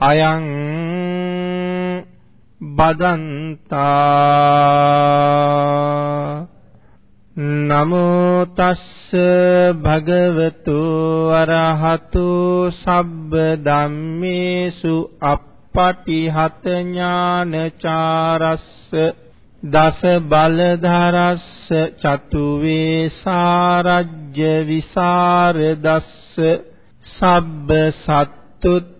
අයං බදන්තා නමෝ තස්ස භගවතු අරහතු සබ්බ ධම්මේසු අප්පටිහත ඥානචාරස්ස දස බලධරස්ස චතු වේසාරජ්‍ය විසරදස්ස සබ්බ සත්තුත්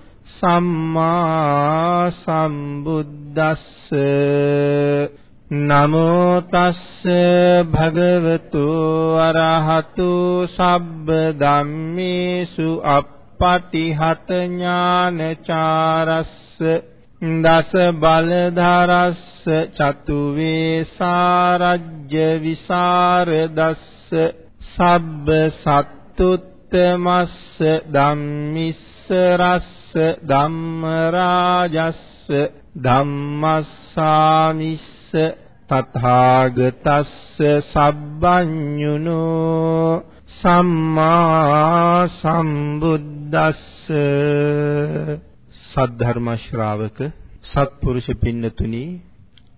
සම්මා සම්බුද්දස්ස නමෝ තස්ස භගවතු අරහතු සබ්බ ධම්මේසු අප්පටිහත ඥානචාරස්ස දස බලධරස්ස චතු වේසාරජ්‍ය විසරදස්ස සබ්බ සත්තුත්තමස්ස ධම්මිස්ස රස්ස ධම්ම රාජස්ස ධම්මස්සාමිස්ස තථාගතස්ස සබ්බඤුනෝ සම්මා සම්බුද්දස්ස සද්ධර්ම ශ්‍රාවක සත්පුරුෂ පින්නතුනි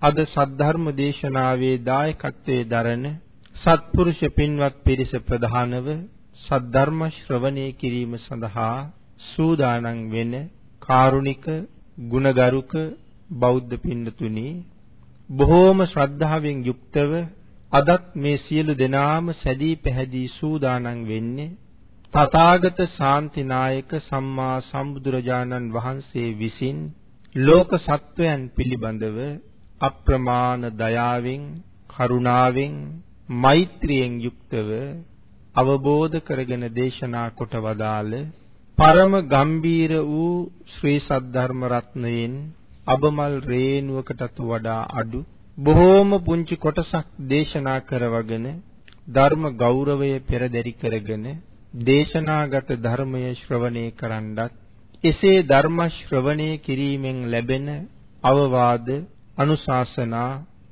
අද සද්ධර්ම දේශනාවේ දායකත්වයේ දරන සත්පුරුෂ පින්වත් පිරිස ප්‍රධානව සද්ධර්ම ශ්‍රවණය කිරීම සඳහා සූදානම් වෙන කාරුණික ගුණගරුක බෞද්ධ පින්නතුනි බොහෝම ශ්‍රද්ධාවෙන් යුක්තව අදත් මේ සියලු දෙනාම සැදී පැහැදී සූදානම් වෙන්නේ තථාගත ශාන්තිනායක සම්මා සම්බුදුරජාණන් වහන්සේ විසින් ලෝක සත්වයන් පිළිබඳව අප්‍රමාණ දයාවෙන් කරුණාවෙන් මෛත්‍රියෙන් යුක්තව අවබෝධ කරගෙන දේශනා කොට වදාළ පරම ගම්බීර වූ ශ්‍රී සද්ධර්ම රත්නයෙන් අබමල් රේණුවකටත් වඩා අඩු බොහෝම පුංචි කොටසක් දේශනා කරවගෙන ධර්ම ගෞරවය පෙරදරි කරගෙන දේශනාගත ධර්මය ශ්‍රවණය කරන්නත් එසේ ධර්ම ශ්‍රවණය කිරීමෙන් ලැබෙන අවවාද අනුශාසනා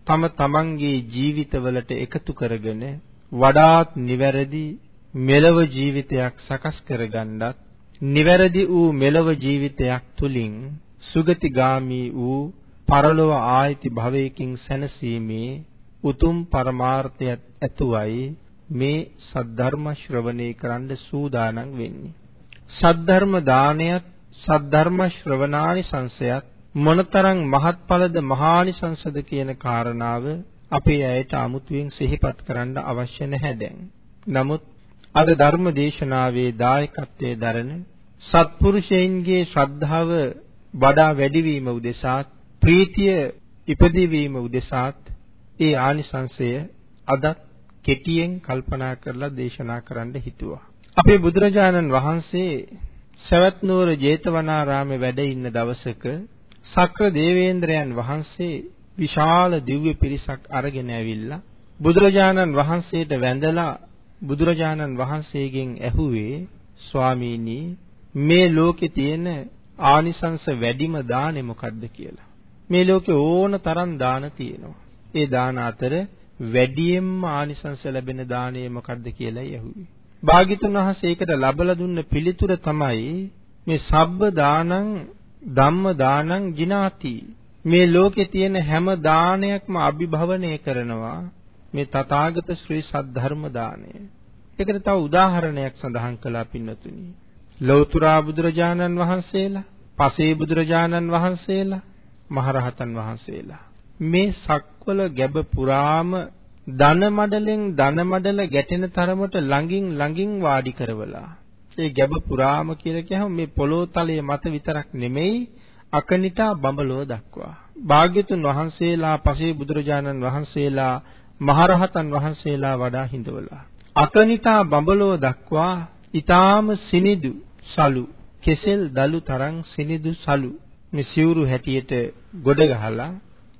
තම තමන්ගේ ජීවිතවලට එකතු කරගෙන වඩාත් නිවැරදි මෙලව ජීවිතයක් සකස් කරගන්නත් නිවැරදි වූ මෙලව ජීවිතයක් තුලින් සුගතිගාමි වූ පරලොව ආයති භවයකින් සැනසීමේ උතුම් පරමාර්ථය ඇතුවයි මේ සද්ධර්ම ශ්‍රවණය කරන්න සූදානම් වෙන්නේ. සද්ධර්ම දානයත් සද්ධර්ම ශ්‍රවණානි සංසයත් මොනතරම් මහත්ඵලද මහානිසංසද කියන කාරණාව අපේ ඇයට අමුතුවෙන් සිහිපත් කරන්න අවශ්‍ය නැහැ දැන්. නමුත් අද ධර්ම දේශනාවේ දායකත්වයේ දරන සත්පුරුෂයන්ගේ ශ්‍රද්ධාව වඩා වැඩිවීම උදෙසාත් ප්‍රීතිය ඉපදීවීම උදෙසාත් ඒ ආනිසංසය අදත් කෙටියෙන් කල්පනා කරලා දේශනා කරන්න හිතුවා. අපේ බුදුරජාණන් වහන්සේ සවැත් නුවර ජේතවනාරාමේ වැඩ ඉන්න දවසක සක්‍ර දේවේන්ද්‍රයන් වහන්සේ විශාල දිව්‍ය පිරිසක් අරගෙන ඇවිල්ලා බුදුරජාණන් වහන්සේට වැඳලා බුදුරජාණන් වහන්සේගෙන් ඇහුවේ ස්වාමීනි මේ ලෝකේ තියෙන ආනිසංස වැඩිම දානේ මොකද්ද කියලා. මේ ලෝකේ ඕන තරම් දාන තියෙනවා. ඒ දාන අතර වැඩියෙන්ම ආනිසංස ලැබෙන දාණය මොකද්ද කියලායි ඇහුවේ. භාග්‍යතුන් වහන්සේ ඒකට ලබලා දුන්න පිළිතුර තමයි මේ සබ්බ දානං ධම්ම දානං ජිනාති. මේ ලෝකේ තියෙන හැම දානයක්ම අභිභවනය කරනවා මේ තථාගත ශ්‍රී සද්ධර්ම දාණය. ඒකට තව උදාහරණයක් සඳහන් කළා පින්නතුනි. ලෞතර බුදුරජාණන් වහන්සේලා, පසේ බුදුරජාණන් වහන්සේලා, මහරහතන් වහන්සේලා මේ සක්වල ගැබ පුරාම ධන මඩලෙන් ධන මඩල ගැටෙන තරමට ළඟින් ළඟින් වාඩි කරවලා ඒ ගැබ පුරාම කියලා කියහම මේ පොළොව තලයේ මත විතරක් නෙමෙයි අකනිටා බඹලෝ දක්වා භාග්‍යතුන් වහන්සේලා පසේ බුදුරජාණන් වහන්සේලා මහරහතන් වහන්සේලා වඩා හිඳවලා. අකනිටා බඹලෝ දක්වා ඊටාම සිනිදු සලු කෙසෙල් දලු තරම් සිනිදු සලු මේ සිවුරු හැටියට ගොඩ ගහලා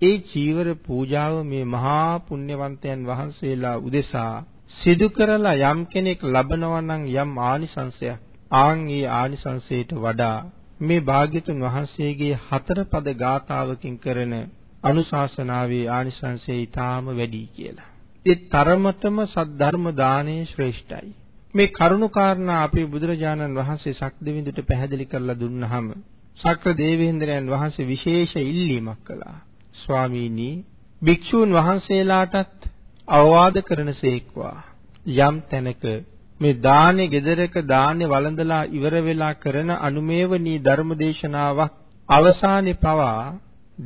ඒ චීවර පූජාව මේ මහා පුණ්‍යවන්තයන් වහන්සේලා උදෙසා සිදු කරලා යම් කෙනෙක් ලබනවා නම් යම් ආනිසංශයක් ආන් ඒ ආනිසංශයට වඩා මේ භාග්‍යතුන් වහන්සේගේ හතර පද ගාථාවකින් කරන අනුශාසනාවේ ආනිසංශය ඊටාම වැඩි කියලා. ඒ තරමටම සද්ධර්ම දානයේ ශ්‍රේෂ්ඨයි. මේ කරුණු කාරණා අපේ බුදුරජාණන් වහන්සේ සක්දෙවිඳුට පැහැදිලි කරලා දුන්නාම සක්‍ර දේවේන්ද්‍රයන් වහන්සේ විශේෂ ඉල්ලීමක් කළා. ස්වාමීනි භික්ෂූන් වහන්සේලාටත් අවවාද කරනසේක්වා යම් තැනක මේ දානේ gedereka දානේ වළඳලා ඉවර වෙලා කරන අනුමේවනී ධර්මදේශනාවක් අවසානයේ පවා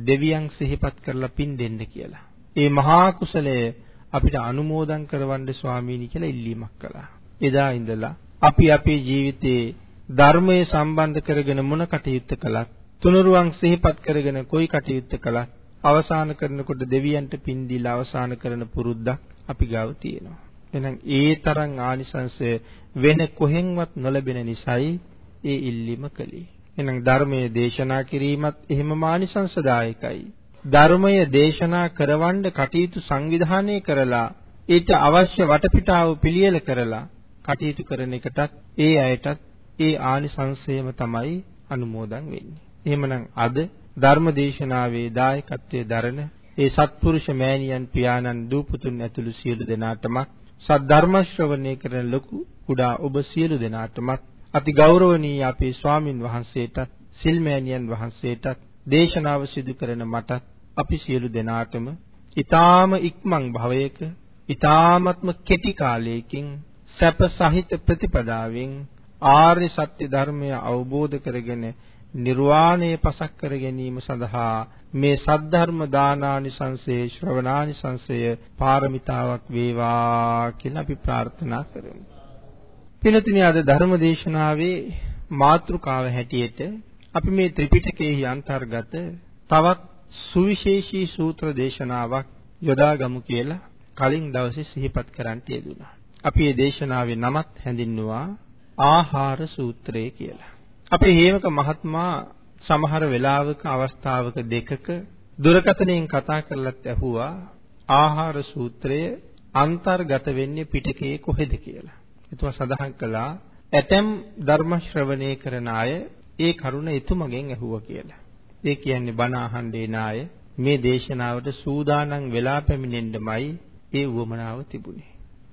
දෙවියන් සිහිපත් කරලා පින් දෙන්න කියලා. ඒ මහා කුසලය අපිට අනුමෝදන් කරවන්න ස්වාමීනි කියලා ඉල්ලීමක් කළා. එදා ඉඳලා අපි අපේ ජීවිතේ ධර්මයේ සම්බන්ධ කරගෙන මොන කටයුත්ත කළත් තුනුරුවන් සිහිපත් කරගෙන කොයි කටයුත්ත කළත් අවසාන කරනකොට දෙවියන්ට පින් දීලා අවසාන කරන පුරුද්දක් අපි ගාව තියෙනවා. එහෙනම් ඒ තරම් ආනිසංශය වෙන කොහෙන්වත් නොලැබෙන නිසායි ඒ ඉල්ලීම කළේ. එහෙනම් ධර්මයේ දේශනා කිරීමත් එහෙම ආනිසංශදායකයි. ධර්මය දේශනා කරවන්න කටයුතු සංවිධානය කරලා ඊට අවශ්‍ය වටපිටාව පිළියෙල කරලා කටයුතු කරන එකටත් ඒ අයටත් ඒ ආනිසංසයම තමයි අනුමෝදන් වෙන්නේ. එහෙමනම් අද ධර්මදේශනාවේ දායකත්වයේ දරන ඒ සත්පුරුෂ මෑණියන් පියාණන් දූපුතුන් ඇතුළු සියලු දෙනාටම සද්ධර්ම ශ්‍රවණය කරන ලොකු කුඩා ඔබ සියලු දෙනාටම අති ගෞරවනීය අපේ ස්වාමින් වහන්සේටත් සිල් මෑණියන් වහන්සේටත් දේශනාව සිදු කරන මටත් අපි සියලු දෙනාටම ඊ타ම ඉක්මන් භවයක ඊ타මත්ම කෙටි කාලයකින් සැප සහිත ප්‍රතිපදාවෙන් ආර්ය සත්‍ය ධර්මය අවබෝධ කරගෙන නිර්වාණය පසක් කර ගැනීම සඳහා මේ සද්ධර්ම දානානිසංසයේ ශ්‍රවණානිසංසය පාරමිතාවක් වේවා කියලා අපි ප්‍රාර්ථනා කරමු. පින්තුනි අද ධර්ම දේශනාවේ මාතෘකාව හැටියට අපි මේ ත්‍රිපිටකයේ අන්තර්ගත තවත් සුවිශේෂී සූත්‍ර දේශනාවක් යොදාගමු කියලා කලින් දවසේ සිහිපත් කරන්න යෙදුණා. අපි මේ දේශනාවේ නමත් හැඳින්නුවා ආහාර සූත්‍රය කියලා. අපේ හේමක මහත්මයා සමහර වෙලාවක අවස්ථාවක දෙකක දුරකථනයෙන් කතා කරලත් ඇහුවා ආහාර සූත්‍රය අන්තර්ගත වෙන්නේ පිටකේ කොහෙද කියලා. එතුමා සඳහන් කළා ඇතැම් ධර්ම ශ්‍රවණය කරන අය ඒ කරුණ එතුමගෙන් ඇහුවා කියලා. ඒ කියන්නේ බණ අහන්නේ නාය මේ දේශනාවට සූදානම් වෙලා පැමිණෙන්නමයි ඒ උවමනාව තිබුණේ.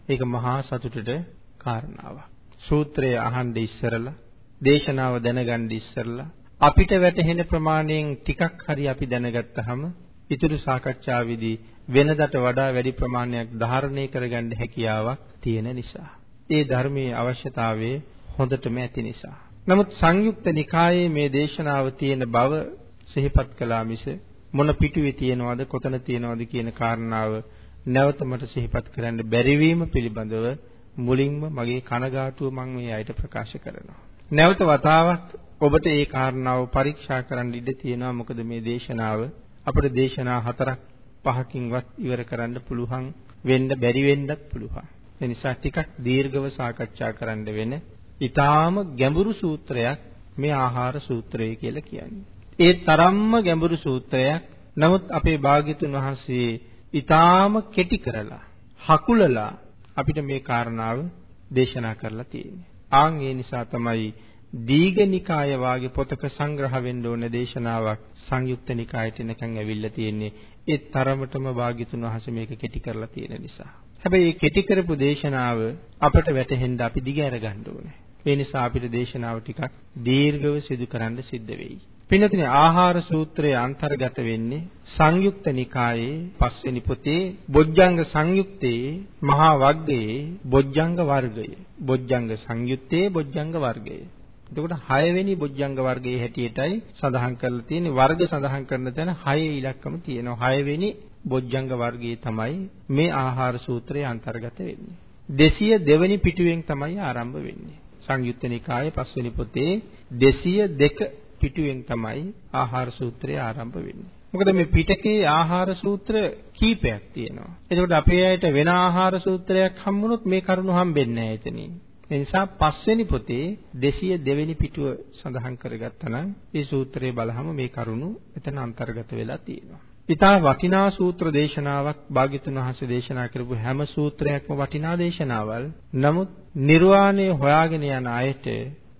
ඒක මහා සතුටට කාරණාවක්. සූත්‍රය අහන්න ඉස්සරලා දේශනාව දැනගන්න ඉස්සරලා අපිට වැටහෙන ප්‍රමාණයෙන් ටිකක් හරි අපි දැනගත්තාම ඊතුරු සාකච්ඡාවේදී වෙනදට වඩා වැඩි ප්‍රමාණයක් ධාරණය කරගන්න හැකියාවක් තියෙන නිසා. ඒ ධර්මයේ අවශ්‍යතාවය හොඳටම ඇති නිසා. නමුත් සංයුක්ත නිකායේ මේ දේශනාව තියෙන බව සිහිපත් කළා මිස මොන පිටුවේ තියෙනවද කොතන තියෙනවද කියන කාරණාව නැවත මට සිහිපත් කරන්න බැරිවීම පිළිබඳව මුලින්ම මගේ කනගාටුව මම මේ අයට ප්‍රකාශ කරනවා. නැවත වතාවක් ඔබට ඒ කාරණාව පරීක්ෂා කරන්න ඉඩ තියෙනවා මොකද මේ දේශනාව අපේ දේශනා හතරක් 5කින්වත් ඉවර කරන්න පුළුවන් වෙන්න බැරි වෙන්නත් පුළුවන්. ඒ නිසා ටිකක් දීර්ඝව සාකච්ඡා කරන්න වෙන ඊටාම ගැඹුරු සූත්‍රයක් මේ ආහාර සූත්‍රය කියලා කියන්නේ. ඒ තරම්ම ගැඹුරු සූත්‍රයක්. නමුත් අපේ භාග්‍යතුන් වහන්සේ ඊටාම කෙටි කරලා හකුලලා අපිට මේ කාරණාව දේශනා කරලා තියෙන්නේ. ආන් ඒ නිසා තමයි දීඝනිකාය වාගේ පොතක සංග්‍රහ වෙන්න ඕන දේශනාවක් සංයුක්ත නිකායට එනකන් ඇවිල්ලා තියෙන්නේ. ඒ තරමටම භාග්‍යතුන් වහන්සේ මේක කෙටි කරලා තියෙන නිසා. හැබැයි මේ කෙටි කරපු දේශනාව අපට වැටහෙන්න අපි දිගහැර ගන්න ඕනේ. ඒ නිසා අපිට දේශනාව ටිකක් දීර්ඝව සිදු කරන්න සිද්ධ වෙයි. පින්නතිනේ ආහාර සූත්‍රයේ අන්තර්ගත වෙන්නේ සංයුක්ත නිකායේ පස්වෙනි පොතේ බොජ්ජංග සංයුත්තේ මහා වග්ගයේ බොජ්ජංග වර්ගය. බොජ්ජංග සංයුත්තේ බොජ්ජංග වර්ගය. එතකොට 6 වෙනි බොජ්ජංග වර්ගයේ හැටියටයි සඳහන් කරලා තියෙන්නේ වර්ග සඳහන් කරන තැන 6 ඉලක්කම තියෙනවා 6 වෙනි බොජ්ජංග වර්ගයේ තමයි මේ ආහාර සූත්‍රය අන්තර්ගත වෙන්නේ 202 වෙනි පිටුවෙන් තමයි ආරම්භ වෙන්නේ සංයුත්ත නිකායේ පස්වෙනි පොතේ 202 පිටුවෙන් තමයි ආහාර සූත්‍රය ආරම්භ වෙන්නේ මොකද මේ පිටකේ ආහාර සූත්‍ර කීපයක් තියෙනවා. එතකොට අපේ අයට වෙන ආහාර සූත්‍රයක් හම්බුනොත් මේ කරුණු හම්බෙන්නේ නැහැ එතනින්. ඒ නිසා පස්වෙනි පොතේ 202 වෙනි පිටුව සඳහන් කරගත්තා නම් මේ සූත්‍රයේ බලහම මේ කරුණු එතන අන්තර්ගත වෙලා තියෙනවා. ඊටා වටිනා සූත්‍ර දේශනාවක් භාග්‍යතුන් වහන්සේ දේශනා කරපු හැම සූත්‍රයක්ම වටිනා දේශනාවල්. නමුත් නිර්වාණය හොයාගෙන යන අයට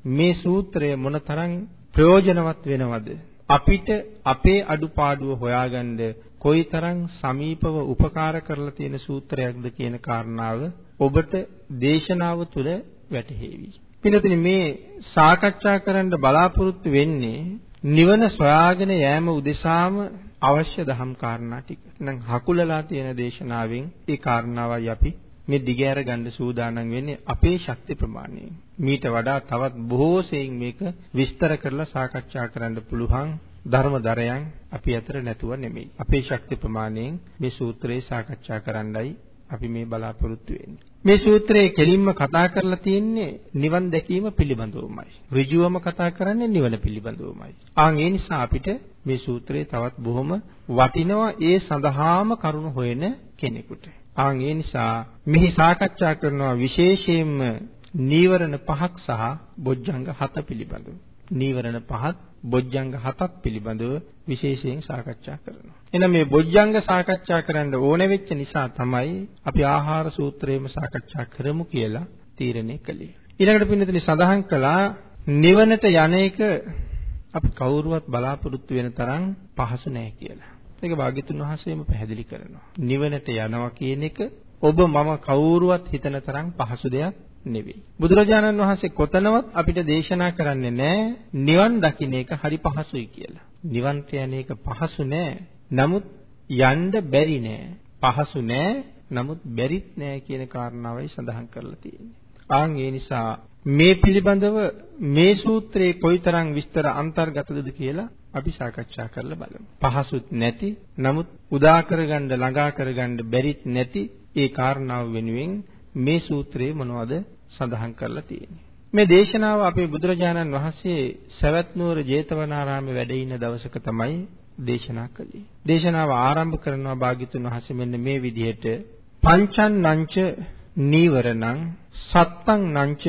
මේ සූත්‍රය මොනතරම් ප්‍රයෝජනවත් වෙනවද? අපිට අපේ අඩුපාඩුව හොයාගන්න කොයිතරම් සමීපව උපකාර කරලා තියෙන සූත්‍රයක්ද කියන කාරණාව ඔබට දේශනාව තුළ වැටහෙවි. පිළිතුරු මේ සාකච්ඡා කරන්න බලාපොරොත්තු වෙන්නේ නිවන සොයාගෙන යෑම උදෙසාම අවශ්‍ය දහම් කාරණා ටික. නම් හකුලලා තියෙන දේශනාවෙන් ඒ කාරණාවයි අපි මේ දිගෑර ගන්න සූදානම් වෙන්නේ අපේ ශක්ති ප්‍රමාණයෙන්. මීට වඩා තවත් බොහෝ සෙයින් මේක විස්තර කරලා සාකච්ඡා කරන්න පුළුවන් ධර්මදරයන් අපි අතර නැතුව නෙමෙයි. අපේ ශක්ති ප්‍රමාණයෙන් මේ සූත්‍රය සාකච්ඡා කරන්නයි අපි මේ බලාපොරොත්තු වෙන්නේ. මේ සූත්‍රයේ කෙලින්ම කතා කරලා තියෙන්නේ නිවන් දැකීම පිළිබඳවමයි. ඍජුවම කතා කරන්නේ නිවන පිළිබඳවමයි. ආන් ඒ නිසා අපිට මේ සූත්‍රයේ තවත් බොහොම වටිනවා ඒ සඳහාම කරුණ හොයන කෙනෙකුට. ආන් ඒ නිසා මෙහි සාකච්ඡා කරනවා විශේෂයෙන්ම නීවරණ පහක් සහ බොජ්ජංග හත පිළිබඳව. නීවරණ පහත් බොජ්ජංග හතක් පිළිබඳව විශේෂයෙන් සාකච්ඡා කරනවා. එහෙනම් මේ බොජ්ජංග සාකච්ඡා කරන්න ඕන වෙච්ච නිසා තමයි අපි ආහාර සූත්‍රයේම සාකච්ඡා කරමු කියලා තීරණය කළේ. ඊළඟට පින්නතනි සඳහන් කළා නිවනට යන එක අපි කවුරුවත් බලාපොරොත්තු වෙන තරම් පහසු නෑ කියලා. ඒක භාග්‍යතුන් වහන්සේම පැහැදිලි කරනවා. නිවනට යනවා කියන එක ඔබ මම කවුරුවත් හිතන තරම් පහසු දෙයක් නෙවෙයි. බුදුරජාණන් වහන්සේ කොතනවත් අපිට දේශනා කරන්නේ නැහැ නිවන් දකින්න එක හරි පහසුයි කියලා. නිවන්ට යන එක පහසු නෑ. නමුත් යන්න බැරි නෑ. පහසු නෑ. නමුත් බැරිත් නෑ කියන කාරණාවයි සඳහන් කරලා තියෙන්නේ. ආන් ඒ නිසා මේ පිළිබඳව මේ සූත්‍රයේ කොයිතරම් විස්තර අන්තර්ගතද කියලා අපි සාකච්ඡා කරලා බලමු. පහසුත් නැති, නමුත් උදා කරගන්න ළඟා කරගන්න බැරිත් නැති ඒ කාරණාව වෙනුවෙන් මේ සූත්‍රයේ මොනවද සඳහන් කරලා තියෙන්නේ. මේ දේශනාව අපේ බුදුරජාණන් වහන්සේ සවැත් නුවර ජේතවනාරාමේ වැඩ ඉන්න දවසක තමයි දේශනා කළේ. දේශනාව ආරම්භ කරනවා භාග්‍යතුන් වහන්සේ මෙන්න මේ විදිහට පංචන්නංච නීවරණං සත්තං නංච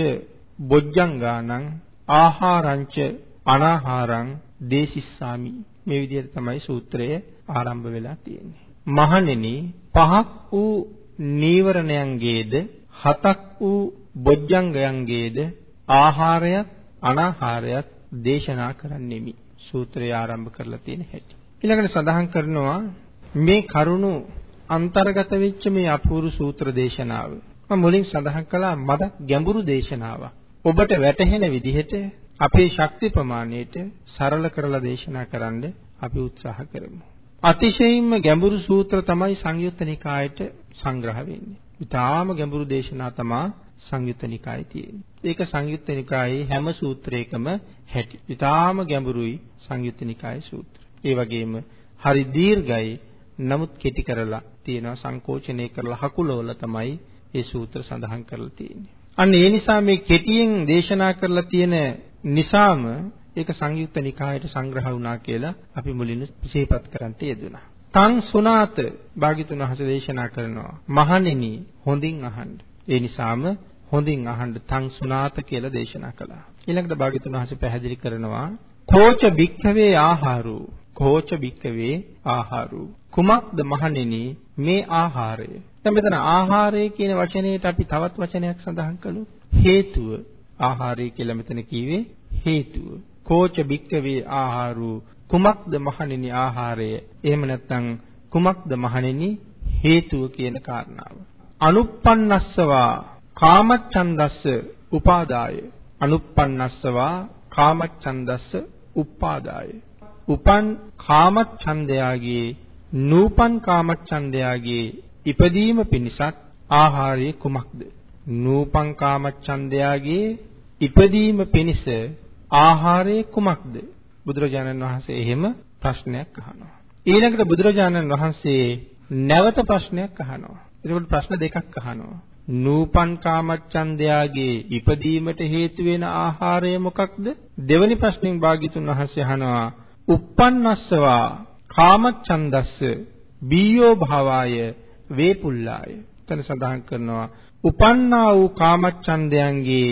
බොජ්ජංගානං ආහාරංච අනාහාරං දේශිස්සාමි මේ විදිහට තමයි සූත්‍රය ආරම්භ වෙලා තියෙන්නේ. මහණෙනි පහක් වූ නීවරණයන්ගේද හතක් වූ බොජ්ජංගයන්ගේද ආහාරයත් අනාහාරයත් දේශනා කරන්නෙමි. සූත්‍රය ආරම්භ කරලා තියෙන හැටි. ඊළඟට සඳහන් කරනවා මේ කරුණු අන්තර්ගත වෙච්ච මේ අපූර්ව සූත්‍ර දේශනාව. මම මුලින් සඳහන් කළා මද ගැඹුරු දේශනාවක්. ඔබට වැටහෙන විදිහට අපේ ශක්ති ප්‍රමාණයට සරල කරලා දේශනා කරන්න අපි උත්සාහ කරමු. අතිශයින්ම ගැඹුරු සූත්‍ර තමයි සංයුත්ත නිකායට සංග්‍රහ වෙන්නේ. ඊටාම ගැඹුරු දේශනා තමයි සංයුත්ත නිකායේ තියෙන්නේ. ඒක සංයුත්ත නිකායේ හැම සූත්‍රයකම හැටි. ඊටාම ගැඹුරුයි සංයුත්ත නිකායේ සූත්‍ර. ඒ වගේම හරි දීර්ඝයි නමුත් කෙටි කරලා තියෙනවා සංකෝචනය කරලා හකුලවල තමයි මේ සූත්‍ර සඳහන් කරලා තියෙන්නේ. අන්න ඒ නිසා මේ කෙටියෙන් දේශනා කරලා තියෙන නිසාම ඒක සංයුක්ත නිකායට සංග්‍රහ වුණා කියලා අපි මුලින් විශේෂපත් කරන්ට යෙදුණා. තං සුනාත භාග්‍යතුන් වහන්සේ දේශනා කරනවා. මහණෙනි හොඳින් අහන්න. ඒ නිසාම හොඳින් අහන්න තං සුනාත කියලා දේශනා කළා. ඊළඟට භාග්‍යතුන් වහන්සේ පැහැදිලි කරනවා කෝච භික්ඛවේ ආහාරු කෝච භික්ඛවේ ආහාරු. කුමක්ද මහණෙනි මේ ආහාරය? දැන් මෙතන ආහාරය කියන වචනේට අපි තවත් වචනයක් සඳහන් කළොත් හේතුව ආහාරය කියලා මෙතන කිව්වේ හේතුව. කෝච භික්ඛවේ ආහාරු කුමක්ද මහණෙනි ආහාරය? එහෙම නැත්නම් කුමක්ද මහණෙනි හේතුව කියන කාරණාව? අනුප්පන්නස්සවා කාමච්ඡන්දස්ස උපාදාය. අනුප්පන්නස්සවා කාමච්ඡන්දස්ස උපාදාය. උපන් කාමච්ඡන්දයාගේ නූපන් කාමච්ඡන්දයාගේ ඉපදීම පිණිසත් ආහාරය කුමක්ද? නූපන් කාමච්ඡන්දයාගේ ඉපදීම පිණිස ආහාරය කුමක්ද? බුදුරජාණන් වහන්සේ එහෙම ප්‍රශ්නයක් අහනවා. ඊළඟට බුදුරජාණන් වහන්සේ නැවත ප්‍රශ්නයක් අහනවා. එතකොට ප්‍රශ්න දෙකක් අහනවා. නූපන් කාමච්ඡන්දයාගේ ඉපදීමට හේතු වෙන ආහාරය මොකක්ද? දෙවැනි ප්‍රශ්نين භාග්‍යතුන් වහන්සේ අහනවා. "උප්පන්නස්සවා කාමච්ඡන්දස්ස බීයෝ භාවාය වේපුල්ලාය" තන සඳහන් කරනවා. උපන්නා වූ කාමච්ඡන්දයන්ගේ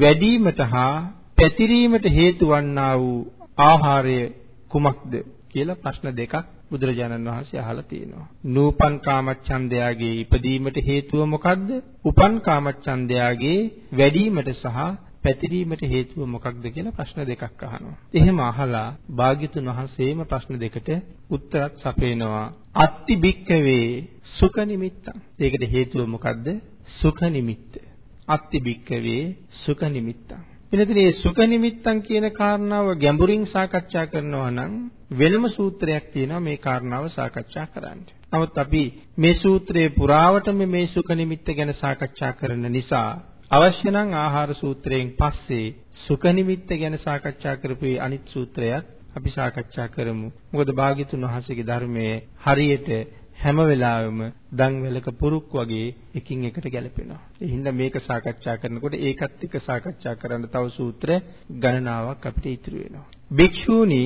වැඩිවීමට හා පැතිරීමට හේතු වන්නා වූ ආහාරය කුමක්ද කියලා ප්‍රශ්න දෙකක් බුදුරජාණන් වහන්සේ අහලා තියෙනවා. නූපන් කාමච්ඡන්දයාගේ ඉපදීමට හේතුව මොකද්ද? උපන් කාමච්ඡන්දයාගේ වැඩිවීමට සහ පැතිරීමට හේතුව මොකක්ද කියලා ප්‍රශ්න දෙකක් අහනවා. එහෙම අහලා භාග්‍යතුන් වහන්සේම ප්‍රශ්න දෙකට උත්තරත් සපයනවා. අත්ති බික්කවේ සුඛ නිමිත්තං. ඒකට හේතුව මොකද්ද? සුඛ නිමිත්ත. අත්ති බික්කවේ සුඛ නිමිත්තං. එනදී මේ සුඛ නිමිත්තන් කියන කාරණාව ගැඹුරින් සාකච්ඡා කරනවා නම් වෙනම සූත්‍රයක් තියෙනවා මේ කාරණාව සාකච්ඡා කරන්න. නමුත් අපි මේ සූත්‍රයේ පුරාවටම මේ සුඛ නිමිත්ත ගැන සාකච්ඡා කරන නිසා අවශ්‍ය නම් ආහාර සූත්‍රයෙන් පස්සේ සුඛ නිමිත්ත ගැන සාකච්ඡා කරපු අනිත් සූත්‍රයත් අපි සාකච්ඡා කරමු. මොකද භාග්‍යතුන් වහන්සේගේ ධර්මයේ හරියට හැම වෙලාවෙම දන් වෙලක පුරුක් වගේ එකින් එකට ගැලපෙනවා. ඒ හින්දා මේක සාකච්ඡා කරනකොට ඒකත් එක්ක සාකච්ඡා කරන්න තව සූත්‍ර ගණනාවක් අපිට ඉතුරු වෙනවා. භික්ෂූනි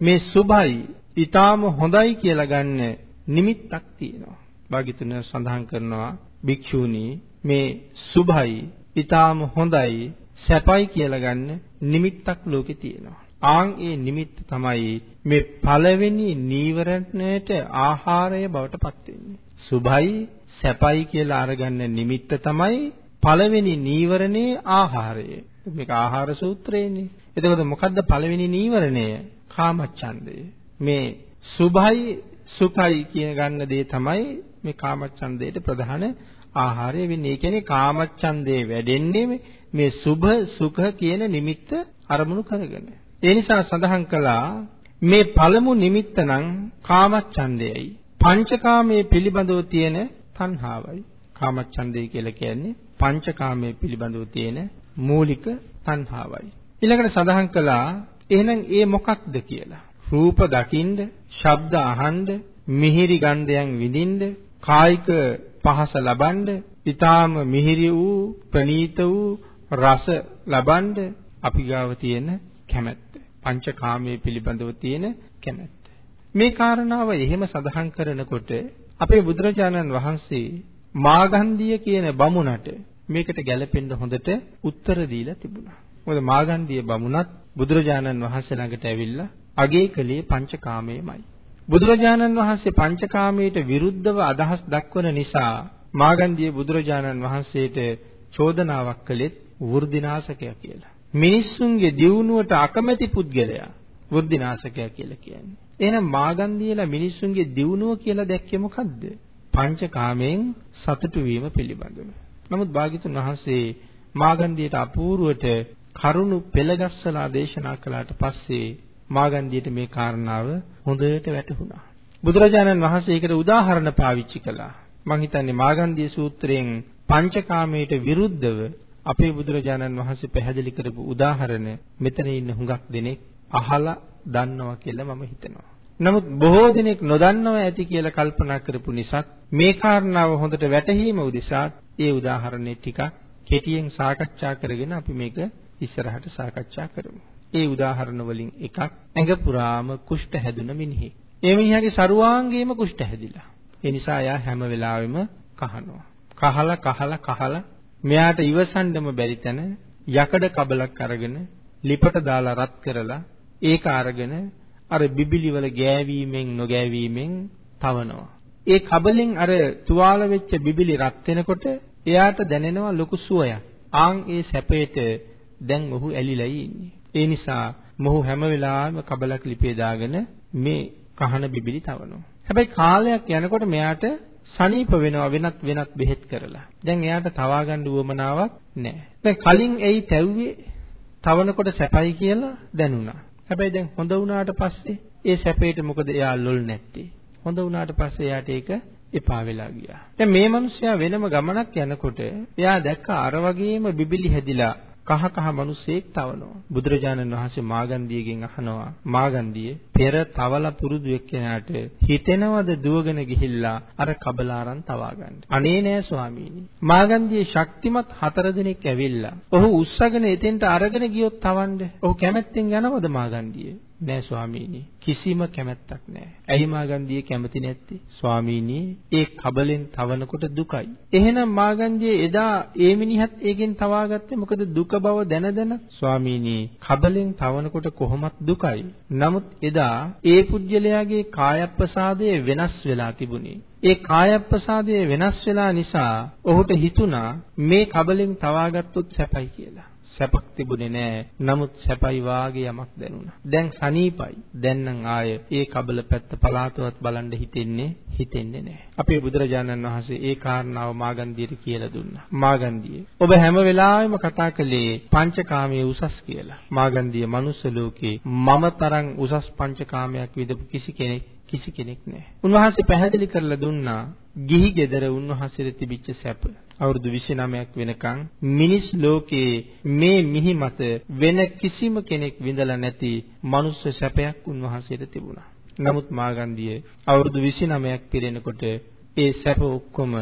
මේ සුභයි, ඊටාම හොඳයි කියලා ගන්න නිමිත්තක් තියෙනවා. භාග්‍යතුන් සඳහන් කරනවා භික්ෂූනි මේ සුභයි, ඊටාම හොඳයි, සැපයි කියලා ගන්න නිමිත්තක් ලෝකේ තියෙනවා. ආන් ඒ නිමිත්ත තමයි මේ පළවෙනි නීවරණයට ආහාරය බවට පත් වෙන්නේ. සුභයි සැපයි කියලා අරගන්න නිමිත්ත තමයි පළවෙනි නීවරණේ ආහාරය. මේක ආහාර සූත්‍රයේනේ. එතකොට මොකද්ද පළවෙනි නීවරණය? කාමච්ඡන්දය. මේ සුභයි සුඛයි කියන ගන්න දේ තමයි මේ කාමච්ඡන්දයට ප්‍රධාන ආහාරය වෙන්නේ. ඒ කියන්නේ කාමච්ඡන්දේ වැඩෙන්නේ මේ සුභ සුඛ කියන නිමිත්ත අරමුණු කරගෙන. ඒ නිසා සඳහන් කළා මේ පළමු නිමිත්ත නම් කාමච්ඡන්දයයි. පංචකාමයේ පිළිබඳව තියෙන තණ්හාවයි. කාමච්ඡන්දය කියලා කියන්නේ පංචකාමයේ පිළිබඳව තියෙන මූලික තණ්හාවයි. ඊළඟට සඳහන් කළා එහෙනම් ඒ මොකක්ද කියලා. රූප දකින්ද, ශබ්ද අහන්න, මිහිරි ගන්ධයන් විඳින්න, කායික පහස ලබන්න, ඊටාම මිහිරි වූ, ප්‍රනීත වූ රස ලබන්න අපි ගාව තියෙන කැමැත්ත. පංචකාමයේ පිළිබඳව තියෙන කැමැත්ත. මේ කාරණාව එහෙම සඳහන් කරනකොට අපේ බුදුරජාණන් වහන්සේ මාගන්ධිය කියන බමුණට මේකට ගැළපෙන්න හොඳට උත්තර දීලා තිබුණා. මොකද මාගන්ධිය බමුණත් බුදුරජාණන් වහන්සේ ළඟට ඇවිල්ලා අගේ කලේ පංචකාමයේමයි. බුදුරජාණන් වහන්සේ පංචකාමයට විරුද්ධව අදහස් දක්වන නිසා මාගන්ධිය බුදුරජාණන් වහන්සේට චෝදනාවක් කළෙත් වෘද්ධිනාශකය කියලා. මිනිස්සුන්ගේ දියුණුවට අකමැති පුද්ගලයා වෘද්ධිනාශකයා කියලා කියන්නේ. එහෙනම් මාගන්ධියලා මිනිස්සුන්ගේ දියුණුව කියලා දැක්කේ මොකද්ද? පංචකාමයෙන් සතුටු වීම පිළිබඳව. නමුත් භාග්‍යතුන් වහන්සේ මාගන්ධියට අපූර්වට කරුණු පෙළගස්සලා දේශනා කළාට පස්සේ මාගන්ධියට මේ කාරණාව හොඳට වැටහුණා. බුදුරජාණන් වහන්සේ ඒකට උදාහරණ පාවිච්චි කළා. මම හිතන්නේ මාගන්ධිය සූත්‍රයෙන් පංචකාමයට විරුද්ධව අපේ බුදුරජාණන් වහන්සේ පැහැදිලි කරපු උදාහරණ මෙතන ඉන්න හුඟක් දෙනෙක් අහලා දන්නවා කියලා මම හිතනවා. නමුත් බොහෝ දෙනෙක් නොදන්නව ඇති කියලා කල්පනා කරපු නිසා මේ කාරණාව හොඳට වැටහීම උදෙසා ඒ උදාහරණේ ටිකක් කෙටියෙන් සාකච්ඡා කරගෙන අපි මේක ඉස්සරහට සාකච්ඡා කරමු. ඒ උදාහරණ වලින් එකක් ඇඟ පුරාම කුෂ්ඨ හැදුන මිනිහෙක්. ඒ මිනිහාගේ සරුවාංගේම කුෂ්ඨ හැදිලා. ඒ නිසා එයා හැම වෙලාවෙම කහනවා. කහලා කහලා කහලා මෙයාට ඉවසන්නම බැරි තැන යකඩ කබලක් අරගෙන ලිපට දාලා රත් කරලා ඒක අරගෙන අර බිබිලි වල ගෑවීමෙන් නොගෑවීමෙන් තවනවා. ඒ කබලෙන් අර තුවාල වෙච්ච බිබිලි රත් වෙනකොට එයාට දැනෙනවා ලොකු සුවයක්. ආන් ඒ සැපයට දැන් ඔහු ඇලිලා ඉන්නේ. ඒ නිසා මොහු හැම වෙලාවෙම කබලක් ලිපේ දාගෙන මේ කහන බිබිලි තවනවා. හැබැයි කාලයක් යනකොට මෙයාට සනීප වෙනවා වෙනත් වෙනත් බෙහෙත් කරලා. දැන් එයාට තවා ගන්න උවමනාවක් නැහැ. දැන් කලින් එයි තැව්වේ තවනකොට සැපයි කියලා දැනුණා. හැබැයි දැන් හොඳ වුණාට පස්සේ ඒ සැපේට මොකද එයා ලොල් නැත්තේ? හොඳ වුණාට පස්සේ එයාට ඒක එපා වෙලා ගියා. දැන් මේ මිනිස්සයා වෙනම ගමනක් යනකොට එයා දැක්ක අර වගේම බිබිලි හැදිලා කහ කහ මිනිසෙක් තවනවා. බුදුරජාණන් වහන්සේ මාගන්දියගෙන් අහනවා මාගන්දිය පෙර තවල පුරුදු එක්කෙනාට හිතෙනවද දුවගෙන ගිහිල්ලා අර කබලාරන් තවා ගන්න. අනේ නෑ ස්වාමීනි. මාගන්දියේ ශක්තිමත් හතර දෙනෙක් ඇවිල්ලා ඔහු උස්සගෙන එතෙන්ට අරගෙන ගියොත් තවන්න. ඔහු කැමැත්තෙන් යනවද මාගන්දිය? නෑ ස්වාමීනි කිසිම කැමැත්තක් නෑ. ඇයි මාගන්දියේ කැමති නැත්තේ? ස්වාමීනි ඒ කබලෙන් තවනකොට දුකයි. එහෙනම් මාගන්දියේ එදා ඒ මිනිහත් ඒකෙන් තවාගත්තේ මොකද දුක බව දැන දැන? ස්වාමීනි කබලෙන් තවනකොට කොහොමත් දුකයි. නමුත් එදා ඒ පුජ්‍යලයාගේ කායප්‍රසාදය වෙනස් වෙලා තිබුණේ. ඒ කායප්‍රසාදය වෙනස් වෙලා නිසා ඔහුට හිතුණා මේ කබලෙන් තවාගත්තොත් සැපයි කියලා. සැපක් තිබුණේ නෑ. නමුත් සැපයි වාගේ යමක් දැනුණා. දැන් සනීපයි. දැන් නම් ආය ඒ කබල පැත්ත පලාතවත් බලන්න හිතෙන්නේ හිතෙන්නේ නෑ. අපේ බුදුරජාණන් වහන්සේ ඒ කාරණාව මාගන්දියට කියලා දුන්නා. මාගන්දිය. ඔබ හැම වෙලාවෙම කතා කළේ පංචකාමයේ උසස් කියලා. මාගන්දිය මනුස්ස ලෝකේ මම තරම් උසස් පංචකාමයක් විදපු කිසි කෙනෙක් කිසි කෙනෙක් නැහැ. උන්වහන්සේ පැහැදිලි කරලා දුන්නා ගිහි ගෙදර උන්වහන්සේට තිබිච්ච සැප. අවුරුදු 29ක් වෙනකන් මිනිස් ලෝකයේ මේ මිහි මත වෙන කිසිම කෙනෙක් විඳලා නැති මනුස්ස සැපයක් උන්වහන්සේට තිබුණා. නමුත් මාගන්දිය අවුරුදු 29ක් පිරෙනකොට ඒ සැප ඔක්කොම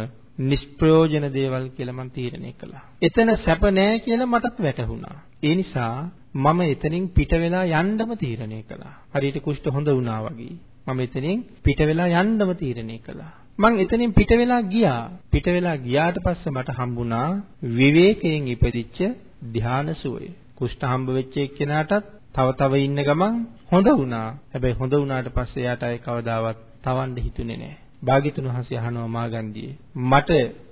නිෂ්ප්‍රයෝජන දේවල් කියලා මම තීරණය කළා. එතන සැප නැහැ කියලා මටත් වැටහුණා. ඒ නිසා මම එතනින් පිට වෙලා යන්නම තීරණය කළා. හරියට කුෂ්ඨ හොඳ වුණා වගේ. මම එතනින් පිට වෙලා යන්නම තීරණය කළා. මං එතනින් පිට වෙලා ගියා. පිට වෙලා ගියාට පස්සේ මට හම්බුණා විවේකයෙන් ඉපදිච්ච ධාන සුවය. කුෂ්ඨ හම්බ වෙච්ච එක්කෙනාටත් තව තව ඉන්න ගමන් හොඳ වුණා. හැබැයි හොඳ වුණාට පස්සේ එයාට අය කවදාවත් තවන්න හිතුනේ නැහැ. භාග්‍යතුන් වහන්සේ අහනවා මාගන්දියේ මට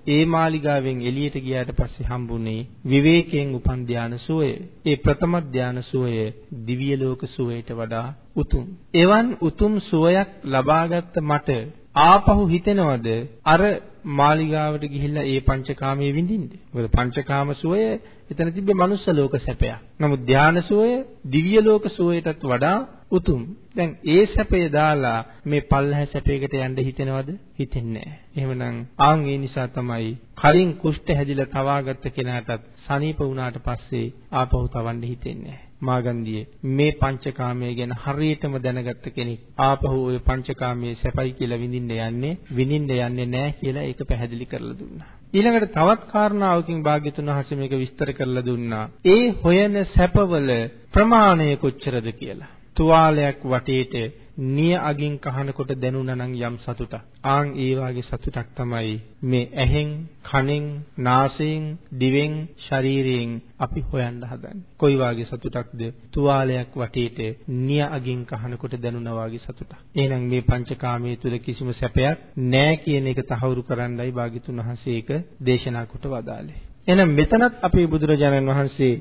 ඒ මාලිගාවෙන් එළියට ගියාට පස්සේ හම්බුනේ විවේකයෙන් උපන් ධාන සුවය. ඒ ප්‍රථම ධාන සුවය දිව්‍ය ලෝක සුවයට වඩා උතුම්. එවන් උතුම් සුවයක් ලබාගත් මට ආපහු හිතෙනවද අර මාලිගාවට ගිහිල්ලා ඒ පංචකාමයේ විඳින්න? මොකද පංචකාම සුවය එතන තිබ්බේ මනුස්ස ලෝක සැපයක්. නමුත් ධාන සුවය දිව්‍ය ලෝක සුවයටත් වඩා උතුම්. දැන් ඒ සැපේ දාලා මේ පල්ලහැ සැපයකට යන්න හිතෙනවද? හිතෙන්නේ නැහැ. එහෙමනම් ආන් ඒ නිසා තමයි කලින් කුෂ්ඨ හැදිලා තවාගත්ත කෙනාටත් සනීප වුණාට පස්සේ ආපහු තවන්න හිතෙන්නේ නැහැ. මාගන්දියේ මේ පංචකාමයේ ගැන හරියටම දැනගත්ත කෙනෙක් ආපහු ওই පංචකාමයේ සැපයි කියලා විඳින්න යන්නේ විඳින්න යන්නේ නැහැ කියලා ඒක පැහැදිලි කරලා දුන්නා. ඊළඟට තවත් කාරණාවකින් භාග්‍යතුන් වහන්සේ මේක විස්තර කරලා දුන්නා. ඒ හොයන සැපවල ප්‍රමාණය කොච්චරද කියලා. තුවාලයක් වටේට නිය අගින් කහනකොට දැනුණා නම් යම් සතුටක්. ආන් ඒ වාගේ සතුටක් තමයි මේ ඇහෙන්, කනෙන්, නාසයෙන්, දිවෙන්, ශරීරයෙන් අපි හොයන්න හදන්නේ. කොයි වාගේ සතුටක්ද? තුවාලයක් වටේට නිය අගින් කහනකොට දැනුණා වාගේ සතුටක්. එහෙනම් මේ පංචකාමයේ තුල කිසිම සැපයක් නැහැ කියන එක තහවුරු කරන්නයි භාග්‍යතුන් වහන්සේ ඒක දේශනා කොට වදාළේ. එහෙනම් මෙතනත් අපේ බුදුරජාණන් වහන්සේ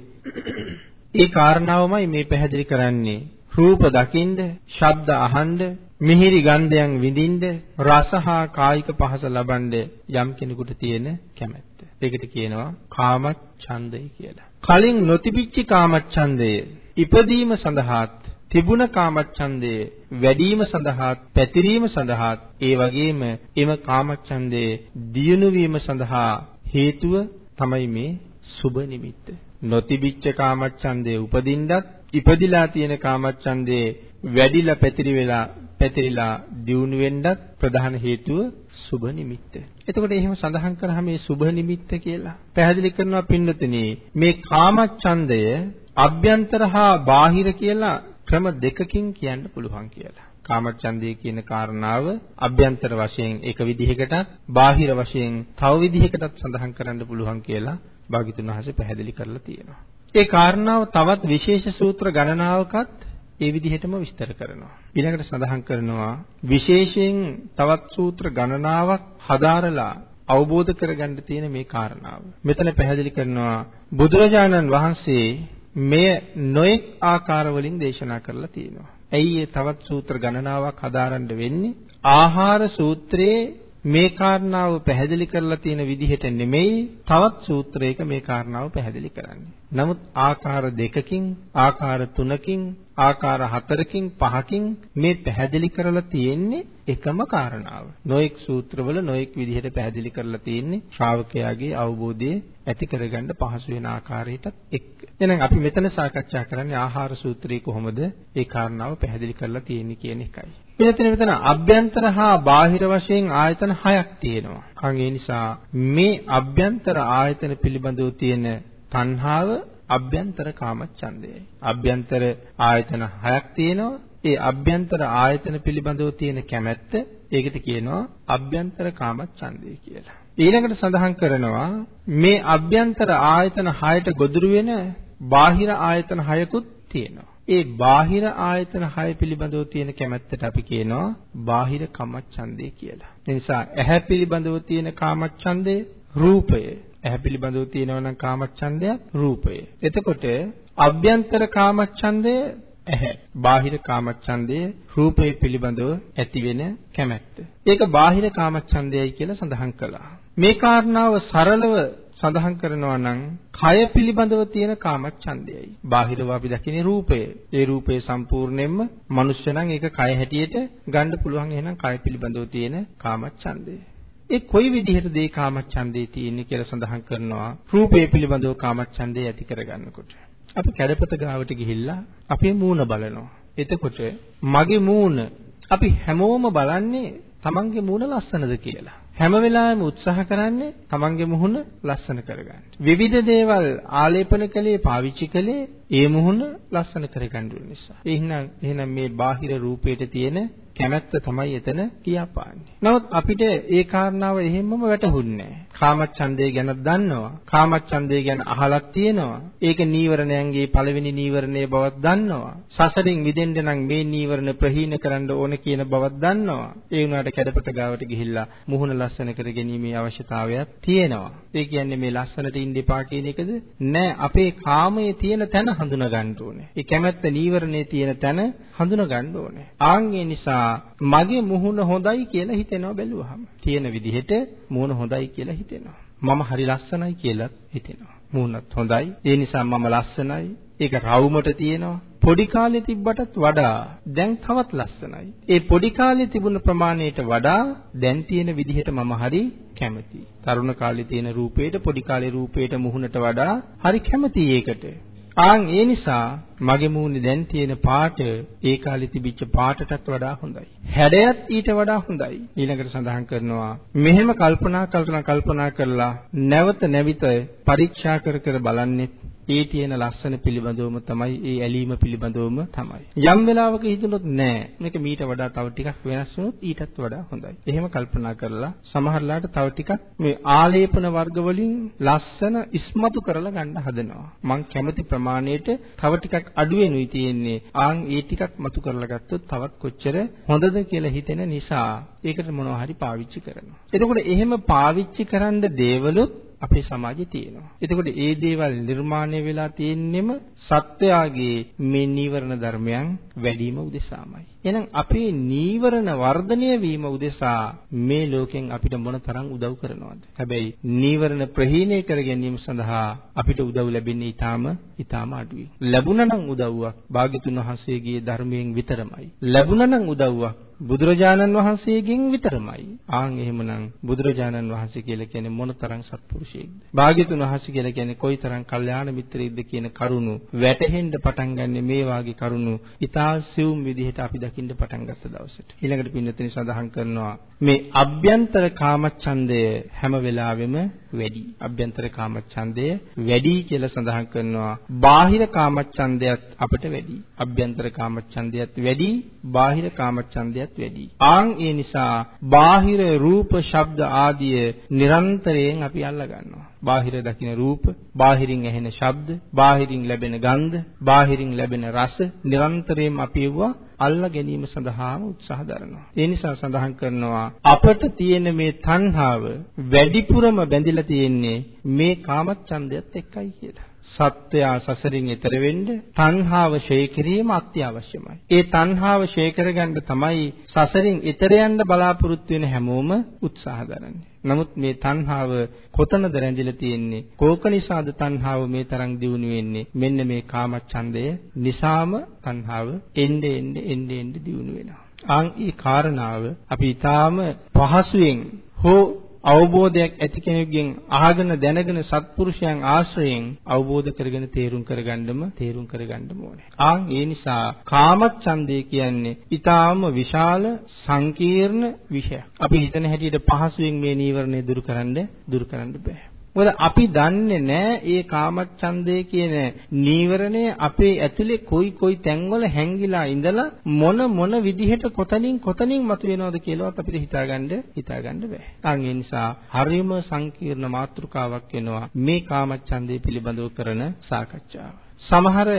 ඒ කාරණාවමයි මේ පැහැදිලි කරන්නේ රූප දකින්ද, ශබ්ද අහන්න, මිහිරි ගන්ධයන් විඳින්න, රස හා කායික පහස ලබන්න යම් කෙනෙකුට තියෙන කැමැත්ත. ඒකට කියනවා කාමච්ඡන්දය කියලා. කලින් නොතිබිච්ච කාමච්ඡන්දය ඉපදීම සඳහාත් තිබුණ කාමච්ඡන්දය වැඩිම සඳහාත් පැතිරීම සඳහාත් ඒ වගේම එම කාමච්ඡන්දයේ දියුණු වීම සඳහා හේතුව තමයි මේ සුබ නිමිත්ත. නොතිබිච්ච කාමච්ඡන්දේ උපදින්නත් ඉපදිලා තියෙන කාමච්ඡන්දේ වැඩිලා පැතිරි වෙලා පැතිරිලා දියුණු වෙන්නත් ප්‍රධාන හේතුව සුබ නිමිත්ත. එතකොට එහෙම සඳහන් කරාම මේ සුබ නිමිත්ත කියලා පැහැදිලි කරනවා පින්නතුනි මේ කාමච්ඡන්දය අභ්‍යන්තර හා බාහිර කියලා ක්‍රම දෙකකින් කියන්න පුළුවන් කියලා. කාමච්ඡන්දය කියන කාරණාව අභ්‍යන්තර වශයෙන් එක විදිහකටත් බාහිර වශයෙන් තව විදිහකටත් සඳහන් කරන්න පුළුවන් කියලා භාග්‍යතුන් වහන්සේ පැහැදිලි කරලා තියෙනවා. ඒ කාරණාව තවත් විශේෂ සූත්‍ර ගණනාවකත් ඒ විදිහටම විස්තර කරනවා. ඊළඟට සඳහන් කරනවා විශේෂයෙන් තවත් සූත්‍ර ගණනාවක් හදාරලා අවබෝධ කරගන්න තියෙන මේ කාරණාව. මෙතන පැහැදිලි කරනවා බුදුරජාණන් වහන්සේ මෙය නොඑක් ආකාර වලින් දේශනා කරලා තියෙනවා. ඇයි ඒ තවත් සූත්‍ර ගණනාවක් හදාරන්න වෙන්නේ? ආහාර සූත්‍රයේ මේ කාරණාව පැහැදිලි කරලා තියෙන විදිහට නෙමෙයි තවත් සූත්‍රයක මේ කාරණාව පැහැදිලි කරන්නේ. නමුත් ආකාර දෙකකින් ආකාර තුනකින් ආකාර හතරකින් පහකින් මේ පැහැදිලි කරලා තියෙන්නේ එකම කාරණාව. නොඑක් සූත්‍රවල නොඑක් විදිහට පැහැදිලි කරලා තියෙන්නේ ශ්‍රාවකයාගේ අවබෝධය ඇති කරගන්න පහසු වෙන ආකාරයටත් එක්ක. එහෙනම් අපි මෙතන සාකච්ඡා කරන්නේ ආහාර සූත්‍රයේ කොහොමද ඒ කාරණාව පැහැදිලි කරලා තියෙන්නේ කියන එකයි. මෙතන මෙතන අභ්‍යන්තර හා බාහිර වශයෙන් ආයතන හයක් තියෙනවා. අන් ඒ නිසා මේ අභ්‍යන්තර ආයතන පිළිබඳව තියෙන තණ්හාව අභ්‍යන්තර කාමච්ඡන්දයයි. අභ්‍යන්තර ආයතන හයක් තියෙනවා. ඒ අභ්‍යන්තර ආයතන පිළිබඳව තියෙන කැමැත්ත ඒකට කියනවා අභ්‍යන්තර කාමච්ඡන්දය කියලා. ඊළඟට සඳහන් කරනවා මේ අභ්‍යන්තර ආයතන හයට ගොදුරු වෙන බාහිර ආයතන හයකුත් තියෙනවා. ඒ බාහිර ආයතන හය පිළිබඳව තියෙන කැමැත්තට අපි කියනවා බාහිර කාමච්ඡන්දය කියලා. ඒ නිසා ඇහැ පිළිබඳව තියෙන කාමච්ඡන්දය රූපය ඇහැ පිළිබඳව තියෙනවා නම් කාමච්ඡන්දයක් රූපය. එතකොට අභ්‍යන්තර කාමච්ඡන්දය ඇහැ. බාහිර කාමච්ඡන්දය රූපය පිළිබඳව ඇතිවෙන කැමැත්ත. ඒක බාහිර කාමච්ඡන්දයයි කියලා සඳහන් කළා. මේ කාරණාව සරලව සඳහන් කරනවා නම් කය පිළිබඳව තියෙන කාමච්ඡන්දයයි. බාහිරව අපි දකින්නේ රූපය. ඒ රූපය සම්පූර්ණයෙන්ම මනුෂ්‍ය නම් ඒක කය හැටියට ගන්න පුළුවන් එහෙනම් කය පිළිබඳව තියෙන කාමච්ඡන්දය. ඒ කොයි විදිහටද ඒ කාමච්ඡන්දේ තියෙන්නේ කියලා සඳහන් කරනවා. රූපය පිළිබඳව කාමච්ඡන්දේ ඇති කරගන්නකොට. අපි කැඩපත ගාවට ගිහිල්ලා අපේ මූණ බලනවා. එතකොට මගේ මූණ අපි හැමෝම බලන්නේ තමන්ගේ මූණ ලස්සනද කියලා. හැම වෙලාවෙම උත්සාහ කරන්නේ තමන්ගේ මුහුණ ලස්සන කරගන්න. විවිධ දේවල් ආලේපන කළේ පාවිච්චි කළේ ඒ මුහුණ ලස්සන කරගන්න නිසා. එහෙනම් එහෙනම් මේ බාහිර රූපයට තියෙන කැමැත්ත තමයි එතන කියාපාන්නේ. නමුත් අපිට ඒ කාරණාව එහෙම්මම වැටහුන්නේ නැහැ. කාමච්ඡන්දය ගැන දන්නවා. කාමච්ඡන්දය ගැන අහලක් තියෙනවා. ඒක නීවරණයන්ගේ පළවෙනි නීවරණයේ බවක් දන්නවා. සසරින් මිදෙන්න නම් මේ නීවරණ ප්‍රහීන කරන්න ඕන කියන බවක් දන්නවා. ඒ වුණාට කැඩපත ගාවට ගිහිල්ලා මුහුණ ලස්සන කර ගැනීමේ අවශ්‍යතාවයක් තියෙනවා. ඒ කියන්නේ මේ ලස්සනට ඉන්න එපා කියන එකද? නෑ අපේ කාමයේ තියෙන තැන හඳුනා ගන්න ඕනේ. ඒ කැමැත්ත නීවරණයේ තියෙන තැන හඳුනා ගන්න ඕනේ. ආන්ගේ නිසා මගේ මුහුණ හොඳයි කියලා හිතෙනවා බැලුවහම. තියෙන විදිහට මුහුණ හොඳයි කියලා හිතෙනවා. මම හරි ලස්සනයි කියලා හිතෙනවා. මුහුණත් හොඳයි. ඒ නිසා මම ලස්සනයි. ඒක රවුමට තියෙනවා. පොඩි කාලේ තිබ්බටත් වඩා දැන් තවත් ලස්සනයි. ඒ පොඩි කාලේ තිබුණ ප්‍රමාණයට වඩා දැන් තියෙන විදිහට මම හරි කැමතියි. තරුණ කාලේ තියෙන රූපේට පොඩි කාලේ රූපේට මුහුණට වඩා හරි කැමතියි ඒකට. ආන් ඒ නිසා මගේ මූණේ දැන් තියෙන පාට ඒ කාලේ තිබිච්ච පාටටත් වඩා හොඳයි. හැඩයත් ඊට වඩා හොඳයි. ඊළඟට සඳහන් කරනවා මෙහෙම කල්පනා කල්පනා කල්පනා කරලා නැවත නැවිත පරීක්ෂා කර කර බලන්නේ ඒ තියෙන ලස්සන පිළිබඳවම තමයි ඒ ඇලීම පිළිබඳවම තමයි. යම් වෙලාවක හිතුනොත් නෑ මේක මීට වඩා තව ටිකක් වෙනස් වුණොත් ඊටත් වඩා හොඳයි. එහෙම කල්පනා කරලා සමහරලාට තව ටිකක් මේ ආලේපන වර්ග වලින් ලස්සන ඉස්මතු කරලා ගන්න හදනවා. මං කැමති ප්‍රමාණයට තව ටිකක් අඩු වෙනුයි තියෙන්නේ. ආන් ඒ ටිකක් මතු කරලා ගත්තොත් තවත් කොච්චර හොඳද කියලා හිතෙන නිසා ඒකට මොනවා හරි පාවිච්චි කරනවා. එතකොට එහෙම පාවිච්චි කරන්න දේවලුත් අපේ සමාජයේ තියෙනවා. එතකොට ඒ දේවල් නිර්මාණය වෙලා තියෙන්නෙම සත්වයාගේ මේ නීවරණ ධර්මයන් වැඩිම උදෙසාමයි. එහෙනම් අපේ නීවරණ වර්ධනය වීම උදෙසා මේ ලෝකෙන් අපිට මොනතරම් උදව් කරනවද? හැබැයි නීවරණ ප්‍රහීණය කර ගැනීම සඳහා අපිට උදව් ලැබෙන්නේ ඊටාම ඊටාම අඩුයි. ලැබුණා නම් උදව්වක් භාග්‍යතුන් වහන්සේගේ ධර්මයෙන් විතරමයි. ලැබුණා නම් උදව්වක් බුදුරජාණන් වහන්සේගෙන් විතරමයි. ආන් එහෙමනම් බුදුරජාණන් වහන්සේ කියලා කියන්නේ මොනතරම් සත්පුරුෂයෙක්ද? භාග්‍යතුන් වහන්සේ කියලා කියන්නේ කොයිතරම් කල්යාණ මිත්‍රයෙක්ද කියන කරුණු වැටහෙන්න පටන් ගන්න මේ වාගේ කරුණු ඊතා සිවුම් විදිහට අපි දකින්න පටන් ගත්ත දවසට. ඊළඟට පින්නතනි සඳහන් කරනවා මේ අභ්‍යන්තර කාමච්ඡන්දය හැම වෙලාවෙම වැඩි. අභ්‍යන්තර කාමච්ඡන්දය වැඩි කියලා සඳහන් කරනවා. බාහිර කාමච්ඡන්දයත් අපිට වැඩි. අභ්‍යන්තර කාමච්ඡන්දයත් වැඩි, බාහිර කාමච්ඡන්දයත් වැඩි. ආන් ඒ නිසා බාහිර රූප, ශබ්ද ආදිය නිරන්තරයෙන් අපි අල්ලා ගන්නවා. බාහිර දකින රූප, බාහිරින් ඇහෙන ශබ්ද, බාහිරින් ලැබෙන ගන්ධ, බාහිරින් ලැබෙන රස නිරන්තරයෙන් අපි ඒවා අල්ලා ගැනීම සඳහාම උත්සාහ දරනවා. ඒ නිසා සඳහන් කරනවා අපට තියෙන මේ තණ්හාව වැඩිපුරම බැඳිලා තියෙන්නේ මේ කාමච්ඡන්දයත් එක්කයි කියලා. සත්වයා සසරින් එතර වෙන්න තණ්හාව ෂේ කිරීම අත්‍යවශ්‍යමයි. ඒ තණ්හාව ෂේ කරගන්න තමයි සසරින් එතර යන්න බලාපොරොත්තු වෙන හැමෝම උත්සාහ දරන්නේ. නමුත් මේ තණ්හාව කොතනද රැඳිලා තියෙන්නේ? කෝක නිසාද තණ්හාව මේ තරම් දියුණු වෙන්නේ? මෙන්න මේ කාමච්ඡන්දය නිසාම තණ්හාව එන්නේ එන්නේ එන්නේ එන්නේ දියුණු වෙනවා. ආන් ඒ කාරණාව අපි ඊටාම පහසුවෙන් හෝ අවබෝධයක් ඇති කෙනෙකුගෙන් අහගෙන දැනගෙන සත්පුරුෂයන් ආශ්‍රයෙන් අවබෝධ කරගෙන තේරුම් කරගන්නම තේරුම් කරගන්න ඕනේ. ආන් ඒ නිසා කාමච්ඡන්දය කියන්නේ ඊටාම විශාල සංකීර්ණ විෂයක්. අපි හිතන හැටියට පහසුවෙන් මේ නීවරණය දුරු කරන්න දුරු කරන්න බෑ. මොකද අපි දන්නේ නැහැ ඒ කාමච්ඡන්දය කියන නීවරණය අපේ ඇතුලේ කොයි කොයි තැන්වල හැංගිලා ඉඳලා මොන මොන විදිහට කොතනින් කොතනින් මතුවෙනවද කියලාවත් අපිට හිතාගන්න හිතාගන්න බෑ. අන් ඒ නිසා හරිම සංකීර්ණ මාතෘකාවක් වෙනවා මේ කාමච්ඡන්දය පිළිබඳව කරන සාකච්ඡාව. සමහර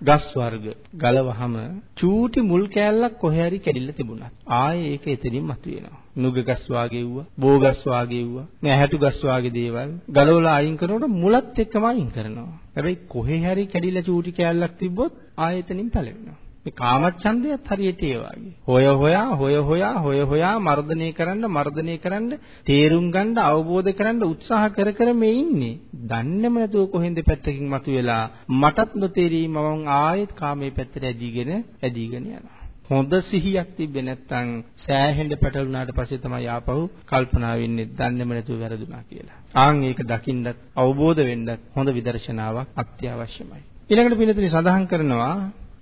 ගස් වර්ග ගලවහම චූටි මුල් කෑල්ලක් කොහේ හරි කැඩිලා තිබුණා. ආයේ ඒක එතනින් මතුවෙනවා. නුග ගස් වාගේ වුණා, බෝ ගස් වාගේ වුණා, මේ හැටු ගස් වාගේ දේවල් ගලවලා අයින් කරනකොට මුලත් එක්කම අයින් කරනවා. හැබැයි කොහේ හරි කැඩිලා චූටි කෑල්ලක් තිබ්බොත් ආයේ එතනින් පැලවෙනවා. මේ කාමච්ඡන්දයත් හරියට ඒ වගේ. හොය හොයා හොය හොයා හොය හොයා මර්ධනය කරන්න මර්ධනය කරන්න තේරුම් ගන්න අවබෝධ කරන්න උත්සාහ කර කර මේ ඉන්නේ. දන්නේම නැතුව කොහෙන්ද පැත්තකින් මතුවෙලා මටත් නොතේරී මම ආයෙත් කාමයේ පැත්තට ඇදීගෙන ඇදීගෙන යනවා. හොඳ සිහියක් තිබ්බේ නැත්නම් සෑහෙන්න පැටළුනාට පස්සේ තමයි ආපහු කල්පනා වෙන්නේ දන්නේම නැතුව වැරදුනා කියලා. ආන් ඒක දකින්නත් අවබෝධ වෙන්නත් හොඳ විදර්ශනාවක් අත්‍යවශ්‍යමයි. ඊළඟට පිළිතුරු සඳහන් කරනවා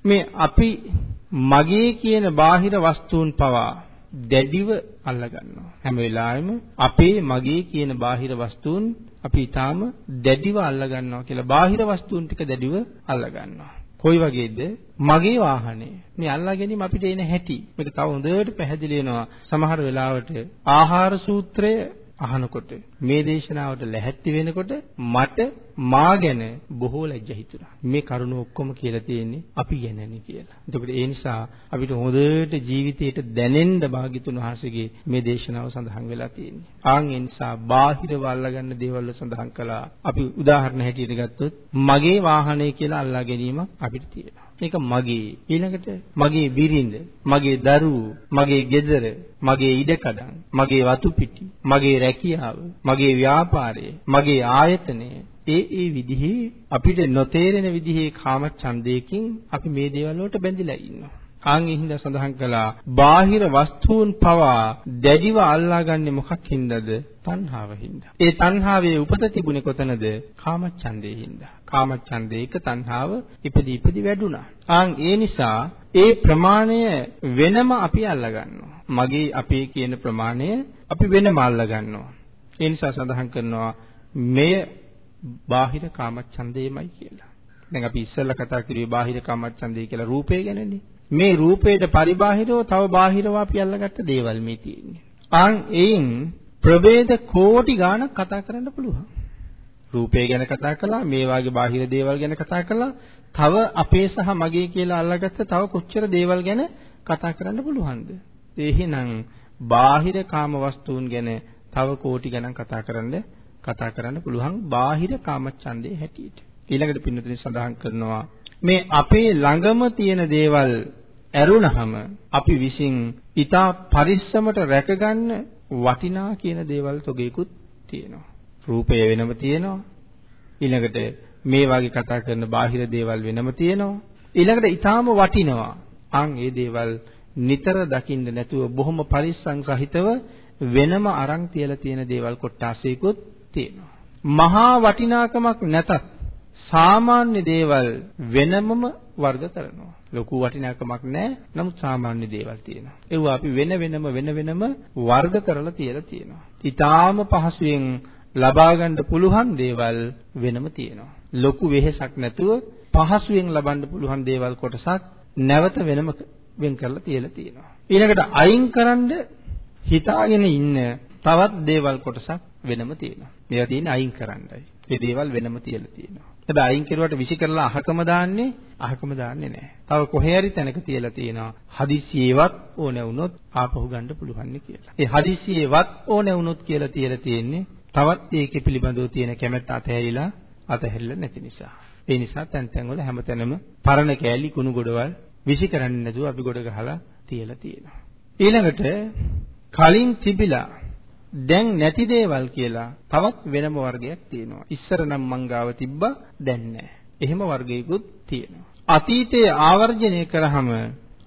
මේ අපි මගේ කියන බාහිර වස්තුන් පවා දැඩිව අල්ලගන්නවා. හැම වෙලාවෙම අපේ මගේ කියන බාහිර වස්තුන් අපි ඊටාම දැඩිව අල්ලගන්නවා කියලා බාහිර වස්තුන් ටික දැඩිව අල්ලගන්නවා. කොයි වගේද? මගේ වාහනේ. මේ අල්ලා ගැනීම අපිට එන හැටි. මේක තව හොඳට පැහැදිලි වෙනවා. සමහර වෙලාවට ආහාර සූත්‍රය අහනකොට මේ දේශනාවට ලැහැත්ති වෙනකොට මට මා ගැන බොහෝ ලැජ්ජ හිතුණා. මේ කරුණ ඔක්කොම කියලා තියෙන්නේ අපි ගැනනේ කියලා. එතකොට ඒ නිසා අපිට හොඳට ජීවිතේට දැනෙන්න භාග්‍යතුන් වහන්සේගේ මේ දේශනාව සඳහන් වෙලා තියෙන්නේ. ආන් ඒ නිසා බාහිරව අල්ලගන්න දේවල් සඳහන් කළා. අපි උදාහරණ හැටියට ගත්තොත් මගේ වාහනය කියලා අල්ලා ගැනීම අපිට තියෙනවා. මේක මගේ ඊළඟට මගේ බිරිඳ මගේ දරුවෝ මගේ ගෙදර මගේ ඉඩකඩම් මගේ වතු පිටි මගේ රැකියාව මගේ ව්‍යාපාරය මගේ ආයතනය ඒ ඒ විදිහේ අපිට නොතේරෙන විදිහේ කාම ඡන්දයකින් අපි මේ දේවල් වලට බැඳිලා ඉන්නවා. ආන් හිඳ සඳහන් කළා බාහිර වස්තුන් පවා දැඩිව අල්ලාගන්නේ මොකක් හින්දාද? තණ්හාව හින්දා. ඒ තණ්හාවේ උපත තිබුණේ කොතනද? කාමච්ඡන්දේ හින්දා. කාමච්ඡන්දේක තණ්හාව ඉපදි ඉපදි වැඩුණා. ආන් ඒ නිසා ඒ ප්‍රමාණය වෙනම අපි අල්ලගන්නවා. මගේ අපේ කියන ප්‍රමාණය අපි වෙනම අල්ලගන්නවා. ඒ නිසා සඳහන් කරනවා මෙය බාහිර කාමච්ඡන්දේමයි කියලා. දැන් අපි ඉස්සෙල්ලා කතා කරුවේ බාහිර කාමච්ඡන්දේ කියලා රූපය ගැනනේ. මේ රූපයට පරිබාහිරව තව බාහිරව අපි අල්ලගත්ත දේවල් මේ තියෙන්නේ. අන් එයින් ප්‍රභේද කෝටි ගාණක් කතා කරන්න පුළුවන්. රූපය ගැන කතා කළා, මේ වාගේ බාහිර දේවල් ගැන කතා කළා, තව අපේ සහ මගේ කියලා අල්ලගත්ත තව කොච්චර දේවල් ගැන කතා කරන්න පුළුවන්ද? එහෙනම් බාහිර කාම වස්තුන් ගැන තව කෝටි ගණන් කතා කරන්න කතා කරන්න පුළුවන් බාහිර කාමච්ඡන්දේ හැටියට. ඊළඟට පින්නතුනි සඳහන් කරනවා මේ අපේ ළඟම තියෙන දේවල් ඇරුණහම අපි විසින් ඊටා පරිස්සමට රැකගන්න වටිනා කියන දේවල් තොගේකුත් තියෙනවා. රූපය වෙනම තියෙනවා. ඊළඟට මේ වගේ කතා කරන බාහිර දේවල් වෙනම තියෙනවා. ඊළඟට ඊටාම වටිනවා. අන් ඒ දේවල් නිතර දකින්න නැතුව බොහොම පරිස්සම් සහිතව වෙනම අරන් තියලා තියෙන දේවල් කොටාසයකුත් තියෙනවා. මහා වටිනාකමක් නැතත් සාමාන්‍ය දේවල් වෙනමම වර්ග කරනවා. ලොකු වටිනාකමක් නැහැ. නමුත් සාමාන්‍ය දේවල් තියෙනවා. ඒවා අපි වෙන වෙනම වෙන වෙනම වර්ග කරලා තියලා තියෙනවා. ඊටාම පහසුවෙන් ලබා ගන්න පුළුවන් දේවල් වෙනම තියෙනවා. ලොකු වෙහෙසක් නැතුව පහසුවෙන් ලබන්න පුළුවන් දේවල් කොටසක් නැවත වෙනම වෙන් කරලා තියලා තියෙනවා. ඊළඟට අයින් කරන්න හිතාගෙන ඉන්න තවත් දේවල් කොටසක් වෙනම තියෙනවා. මේවා තියෙන්නේ අයින් කරන්නයි. ඒ දේවල් වෙනම තියලා තියෙනවා. හැබැයි අයින් කෙරුවට විසි කරලා අහකම දාන්නේ අහකම දාන්නේ නැහැ. තව කොහේ හරි තැනක තියලා තියෙනවා හදිස්සියේවත් ඕනේ වුණොත් ආපහු ගන්න පුළුවන් කියලා. ඒ හදිස්සියේවත් ඕනේ වුණොත් කියලා තියලා තියෙන්නේ තවත් ඒකේ පිළිබඳව තියෙන කැමැත්ත අතහැරිලා අතහැරිලා නැති නිසා. ඒ නිසා තැන් තැන් වල හැමතැනම පරණ කෑලි කුණු ගොඩවල් විසි කරන්නේ නැතුව අපි ගොඩ ගහලා තියලා තියෙනවා. ඊළඟට කලින් තිබිලා දැන් නැති දේවල් කියලා තවත් වෙනම වර්ගයක් තියෙනවා. ඉස්සර නම් මංගාව තිබ්බා දැන් නැහැ. එහෙම වර්ගයකුත් තියෙනවා. අතීතයේ ආවර්ජනය කරාම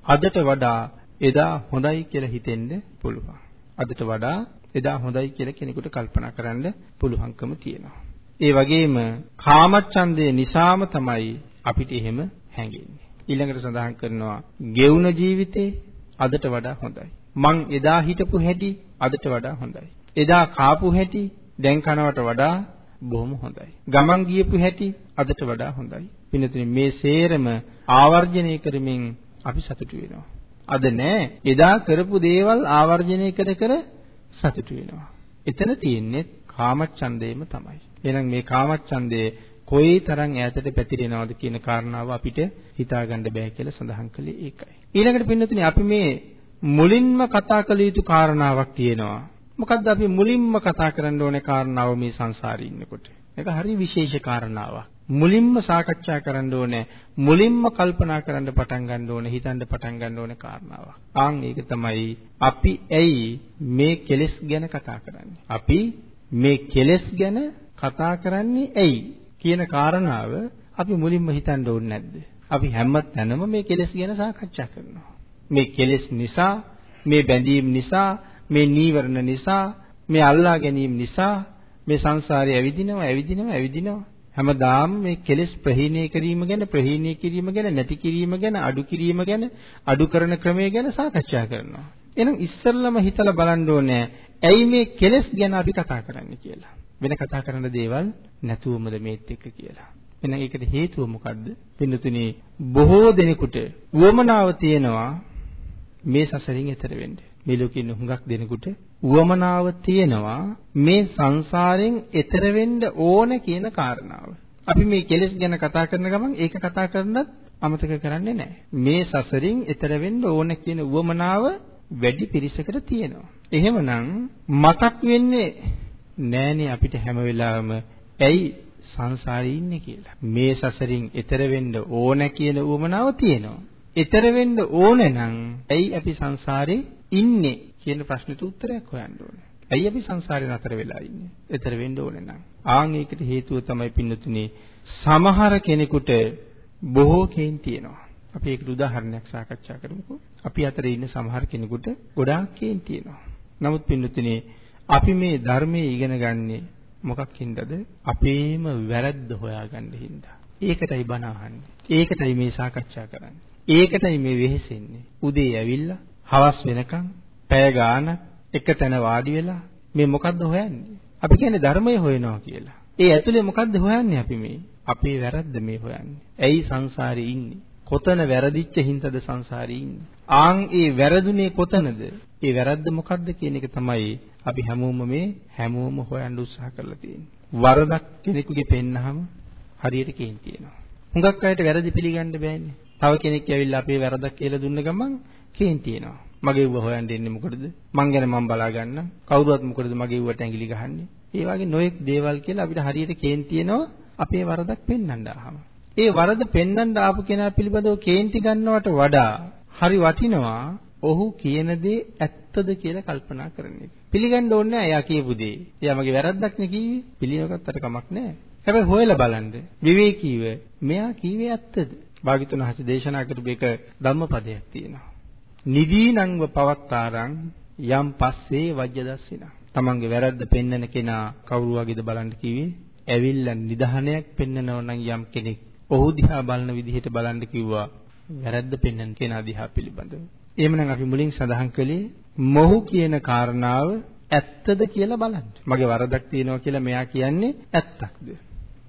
අදට වඩා එදා හොඳයි කියලා හිතෙන්න පුළුවන්. අදට වඩා එදා හොඳයි කියලා කෙනෙකුට කල්පනා කරන්න පුළුවන්කම තියෙනවා. ඒ වගේම කාමච්ඡන්දය නිසාම තමයි අපිට එහෙම හැඟෙන්නේ. ඊළඟට සඳහන් කරනවා ගෙවුන ජීවිතේ අදට වඩා හොඳයි. මං එදා හිටපු හැටි අදට වඩා හොඳයි. එදා කාපු හැටි දැන් කනවට වඩා බොහොම හොඳයි. ගමන් ගියපු හැටි අදට වඩා හොඳයි. පින්නතුනි මේ සේරම ආවර්ජනය කරමින් අපි සතුටු වෙනවා. අද නෑ එදා කරපු දේවල් ආවර්ජනය කර කර සතුටු වෙනවා. එතන තියෙන්නේ කාමච්ඡන්දේම තමයි. එහෙනම් මේ කාමච්ඡන්දේ කොයි තරම් ඈතට පැතිරෙනවද කියන කාරණාව අපිට හිතාගන්න බෑ කියලා සඳහන් කළේ ඒකයි. ඊළඟට පින්නතුනි අපි මේ මුලින්ම කතා කළ යුතු කාරණාවක් තියෙනවා. මොකද්ද අපි මුලින්ම කතා කරන්න ඕනේ කාරණාව මේ සංසාරේ ඉන්නකොට? ඒක හරි විශේෂ කාරණාවක්. මුලින්ම සාකච්ඡා කරන්න ඕනේ මුලින්ම කල්පනා කරන්න පටන් ගන්න ඕනේ හිතන්න පටන් ගන්න ඕනේ කාරණාවක්. ආන් ඒක තමයි අපි ඇයි මේ කෙලෙස් ගැන කතා කරන්නේ? අපි මේ කෙලෙස් ගැන කතා කරන්නේ ඇයි කියන කාරණාව අපි මුලින්ම හිතන්න ඕනේ නැද්ද? අපි හැම තැනම මේ කෙලෙස් ගැන සාකච්ඡා කරනවා. මේ කෙලෙස් නිසා, මේ බැඳීම් නිසා, මේ නීවරණ නිසා, මේ අල්ලා ගැනීම නිසා මේ සංසාරේ ඇවිදිනවා, ඇවිදිනවා, ඇවිදිනවා. හැමදාම මේ කෙලෙස් ප්‍රහීණය කිරීම ගැන ප්‍රහීණය කිරීම ගැන නැති කිරීම ගැන අඩු කිරීම ගැන අඩු කරන ක්‍රමය ගැන සාකච්ඡා කරනවා. එහෙනම් ඉස්සෙල්ලම හිතලා බලන්න ඕනේ ඇයි මේ කෙලෙස් ගැන අපි කතා කරන්නේ කියලා. වෙන කතා කරන දේවල් නැතුවමද මේත් එක්ක කියලා. එහෙනම් ඒකට හේතුව මොකද්ද? පින්නතුනේ බොහෝ දෙනෙකුට උවමනාව තියෙනවා මේ සසරින් එතර වෙන්න. මේ ලෝකේ ඉන්න හුඟක් දෙනෙකුට උවමනාව තියෙනවා මේ සංසාරයෙන් එතර වෙන්න ඕන කියන කාරණාව. අපි මේ කෙලෙස් ගැන කතා කරන ගමන් ඒක කතා කරනත් අමතක කරන්නේ නැහැ. මේ සසරින් එතර වෙන්න ඕන කියන උවමනාව වැඩි පිරිසකට තියෙනවා. එහෙමනම් මතක් වෙන්නේ නෑනේ අපිට හැම වෙලාවෙම ඇයි සංසාරේ ඉන්නේ කියලා. මේ සසරින් එතර වෙන්න ඕන කියන උවමනාව තියෙනවා. එතර වෙන්න ඕනේ නම් ඇයි අපි සංසාරේ ඉන්නේ කියන ප්‍රශ්නෙට උත්තරයක් හොයන්න ඕනේ. ඇයි අපි සංසාරේ නතර වෙලා ඉන්නේ? එතර වෙන්න ඕනේ නම්. ආන් ඒකට හේතුව තමයි පින්නතුනේ සමහර කෙනෙකුට බොහෝ කේන් තියෙනවා. අපි ඒකට උදාහරණයක් සාකච්ඡා කරමුකෝ. අපි අතරේ ඉන්න සමහර කෙනෙකුට ගොඩාක් කේන් තියෙනවා. නමුත් පින්නතුනේ අපි මේ ධර්මයේ ඉගෙන ගන්නේ මොකක් හින්දාද? අපේම වැරද්ද හොයාගන්න හින්දා. ඒකටයි බණ අහන්නේ. ඒකටයි මේ සාකච්ඡා කරන්නේ. ඒකටයි මේ වෙහෙසෙන්නේ. උදේ ඇවිල්ලා හවස් වෙනකන් පැය ගාන එක තැන වාඩි වෙලා මේ මොකද්ද හොයන්නේ? අපි කියන්නේ ධර්මය හොයනවා කියලා. ඒ ඇතුලේ මොකද්ද හොයන්නේ අපි මේ? අපේ වැරද්ද මේ හොයන්නේ. ඇයි සංසාරේ ඉන්නේ? කොතන වැරදිච්ච හින්දාද සංසාරේ ඉන්නේ? ආන් ඒ වැරදුනේ කොතනද? ඒ වැරද්ද මොකද්ද කියන එක තමයි අපි හැමෝම මේ හැමෝම හොයන්න උත්සාහ කරලා තියෙන්නේ. වරදක් කෙනෙකුගේ පෙන්නහම හරියට කේන් තියෙනවා. හුඟක් අයට වැරදි පිළිගන්න බෑනේ. තව කෙනෙක් ඇවිල්ලා අපේ වැරදක් කියලා දුන්න ගමන් කේන් තියෙනවා. මගේ ඌව හොයන්න ඉන්නේ මොකටද? මං ගැන මං බලා ගන්න. කවුරුවත් මොකටද මගේ ඌවට ඇඟිලි ගහන්නේ? ඒ වගේ නොයෙක් දේවල් කියලා අපිට හරියට කේන් තියෙනවා අපේ වරදක් පෙන්වන්න ආවම. ඒ වරද පෙන්වන්න ආපු කෙනා පිළිබඳව කේන්ති ගන්නවට වඩා හරි වටිනවා ඔහු කියන දේ ඇත්තද කියලා කල්පනා කරන එක. පිළිගන්න ඕනේ නැහැ එයා කියපු දේ. එයා මගේ වැරද්දක් නේ කිව්වේ. පිළිගන්නකට කමක් නැහැ. හැබැයි හොයලා බලන්න. විවේකීව මෙයා කීවේ ඇත්තද? භාග්‍යතුන් හස දේශනා කරපු එක ධම්මපදයක් තියෙනවා. නිදීනංව පවත්තාරං යම් පස්සේ වජ්‍යදස්සිනා. තමන්ගේ වැරද්ද පෙන්නන කෙනා කවුරු වගේද බලන්න කිව්වේ? ඇවිල්ලා නිදහනයක් පෙන්නනව නම් යම් කෙනෙක් ඔහු දිහා බලන විදිහට බලන්න කිව්වා. වැරද්ද පෙන්නන කෙනා දිහා පිළිබඳව. එහෙමනම් අපි මුලින් සඳහන් කළේ මොහු කියන කාරණාව ඇත්තද කියලා බලන්න. මගේ වරදක් තියෙනවා කියලා මෙයා කියන්නේ ඇත්තක්ද?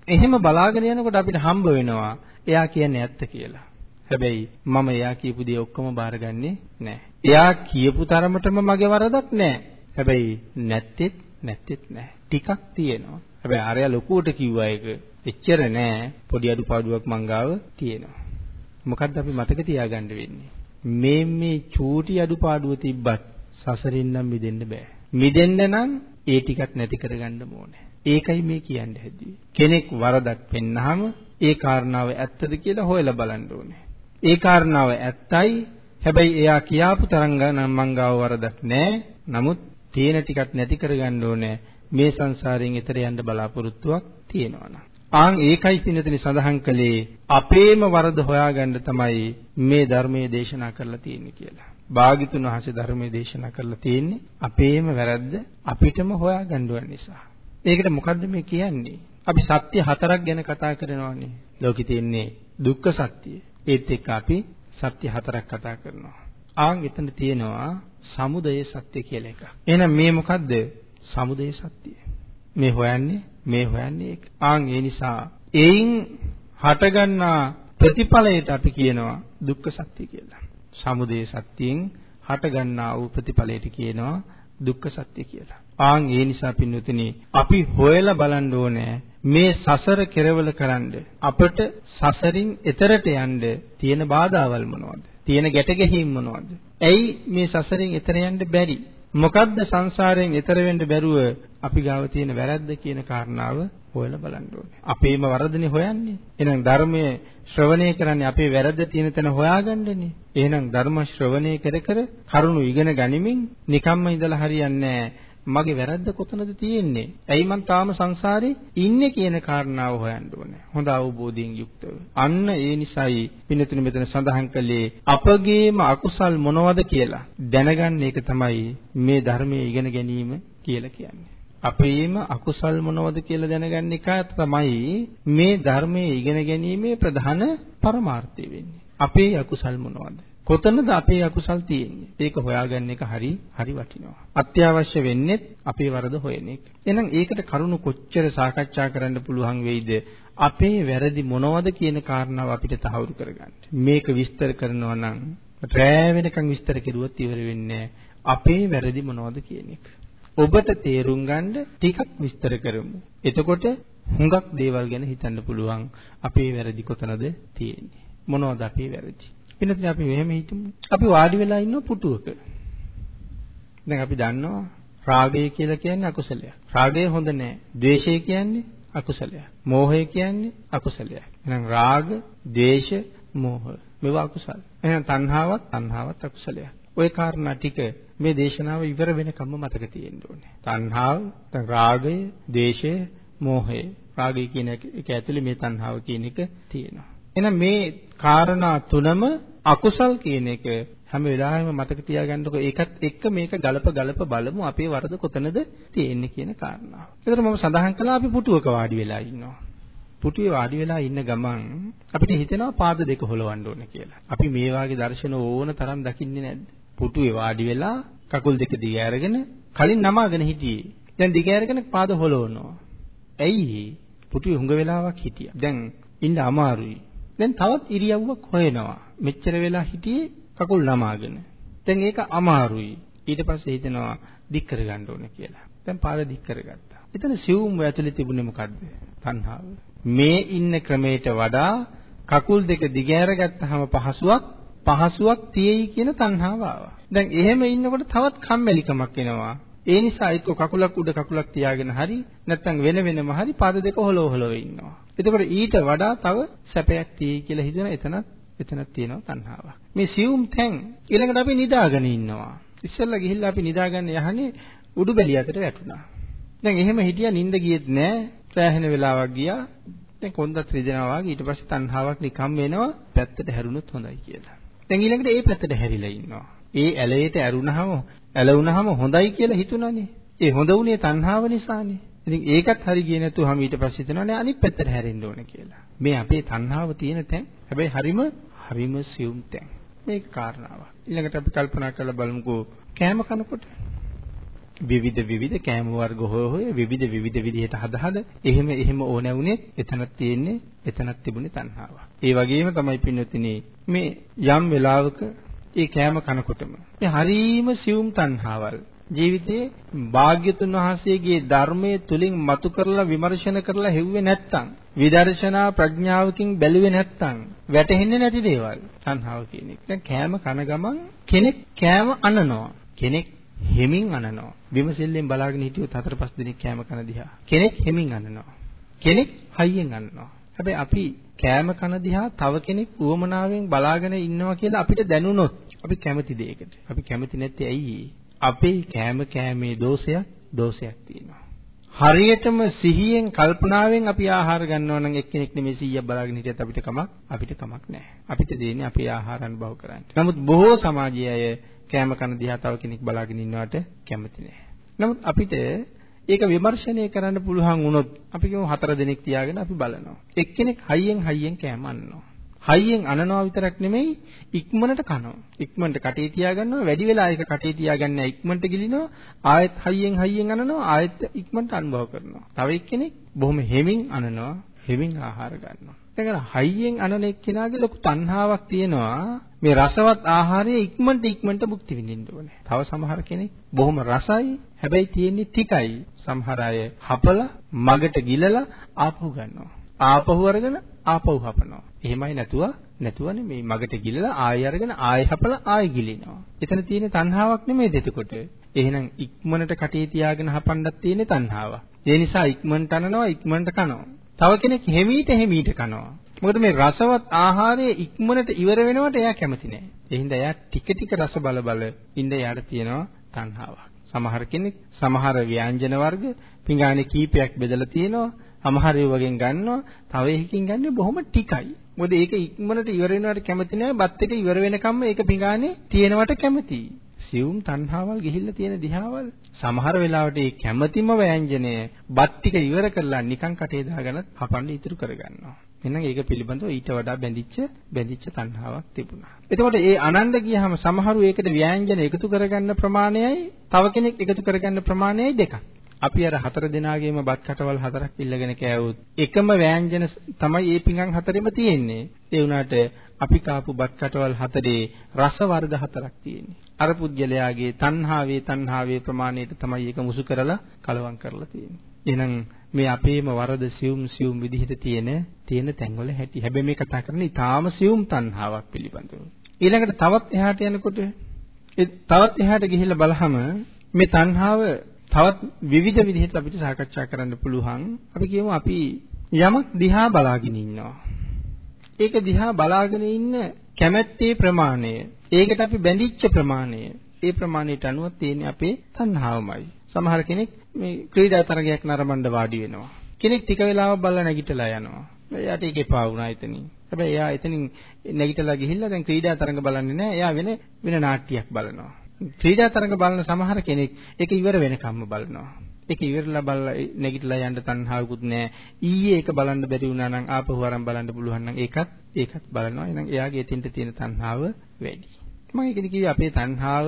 එහෙම බලාගෙන යනකොට අපිට හම්බ වෙනවා එයා කියන්නේ ඇත්ත කියලා. හැබැයි මම එයා කියපු දේ ඔක්කොම බාරගන්නේ නැහැ. එයා කියපු තරමටම මගේ වරදක් නැහැ. හැබැයි නැත්තේත් නැත්තේත් නැහැ. ටිකක් තියෙනවා. හැබැයි ආරයා ලොකුවට කිව්වා ඒක එච්චර නෑ පොඩි අඩුපාඩුවක් මංගාව තියෙනවා. මොකද්ද අපි මතක තියාගන්න වෙන්නේ? මේ මේ චූටි අඩුපාඩුව තිබ්බත් සසරින් නම් මිදෙන්න බෑ. මිදෙන්න නම් ඒ ටිකක් නැති කරගන්න ඕනේ. ඒකයි මේ කියන්න හැදුවේ. කෙනෙක් වරදක් පෙන්නාම ඒ කාරණාව ඇත්තද කියලා හොයලා බලන්න ඕනේ. ඒ කාරණාව ඇත්තයි. හැබැයි එයා කියාපු තරංග නම් මංගාව වරදක් නෑ. නමුත් තියෙන ටිකක් නැති කරගන්න ඕනේ. මේ සංසාරයෙන් එතර යන්න බලාපොරොත්තුවක් තියෙනවා නම්. ආන් ඒකයි පින්නතනි සඳහන් කළේ අපේම වරද හොයාගන්න තමයි මේ ධර්මයේ දේශනා කරලා තියෙන්නේ කියලා. භාග්‍යතුන් වහන්සේ ධර්මයේ දේශනා කරලා තියෙන්නේ අපේම වැරද්ද අපිටම හොයාගන්න ඕන නිසා. ඒකට මොකද්ද මේ කියන්නේ? අපි සත්‍ය හතරක් ගැන කතා කරනවානේ. ලෝකෙ තියෙන්නේ දුක්ඛ සත්‍ය. ඒත් එක්ක අපි සත්‍ය හතරක් කතා කරනවා. ආන් එතන තියෙනවා සමුදය සත්‍ය කියලා එකක්. එහෙනම් මේ මොකද්ද? සමුදය සත්‍යය. මේ හොයන්නේ මේ හොයන්නේ ඒක. ආන් ඒ නිසා එයින් හටගන්නා ප්‍රතිඵලයට අපි කියනවා දුක්ඛ සත්‍ය කියලා. සමුදය සත්‍යයෙන් හටගන්නා වූ ප්‍රතිඵලයට කියනවා දුක්ඛ සත්‍ය කියලා. ආන් ඒ නිසා පින්වතුනි අපි හොයලා බලන්න ඕනේ මේ සසර කෙරවල කරන්න අපට සසරින් එතරට යන්න තියෙන බාධාවල් මොනවද? තියෙන ගැට ගැහිම් මොනවද? ඇයි මේ සසරින් එතර යන්න බැරි? මොකද්ද සංසාරයෙන් එතර වෙන්න බැරුව අපි ගාව තියෙන වැරද්ද කියන කාරණාව හොයලා බලන්න ඕනේ. අපේම වරදනේ හොයන්නේ. එහෙනම් ධර්මයේ ශ්‍රවණය කරන්නේ අපේ වැරද්ද තියෙන තැන හොයාගන්නනේ. එහෙනම් ධර්ම ශ්‍රවණය කර කර කරුණු ඉගෙන ගනිමින් නිකම්ම ඉඳලා හරියන්නේ නැහැ. මගේ වැරද්ද කොතනද තියෙන්නේ? ඇයි මං තාම සංසාරේ ඉන්නේ කියන කාරණාව හොයන්න ඕනේ. හොඳ අවබෝධයෙන් යුක්තව. අන්න ඒ නිසායි පින්නතුනි මෙතන සඳහන් කළේ අපගේම අකුසල් මොනවද කියලා දැනගන්න එක තමයි මේ ධර්මයේ ඉගෙන ගැනීම කියලා කියන්නේ. අපේම අකුසල් මොනවද කියලා දැනගන්න එක තමයි මේ ධර්මයේ ඉගෙන ගැනීමේ ප්‍රධාන පරමාර්ථය වෙන්නේ. අපේ අකුසල් මොනවද? කොතනද අපේ අකුසල් තියෙන්නේ? ඒක හොයාගන්න එක හරි හරි වටිනවා. අත්‍යවශ්‍ය වෙන්නේ අපේ වරද හොයන එක. එහෙනම් ඒකට කරුණු කොච්චර සාකච්ඡා කරන්න පුළුවන් වෙයිද? අපේ වැරදි මොනවද කියන කාරණාව අපිට තහවුරු කරගන්න. මේක විස්තර කරනවා නම් රෑ වෙනකන් විස්තර කෙරුවොත් ඉවර වෙන්නේ අපේ වැරදි මොනවද කියන එක. ඔබට තේරුම් ගන්න ටිකක් විස්තර කරමු. එතකොට හුඟක් දේවල් ගැන හිතන්න පුළුවන් අපේ වැරදි කොතනද තියෙන්නේ. මොනවද අපේ වැරදි? වෙනදී අපි මෙහෙම හිතමු. අපි වාඩි වෙලා ඉන්න පුටුවක. දැන් අපි දන්නවා රාගය කියලා කියන්නේ අකුසලයක්. රාගය හොඳ නෑ. ද්වේෂය කියන්නේ අකුසලයක්. මෝහය කියන්නේ අකුසලයක්. එහෙනම් රාග, ද්වේෂ, මෝහ මේවා අකුසල. එහෙනම් තණ්හාවක්, තණ්හාවක් අකුසලයක්. ওই කාරණා ටික මේ දේශනාව ඉවර වෙනකම්ම මතක තියෙන්න ඕනේ. තණ්හාව, දැන් රාගය, ද්වේෂය, මෝහය. රාගය කියන එක ඇතුලේ මේ තණ්හාව කියන එක තියෙනවා. එහෙනම් මේ කාරණා තුනම අකුසල් කියන එක හැම වෙලාවෙම මතක තියාගන්නකො ඒකත් එක්ක මේක ගලප ගලප බලමු අපේ වරද කොතනද තියෙන්නේ කියන කාරණාව. ඒකට මම සඳහන් කළා අපි පුටුවක වාඩි වෙලා ඉන්නවා. පුටුවේ වාඩි වෙලා ඉන්න ගමන් අපිට හිතෙනවා පාද දෙක හොලවන්න ඕන කියලා. අපි මේ වාගේ දර්ශන ඕන තරම් දකින්නේ නැද්ද? පුටුවේ වාඩි වෙලා කකුල් දෙක දිග අරගෙන කලින් නමාගෙන හිටියේ. දැන් දිග අරගෙන පාද හොලවනවා. ඇයි? පුටුවේ හුඟ වෙලාවක් හිටියා. දැන් ඉන්න අමාරුයි. දැන් තවත් ඉරියව්වක් හොයනවා. මෙච්චර වෙලා හිටියේ කකුල් නමාගෙන. දැන් ඒක අමාරුයි. ඊට පස්සේ හිතෙනවා දික් කරගන්න ඕනේ කියලා. දැන් පාද දික් කරගත්තා. එතන සිවුම් ඇතුලේ තිබුණේ මොකද්ද? තණ්හාව. මේ ඉන්න ක්‍රමයට වඩා කකුල් දෙක දිගෑරගත්තාම පහසුවක් පහසුවක් තියෙයි කියන තණ්හාව ආවා. දැන් එහෙම ඉන්නකොට තවත් කම්මැලිකමක් එනවා. ඒ නිසා එක්ක කකුලක් උඩ කකුලක් තියාගෙන හරි නැත්නම් වෙන වෙනම හරි පාද දෙක හොලව හොලව ඉන්නවා. එතකොට ඊට වඩා තව සැපයක් තියෙයි කියලා හිතන එතනත් එතනක් තියෙනවා තණ්හාවක්. මේ සියුම් තැන් ඊළඟට අපි නිදාගෙන ඉන්නවා. ඉස්සෙල්ලා ගිහිල්ලා අපි නිදාගන්න යහනේ උඩු බැලිය අතට වැටුණා. දැන් එහෙම හිටියා නිින්ද ගියෙත් නෑ. සෑහෙන වෙලාවක් ගියා. දැන් කොන්දත් රිදෙනවා වගේ ඊට පස්සේ තණ්හාවක් නිකම් වෙනවා. පැත්තට හැරුණොත් හොඳයි කියලා. දැන් ඊළඟට ඒ පැත්තට හැරිලා ඉන්නවා. ඒ ඇලයට ඇරුණාම ඇලුණාම හොඳයි කියලා හිතුණානේ. ඒ හොඳ උනේ තණ්හාව නිසානේ. ඉතින් ඒකත් හරි ගියේ නැතුවම ඊට පස්සේ හිතනවානේ අනිත් පැත්තට හැරෙන්න ඕන කියලා. මේ අපේ තණ්හාව තියෙන තැන් හැබැයි හරිම හරිම සියුම් තැන්. මේක කාරණාවක්. ඊළඟට අපි කල්පනා කරලා බලමුකෝ කෑම කනකොට විවිධ විවිධ කෑම වර්ග හොය හොය විවිධ විවිධ විදිහට හද හද එහෙම එහෙම ඕන වුණේ එතනක් තියෙන්නේ එතනක් තිබුණේ තණ්හාව. ඒ වගේම තමයි පින්නොතිනේ මේ යම් වෙලාවක ඒ කෑම කනකොටම මේ හරීම සියුම් තණ්හාවල් ජීවිතයේ භාග්‍යතුන් වහන්සේගේ ධර්මයේ තුලින් මතු කරලා විමර්ශන කරලා හෙව්වේ නැත්තම් විදර්ශනා ප්‍රඥාවකින් බැලුවේ නැත්තම් වැටහෙන්නේ නැති දේවල් තණ්හාව කියන එක. දැන් කෑම කන ගමන් කෙනෙක් කෑම අනනවා. කෙනෙක් හෙමින් අනනවා. විමසිල්ලෙන් බලාගෙන හිටියොත් හතර පහ දිනක් කෑම කන දිහා. කෙනෙක් හෙමින් අනනවා. කෙනෙක් හයියෙන් අනනවා. හැබැයි අපි කෑම කන දිහා තව කෙනෙක් උවමනාවෙන් බලාගෙන ඉන්නවා කියලා අපිට දැනුණොත් අපි කැමති දෙයකට. අපි කැමති නැත්තේ ඇයි? අපේ කෑම කෑමේ දෝෂයක් දෝෂයක් තියෙනවා. හරියටම සිහියෙන් කල්පනාවෙන් අපි ආහාර ගන්නවා නම් එක්කෙනෙක් නෙමෙයි 100ක් බලාගෙන හිටියත් අපිට කමක් අපිට කමක් නැහැ. අපිට දෙන්නේ අපේ ආහාර අනුභව කරන්න. නමුත් බොහෝ සමාජයේ අය කෑම කන දිහා තව කෙනෙක් බලාගෙන ඉන්නවට කැමති නැහැ. නමුත් අපිට ඒක විමර්ශනය කරන්න පුළුවන් වුණොත් අපි කියමු හතර දිනක් තියාගෙන අපි බලනවා. එක්කෙනෙක් හයියෙන් හයියෙන් කෑම අන්නවා. හයියෙන් අනනවා විතරක් නෙමෙයි ඉක්මනට කනවා. ඉක්මනට කටේ තියාගන්නවා වැඩි වෙලා ඒක කටේ තියාගන්න ඉක්මනට ගිලිනවා. ආයෙත් හයියෙන් හයියෙන් අනනවා ආයෙත් ඉක්මනට අනුභව කරනවා. තව එක්කෙනෙක් බොහොම හෙමින් අනනවා. හෙමින් ආහාර ගන්නවා. දැන් හයියෙන් අනන එක්කෙනාගේ ලොකු තණ්හාවක් තියෙනවා. මේ රසවත් ආහාරය ඉක්මනට ඉක්මනට භුක්ති විඳින්න ඕනේ. තව සමහර කෙනෙක් බොහොම රසයි හැබැයි තියෙන්නේ ටිකයි. සමහර අය හපලා මගට ගිලලා ආපහු ගන්නවා. ආපහු අරගෙන ආපහු හපනවා. එහෙමයි නැතුව නැතුවනේ මේ මගට ගිලලා ආයෙ අරගෙන ආයෙ හපලා ආයෙ ගිලිනවා. එතන තියෙන තණ්හාවක් නෙමෙයිද එතකොට? එහෙනම් ඉක්මනට කටේ තියාගෙන හපන්නත් තියෙන්නේ තණ්හාව. ඒ නිසා ඉක්මනට අනනවා ඉක්මනට කනවා. තව කෙනෙක් හිමීට හිමීට කනවා. මොකද මේ රසවත් ආහාරය ඉක්මනට ඉවර වෙනවට එයා කැමති නෑ. ඒ හින්දා එයා ටික ටික රස බල බල ඉන්න එයාට තියෙනවා තණ්හාවක්. සමහර කෙනෙක් සමහර ව්‍යංජන වර්ග පිඟානේ කීපයක් බෙදලා තියෙනවා. සමහර ඒවාගෙන් ගන්නවා. තව එකකින් ගන්නේ බොහොම ටිකයි. මොකද ඒක ඉක්මනට ඉවර වෙනවට කැමති නෑ. බත් එක ඉවර වෙනකම්ම ඒක පිඟානේ තියෙනවට කැමතියි. සියුම් තණ්හාවල් ගිහිල්ලා තියෙන දිහාවල් සමහර වෙලාවට ඒ කැමැතිම ව්‍යංජනය බත් ටික ඉවර කරලා නිකන් කටේ දාගෙන හපන්න ඉතුරු කරගන්නවා. එහෙනම් ඒක පිළිබඳව ඊට වඩා බැඳිච්ච බැඳිච්ච තණ්හාවක් තිබුණා. එතකොට ඒ අනන්ද ගියහම සමහරු ඒකට ව්‍යංජන එකතු කරගන්න ප්‍රමාණයයි තව කෙනෙක් එකතු කරගන්න ප්‍රමාණයයි දෙකක්. අපි අර හතර දෙනාගේම බත් කටවල් හතරක් ඉල්ලගෙන කෑවොත් එකම ව්‍යංජන තමයි මේ පිඟන් හතරෙම තියෙන්නේ. ඒ වුණාට අපි කාපු බත් කටවල් හතරේ රස වර්ග හතරක් තියෙන්නේ. අර පුජ්‍යලයාගේ තණ්හාවේ තණ්හාවේ ප්‍රමාණයට තමයි ඒක මුසු කරලා කලවම් කරලා තියෙන්නේ. එහෙනම් මේ අපේම වරද සියුම් සියුම් විදිහට තියෙන තියෙන තැන්වල හැටි. හැබැයි මේ කතා කරන්නේ ඊටාම සියුම් තණ්හාවක් පිළිබඳව. ඊළඟට තවත් එහාට යනකොට ඒ තවත් එහාට ගිහිල්ලා බලහම මේ තණ්හාව තවත් විවිධ විදිහට අපිට සාකච්ඡා කරන්න පුළුවන්. අපි කියමු අපි යමක් දිහා බලාගෙන ඉන්නවා. ඒක දිහා බලාගෙන ඉන්න කැමැත්තේ ප්‍රමාණය, ඒකට අපි බැඳිච්ච ප්‍රමාණය, ඒ ප්‍රමාණයට අනුව තියෙන්නේ අපේ තණ්හාවමයි. සමහර කෙනෙක් මේ ක්‍රීඩා තරගයක් නරඹන්න වාඩි වෙනවා. කෙනෙක් ටික වෙලාවක් බලලා නැගිටලා යනවා. එයාට ඒක එපා වුණා එතනින්. හැබැයි එයා එතනින් නැගිටලා ගිහිල්ලා දැන් ක්‍රීඩා තරඟ බලන්නේ නැහැ. එයා වෙන වෙන නාට්‍යයක් බලනවා. ක්‍රීඩා තරඟ බලන සමහර කෙනෙක් ඒක ඉවර වෙනකම්ම බලනවා. ඒක ඉවරලා බලලා නැගිටලා යන්න තණ්හාවකුත් නැහැ. ඊයේ ඒක බලන්න බැරි වුණා නම් ආපහු අරන් බලන්න පුළුවන් නම් ඒකත් ඒකත් බලනවා. එහෙනම් එයාගේ එතින්ට තියෙන තණ්හාව වැඩි. මම ඒකද කිව්වේ අපේ තණ්හාව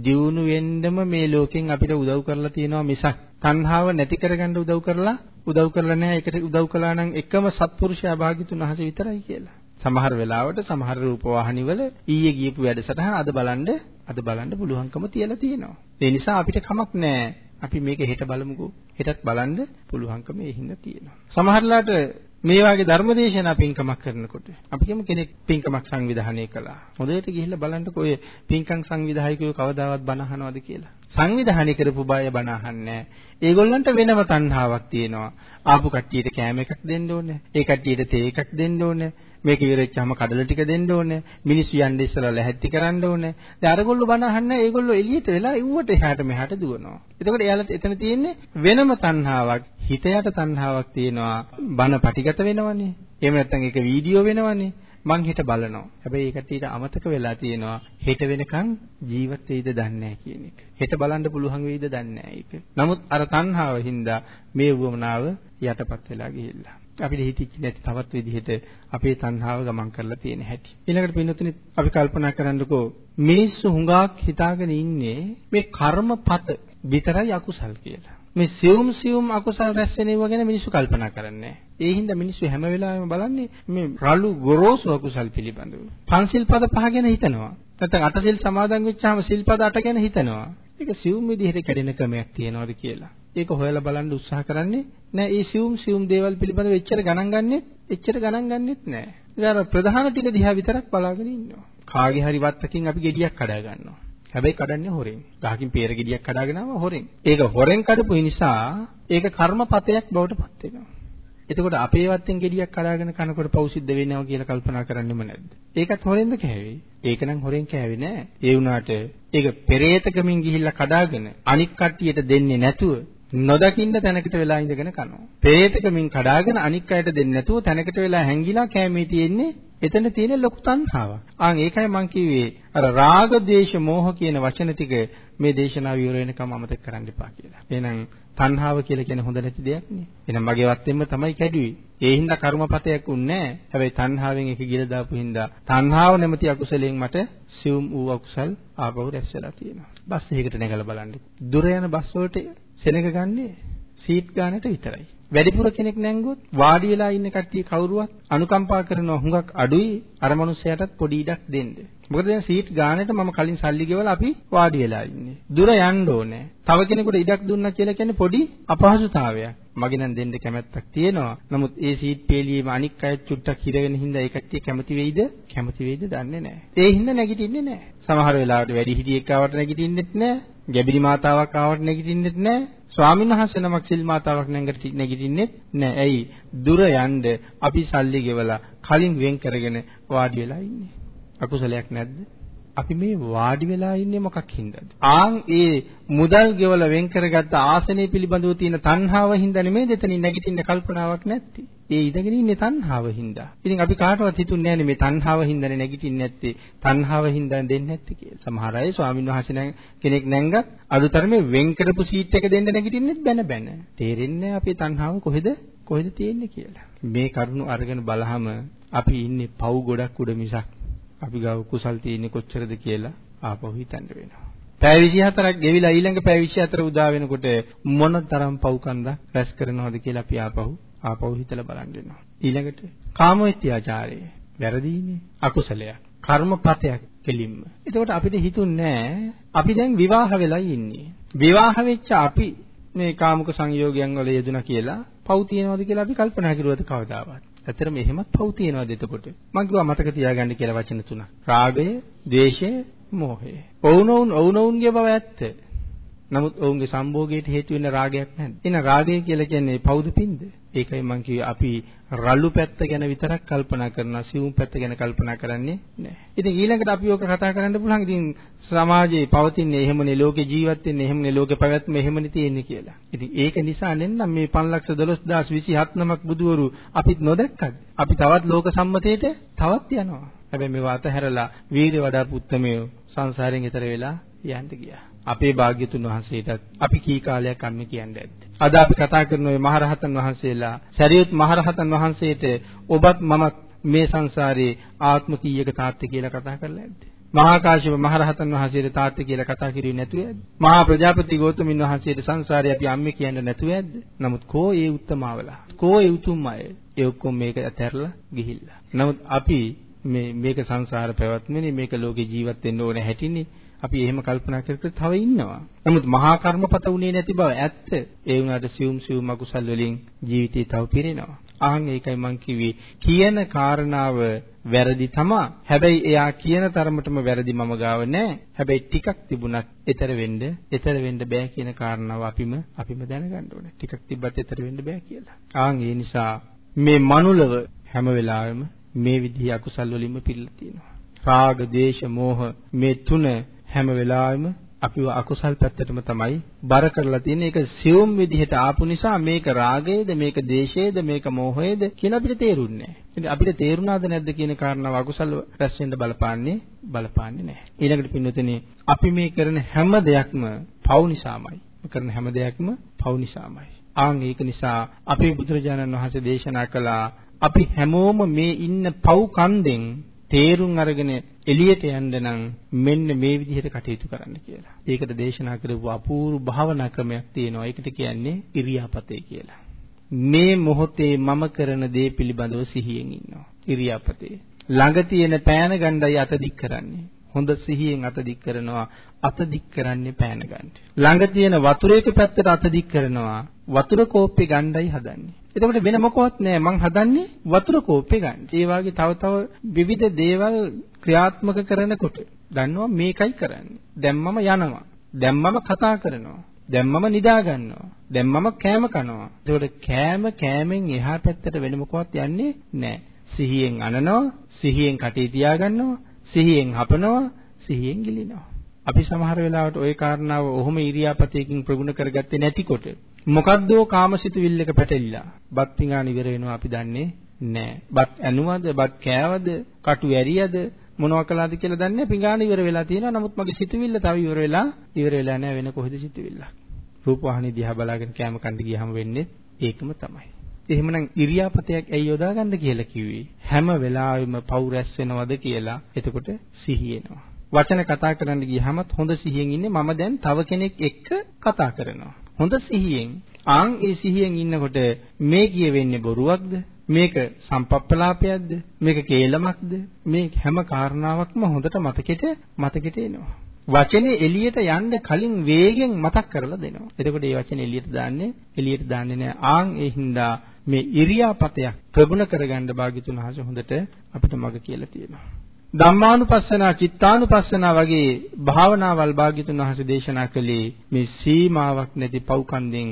දියුණු වෙන්නම මේ ලෝකෙන් අපිට උදව් කරලා තියෙනවා මිසක් තණ්හාව නැති කරගන්න උදව් කරලා උදව් කරලා නැහැ. ඒකට උදව් කළා නම් එකම සත්පුරුෂයා භාග්‍යතුන් වහන්සේ විතරයි කියලා. සමහර වෙලාවට සමහර රූපවාහිනිවල ඊයේ ගියපු වැඩසටහන අද බලන්න අද බලන්න පුළුවන්කම තියලා තියෙනවා. ඒ නිසා අපිට කමක් නැහැ. අපි මේක හෙට බලමුකෝ. හෙටත් බලන්න පුළුවන්කම ඒ හින්දා තියෙනවා. සමහරලාට මේ වගේ ධර්මදේශනා පින්කමක් කරනකොට අපි කියමු කෙනෙක් පින්කමක් සංවිධානය කළා. හොඳට ගිහිල්ලා බලන්නකෝ ඔය පින්කම් සංවිධායකයෝ කවදාවත් බණ අහනවද කියලා. සංවිධානය කරපු බය බණ අහන්නේ ඒගොල්ලන්ට වෙනම තණ්හාවක් තියෙනවා. ආපු කට්ටියට කෑම එකක් දෙන්න ඕනේ. ඒ කට්ටියට තේ එකක් දෙන්න ඕනේ. මේක ඉවරෙච්චාම කඩල ටික දෙන්න ඕනේ. මිනිස්සු යන්න ඉස්සලා ලැහැත්ති කරන්න ඕනේ. දැන් අරගොල්ලෝ බණ අහන්නේ ඒගොල්ලෝ එළියට වෙලා ඉව්වට එහාට මෙහාට දුවනවා. එතකොට එයාලට එතන තියෙන්නේ වෙනම තණ්හාවක්, හිත යට තණ්හාවක් තියෙනවා. බණ පටිගත වෙනවනේ. එහෙම නැත්නම් ඒක වීඩියෝ වෙනවනේ. මං හිත බලනවා. හැබැයි ඒකට ඊට අමතක වෙලා තියෙනවා හෙට වෙනකන් ජීවත් වෙයිද දන්නේ නැහැ කියන එක. හෙට බලන්න පුළුවන් වෙයිද දන්නේ නැහැ ඒක. නමුත් අර තණ්හාව හින්දා මේ වුවමනාව යටපත් වෙලා ගිහිල්ලා. අපිට හිතිච්ච නැති තවත් විදිහට අපේ තණ්හාව ගමන් කරලා තියෙන හැටි. ඊළඟට පින්නතුනි අපි කල්පනා කරන්නකෝ මිනිස්සු හුඟක් හිතාගෙන ඉන්නේ මේ කර්මපත විතරයි අකුසල් කියලා. මේ සියුම් සියුම් අකුසල් රැස් වෙන ඒවා ගැන මිනිස්සු කල්පනා කරන්නේ ඒ හින්දා මිනිස්සු හැම වෙලාවෙම බලන්නේ මේ රළු ගොරෝසු අකුසල් පිළිබඳව. පන්සිල් පද පහ ගැන හිතනවා. නැත්නම් අටසිල් සමාදන් වෙච්චාම සිල්පද අට ගැන හිතනවා. ඒක සියුම් විදිහට කැඩෙන ක්‍රමයක් තියනවාද කියලා. ඒක හොයලා බලන්න උත්සාහ කරන්නේ නෑ. ඒ සියුම් සියුම් දේවල් පිළිබඳව එච්චර ගණන් ගන්නෙත් එච්චර ගණන් ගන්නෙත් නෑ. ඉතින් ප්‍රධාන ටික දිහා විතරක් බලාගෙන ඉන්නවා. කාගේ හරි වත්තකින් අපි ගෙඩියක් කඩා ගන්නවා. හැබැයි කඩන්නේ හොරෙන්. ගහකින් peer ගෙඩියක් කඩාගෙන ආව හොරෙන්. ඒක හොරෙන් කඩපු නිසා ඒක කර්මපතයක් බවට පත් වෙනවා. එතකොට අපේ වත්තෙන් ගෙඩියක් කඩාගෙන කනකොට පව් සිද්ධ වෙනවා කියලා කල්පනා කරන්නෙම නැද්ද? ඒකත් හොරෙන්ද කෑවේ? ඒක නම් හොරෙන් කෑවේ නෑ. ඒ වුණාට ඒක පෙරේතකමින් ගිහිල්ලා කඩාගෙන අනික් කට්ටියට දෙන්නේ නැතුව නොදකින්න තැනකට වෙලා ඉඳගෙන කනවා. පෙරේතකමින් කඩාගෙන අනික් අයට දෙන්නේ නැතුව තැනකට වෙලා හැංගිලා කෑමේ තියෙන්නේ එතන තියෙන ලොකු තණ්හාවක්. ආන් ඒකයි මම කිව්වේ අර රාග, දේශ, මෝහ කියන වචන ටික මේ දේශනාව ඉවර වෙනකම් අමතක කරන්න එපා කියලා. එහෙනම් තණ්හාව කියලා කියන හොඳ නැති දෙයක් නේ. එහෙනම් මගේ වත්තෙන්ම තමයි කැඩුවේ. ඒ හින්දා කර්මපතයක් උන්නේ නැහැ. හැබැයි තණ්හාවෙන් ඒක ගිල දාපු හින්දා තණ්හාව නැමැති අකුසලයෙන් මට සිවුම් වූ අකුසල් ආපහු රැස් වෙලා තියෙනවා. බස් එකකට නැගලා බලන්න. දුර යන බස් වලට සෙනග ගන්නේ සීට් ගන්නට විතරයි. වැඩිපුර කෙනෙක් නැංගුවොත් වාඩි වෙලා ඉන්න කට්ටිය කවුරුවත් අනුකම්පා කරනවා හුඟක් අඩුයි අර මනුස්සයාටත් පොඩි ඉඩක් දෙන්න. මොකද දැන් සීට් ගානට මම කලින් සල්ලි ගෙවලා අපි වාඩි වෙලා ඉන්නේ. දුර යන්න ඕනේ. තව කෙනෙකුට ඉඩක් දුන්නා කියලා කියන්නේ පොඩි අපහසුතාවයක්. මගේ නම් දෙන්න කැමැත්තක් තියෙනවා. නමුත් ඒ සීට් පේලියේම අනික් අය චුට්ටක් හිරගෙන හින්දා ඒ කට්ටිය කැමති වෙයිද? කැමති වෙයිද දන්නේ නැහැ. ඒ හින්දා නැගිටින්නේ නැහැ. සමහර වෙලාවට වැඩි හිටියෙක් ආවට නැගිටින්නෙත් නැහැ. ගැබිලි මාතාවක් ආවට නැගිටින්නෙත් නැහැ. ස්වාමීන් වහන්සේ නමක් සිල් මාතාවක් නැගිටින්නෙත් නැහැ. ඇයි? දුර යන්න අපි සල්ලි ගෙවලා කලින් වෙන් කරගෙන වාඩි වෙලා ඉන්නේ. අකුසලයක් නැද්ද? අපි මේ වාඩි වෙලා ඉන්නේ මොකක් හින්දාද? ආන් ඒ මුදල් ගෙවලා වෙන් කරගත්ත ආසනය පිළිබඳව තියෙන තණ්හාව හින්දා නෙමෙයි දෙතනින් නැගිටින්න කල්පනාවක් නැත්තේ. ඒ ඉඳගෙන ඉන්නේ තණ්හාව හින්දා. ඉතින් අපි කාටවත් හිතුන්නේ නැහැ මේ තණ්හාව හින්දානේ නැගිටින්නේ නැත්තේ. තණ්හාව හින්දා දෙන්නේ නැත්තේ කියලා. සමහර අය ස්වාමීන් වහන්සේ කෙනෙක් නැංගත් අලුතරමේ වෙන් කරපු සීට් එක දෙන්න නැගිටින්නෙත් බැන බැන. තේරෙන්නේ අපේ තණ්හාව කොහෙද කොහෙද තියෙන්නේ කියලා. මේ කරුණු අරගෙන බලහම අපි ඉන්නේ පව් ගොඩක් උඩ මිසක් අපි ගාව කුසල් තියෙන්නේ කොච්චරද කියලා ආපහු හිතන්න වෙනවා. පැය 24ක් ගෙවිලා ඊළඟ පැය 24 උදා වෙනකොට මොන තරම් පව්කන්ද රැස් කරනවද කියලා අපි ආපහු ආපහු හිතලා බලන්න වෙනවා. ඊළඟට කාමවිත්‍යාචාරය වැරදීනේ අකුසලයක්. කර්මපතයක් කෙලින්ම. එතකොට අපිට හිතුන්නේ අපි දැන් විවාහ වෙලා ඉන්නේ. විවාහ වෙච්ච අපි මේ කාමුක සංයෝගයන් වල යෙදුණා කියලා පව් තියනවද කියලා අපි කල්පනා කරුවද කවදාවත්. ඇත්තටම එහෙමත් පව් තියනවාද එතකොට? මම කිව්වා මතක තියාගන්න කියලා වචන තුනක්. රාගය, ද්වේෂය, මෝහය. ඔවුනොවුන් ඔවුනොවුන්ගේ බව ඇත්ත. නමුත් ඔවුන්ගේ සම්භෝගයට හේතු වෙන රාගයක් නැද්ද? එහෙනම් රාගය කියලා කියන්නේ පවුද පින්ද? ඒකයි මම කිව්වේ අපි රළු පැත්ත ගැන විතරක් කල්පනා කරනවා සිවුම් පැත්ත ගැන කල්පනා කරන්නේ නැහැ. ඉතින් ඊළඟට අපි ඕක කතා කරන්න පුළුවන්. ඉතින් සමාජයේ පවතින්නේ එහෙමනේ ලෝකේ ජීවත් වෙන්නේ එහෙමනේ ලෝකේ පැවැත්ම එහෙමනේ තියෙන්නේ කියලා. ඉතින් ඒක නිසා නෙන්නම් මේ 512027 නමක් බුදුවරු අපිත් නොදැක්කද? අපි තවත් ලෝක සම්මතයට තවත් යනවා. හැබැයි මේවා අතහැරලා වීර්ය වඩා පුත්තමේ සංසාරයෙන් ඈතර වෙලා යන්න ගියා. අපේ භාග්‍යතුන් වහන්සේටත් අපි කී කාලයක් අම්මේ කියන්නේ ඇද්ද? අද අපි කතා කරන ওই මහරහතන් වහන්සේලා සරියුත් මහරහතන් වහන්සේට ඔබත් මමත් මේ සංසාරේ ආත්ම කීයක තාත්තේ කියලා කතා කරලා ඇද්ද? මහා කාශ්‍යප මහරහතන් වහන්සේට තාත්තේ කියලා කතා කිරුවේ නැතුව ඇද්ද? මහා ප්‍රජාපති ගෞතමින් වහන්සේට සංසාරේ අපි අම්මේ කියන්නේ නැතුව ඇද්ද? නමුත් කෝ ඒ උත්තමාවලා? කෝ ඒ උතුම් අය? ඒ ඔක්කොම මේක ඇතැරලා ගිහිල්ලා. නමුත් අපි මේ මේක සංසාර පැවැත්මනේ මේක ලෝකේ ජීවත් වෙන්න ඕන හැටිනේ අපි එහෙම කල්පනා කර කර තව ඉන්නවා. නමුත් මහා කර්මපත උනේ නැති බව ඇත්ත. ඒ වුණාට සියුම් සියුම් අකුසල් වලින් ජීවිතේ තව පිරෙනවා. ආන් ඒකයි මං කිව්වේ කියන කාරණාව වැරදි තමා. හැබැයි එයා කියන තරමටම වැරදි මම ගාව නෑ. හැබැයි ටිකක් තිබුණත් ඊතර වෙන්න, ඊතර වෙන්න බෑ කියන කාරණාව අපිම අපිම දැනගන්න ඕනේ. ටිකක් තිබ්බත් ඊතර වෙන්න බෑ කියලා. ආන් ඒ නිසා මේ මනුලව හැම වෙලාවෙම මේ විදිහේ අකුසල් වලින්ම පිරීලා තියෙනවා. රාග, දේශ, මෝහ මේ තුන හැම වෙලාවෙම අපිව අකුසල් පැත්තටම තමයි බර කරලා තියෙන්නේ. ඒක සියුම් විදිහට ආපු නිසා මේක රාගයේද මේක දේශයේද මේක මෝහයේද කියලා අපිට තේරුන්නේ නැහැ. අපිට තේරුණාද නැද්ද කියන කාරණාව අකුසල රැස් වෙන්න බලපාන්නේ බලපාන්නේ නැහැ. ඊළඟට පින්නතුනේ අපි මේ කරන හැම දෙයක්ම පව් නිසාමයි. කරන හැම දෙයක්ම පව් නිසාමයි. ආන් ඒක නිසා අපේ බුදුරජාණන් වහන්සේ දේශනා කළා අපි හැමෝම මේ ඉන්න පව් කන්දෙන් තේරුම් අරගෙන එළියට යන්න නම් මෙන්න මේ විදිහට කටයුතු කරන්න කියලා. ඒකට දේශනා කරපු අපූර්ව භාවනා ක්‍රමයක් තියෙනවා. ඒකට කියන්නේ ඉරියාපතේ කියලා. මේ මොහොතේ මම කරන දේ පිළිබඳව සිහියෙන් ඉන්නවා. ඉරියාපතේ. ළඟ තියෙන පෑන ගණ්ඩයි අත දික් කරන්නේ. හොඳ සිහියෙන් අත දික් කරනවා අත දික් කරන්නේ පෑන ගන්න. ළඟ තියෙන වතුරේක පැත්තට අත දික් කරනවා වතුර කෝප්පේ ගණ්ඩයි හදන්නේ. එතකොට වෙන මොකවත් නෑ මං හදන්නේ වතුර කෝප්පේ ගන්න. ඒ වගේ තව තව විවිධ දේවල් ක්‍රියාත්මක කරනකොට දන්නවා මේකයි කරන්නේ. දැන් මම යනවා. දැන් මම කතා කරනවා. දැන් මම නිදා ගන්නවා. දැන් මම කෑම කනවා. එතකොට කෑම කෑමෙන් එහා පැත්තට වෙන මොකවත් යන්නේ නැහැ. සිහියෙන් අනනවා, සිහියෙන් කටේ තියා ගන්නවා, සිහියෙන් හපනවා, සිහියෙන් ගිලිනවා. අපි සමහර වෙලාවට ওই කාරණාව ඔහොම ඉරියාපතේකින් ප්‍රගුණ කරගත්තේ නැතිකොට මොකද්දෝ කාමසිතුවිල්ලක පැටලිලා බත් පිඟාන ඉවර වෙනවා අපි දන්නේ නැහැ. බත් ඇනුවද, බත් කෑවද, කටු ඇරියද මොනවා කළාද කියලා දන්නේ නැහැ. පිඟාන ඉවර වෙලා තියෙනවා. නමුත් මගේ සිතුවිල්ල තව ඉවර වෙලා ඉවර වෙලා නැහැ වෙන කොහෙද සිතුවිල්ල. රූපවාහිනිය දිහා බලාගෙන කෑම කන්න ගියාම වෙන්නේ ඒකම තමයි. එහෙමනම් ඉරියාපතයක් ඇයි යොදාගන්න කියලා කිව්වේ? හැම වෙලාවෙම පව් රැස් වෙනවද කියලා එතකොට සිහියෙනවා. වචන කතා කරන්න ගියහමත් හොඳ සිහියෙන් ඉන්නේ මම දැන් තව කෙනෙක් එක්ක කතා කරනවා. හොඳ සිහියෙන් ආන් ඒ සිහියෙන් ඉන්නකොට මේ කියවෙන්නේ බොරුවක්ද? මේක සම්පප්පලාපයක්ද? මේක කේලමක්ද? මේ හැම කාරණාවක්ම හොඳට මතකෙට මතකෙට එනවා. වචනේ එළියට යන්න කලින් වේගෙන් මතක් කරලා දෙනවා. එතකොට මේ වචනේ එළියට දාන්නේ එළියට දාන්නේ නැහැ. ආන් ඒ හින්දා මේ ඉරියාපතයක් ප්‍රගුණ කරගන්න භාග්‍යතුන් වහන්සේ හොඳට අපිට මඟ කියලා තියෙනවා. ධම්මානුපස්සනා චිත්තානුපස්සනා වගේ භාවනාවල් භාග්‍යතුන් වහන්සේ දේශනා කළේ මේ සීමාවක් නැති පව්කන්දෙන්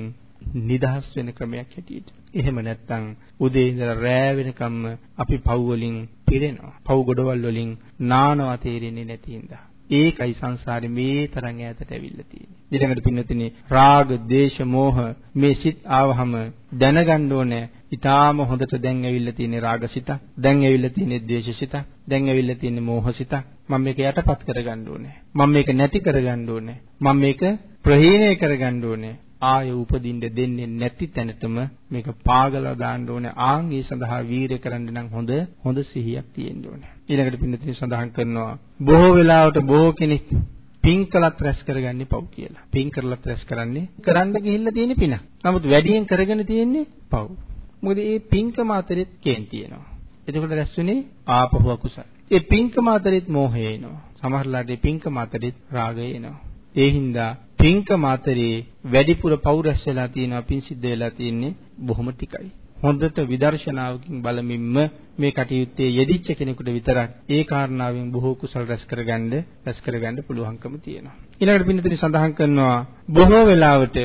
නිදහස් වෙන ක්‍රමයක් හැටියට. එහෙම නැත්නම් උදේ ඉඳලා රෑ වෙනකම්ම අපි පව් වලින් පිරෙනවා. පව් ගොඩවල් වලින් නානවා තේරෙන්නේ නැති හින්දා. ඒකයි සංසාරේ මේ තරම් ඈතට ඇවිල්ලා තියෙන්නේ. ඊළඟට පින්නතිනේ රාග, දේශ, මෝහ මේ සිත් ආවහම දැනගන්න ඕනේ. ඊටාම හොඳට දැන් ඇවිල්ලා තියෙන්නේ රාගසිත, දැන් ඇවිල්ලා තියෙන්නේ දේශසිත, දැන් ඇවිල්ලා තියෙන්නේ මෝහසිත. මම මේක යටපත් කරගන්න ඕනේ. මම මේක නැති කරගන්න ඕනේ. මම මේක ප්‍රහීණය කරගන්න ඕනේ. ආය උපදින්න දෙන්නේ නැති තැනටම මේක පාගලා දාන්න ඕනේ. ආන් ඒ සඳහා වීරය කරන්න නම් හොඳ හොඳ සිහියක් තියෙන්න ඕනේ. ඊළඟට පින්නතින් සඳහන් කරනවා බොහෝ වෙලාවට බොහෝ කෙනෙක් පින් කළත් රැස් කරගන්නේ පව් කියලා. පින් කරලත් රැස් කරන්නේ කරන්න ගිහිල්ලා තියෙන පින. නමුත් වැඩියෙන් කරගෙන තියෙන්නේ පව්. මොකද මේ පින්කම අතරෙත් කේන් තියෙනවා. එතකොට රැස් වෙන්නේ ආපහු අකුසල. ඒ පින්කම අතරෙත් මෝහය එනවා. සමහරලාට මේ පින්කම අතරෙත් රාගය එනවා. ඒ හින්දා පින්කම අතරේ වැඩිපුර පව් රැස් වෙලා තියෙනවා පින් සිද්ධ වෙලා තියෙන්නේ බොහොම ටිකයි. හොඳට විදර්ශනාවකින් බලමින්ම මේ කටයුත්තේ යෙදිච්ච කෙනෙකුට විතරක් ඒ කාරණාවෙන් බොහෝ කුසල් රැස් කරගන්න රැස් කරගන්න පුළුවන්කම තියෙනවා. ඊළඟට පින්නතිරි සඳහන් කරනවා බොහෝ වෙලාවට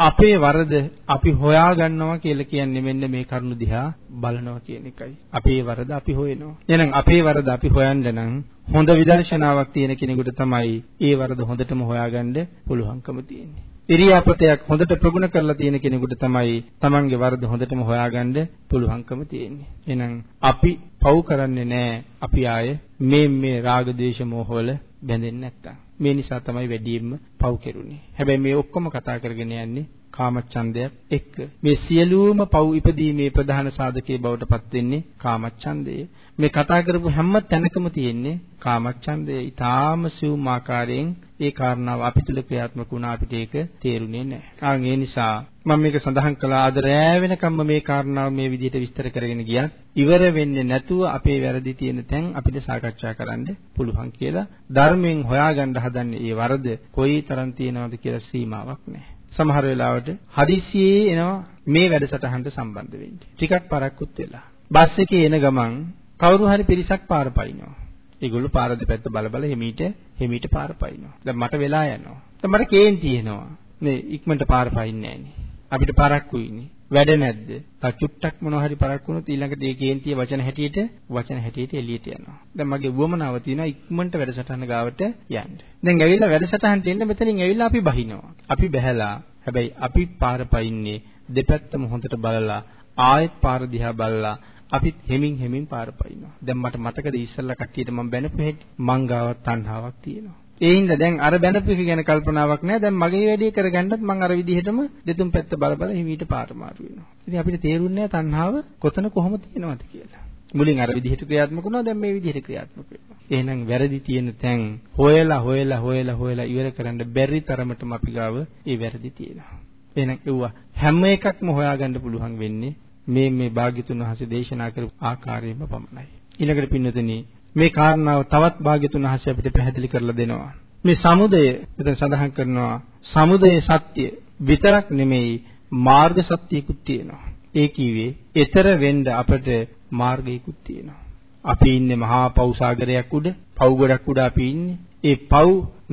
අපේ වරද අපි හොයා ගන්නවා කියලා කියන්නේ මෙන්න මේ කරුණු දිහා බලනවා කියන එකයි. අපේ වරද අපි හොයනවා. එහෙනම් අපේ වරද අපි හොයන්න නම් හොඳ විදර්ශනාවක් තියෙන කෙනෙකුට තමයි ඒ වරද හොඳටම හොයාගන්න පුළුවන්කම තියෙන්නේ. ඉරියාපතයක් හොඳට ප්‍රගුණ කරලා තියෙන කෙනෙකුට තමයි Tamange වරද හොඳටම හොයාගන්න පුළුවන්කම තියෙන්නේ. එහෙනම් අපි පව් කරන්නේ නැහැ. අපි ආයේ මේ මේ රාග දේශ මොහවල බැඳෙන්නේ නැත්තම්. මේ නිසා තමයි වැඩියෙන්ම පව් කෙරුනේ. හැබැයි මේ ඔක්කොම කතා කරගෙන යන්නේ කාමච්ඡන්දයත් එක්ක. මේ සියලුම පව් ඉපදීමේ ප්‍රධාන සාධකයේ බවට පත් වෙන්නේ කාමච්ඡන්දය. මේ කතා කරපු හැම තැනකම තියෙන්නේ කාමච්ඡන්දය. ඊටාම සිවුම් ආකාරයෙන් ඒ කාරණාව අපි තුල ක්‍රියාත්මක වුණා අපිට ඒක තේරුනේ නැහැ. ආන් ඒ නිසා මම මේක සඳහන් කළා අද රෑ වෙනකම්ම මේ කාරණාව මේ විදිහට විස්තර කරගෙන ගියත් ඉවර වෙන්නේ නැතුව අපේ වැරදි තියෙන තැන් අපිට සාකච්ඡා කරන්න පුළුවන් කියලා ධර්මයෙන් හොයාගන්න හදන්නේ ඒ වරද කොයි තරම් තියෙනවද කියලා සීමාවක් නැහැ. සමහර වෙලාවට හදිස්සියේ එනවා මේ වැඩසටහනට සම්බන්ධ වෙන්න. ටිකක් පරක්කුත් වෙලා. බස් එකේ එන ගමන් කවුරු හරි පිරිසක් පාර පයින්නවා. ඒගොල්ලෝ පාර දෙපැත්ත බල බල හිමීට හිමීට පාර පයින්නවා. දැන් මට වෙලා යනවා. දැන් මට කේන් තියෙනවා. මේ ඉක්මනට පාර පයින්නේ නැහනේ. අපිට පරක්කුයිනේ. වැඩ නැද්ද? තා චුට්ටක් මොනවා හරි පරක් වුණොත් ඊළඟට ඒ කේන්තිය වචන හැටියට වචන හැටියට එළියට යනවා. දැන් මගේ වුවමනාව තියෙනවා ඉක්මනට වැඩසටහන ගාවට යන්න. දැන් ඇවිල්ලා වැඩසටහනට එන්න මෙතනින් ඇවිල්ලා අපි බහිනවා. අපි බහැලා හැබැයි අපි පාර පයින්නේ දෙපැත්තම හොඳට බලලා ආයෙත් පාර දිහා බලලා අපිත් හෙමින් හෙමින් පාර පයින්නවා. දැන් මට මතකද ඉස්සල්ලා කට්ටියට මම බැනපු හැටි මං ගාවත් තණ්හාවක් තියෙනවා. ඒ හින්දා දැන් අර බැනපු එක ගැන කල්පනාවක් නැහැ. දැන් මගේ වැඩේ කරගන්නත් මම අර විදිහටම දෙතුන් පැත්ත බල බල හිමීට පාර මාරු වෙනවා. ඉතින් අපිට තේරුන්නේ නැහැ තණ්හාව කොතන කොහොම තියෙනවද කියලා. මුලින් අර විදිහට ක්‍රියාත්මක වුණා දැන් මේ විදිහට ක්‍රියාත්මක වෙනවා. එහෙනම් වැරදි තියෙන තැන් හොයලා හොයලා හොයලා හොයලා ඉවර කරන්න බැරි තරමටම අපි ගාව ඒ වැරදි තියෙනවා. එහෙනම් ඒවා හැම එකක්ම හොයාගන්න පුළුවන් වෙන්නේ මේ මේ භාග්‍යතුන් වහන්සේ දේශනා කරපු ආකාරයෙන්ම පමණයි. ඊළඟට පින්නතනි මේ කාරණාව තවත් භාග්‍යතුන් වහන්සේ අපිට පැහැදිලි කරලා දෙනවා. මේ සමුදය මෙතන සඳහන් කරනවා සමුදය සත්‍ය විතරක් නෙමෙයි මාර්ග සත්‍යයකුත් තියෙනවා. ඒ කිව්වේ ඊතර වෙන්න අපට මාර්ගයකුත් තියෙනවා. අපි ඉන්නේ මහා පෞසාගරයක් උඩ, පව් ගොඩක් උඩ අපි ඉන්නේ. ඒ පව්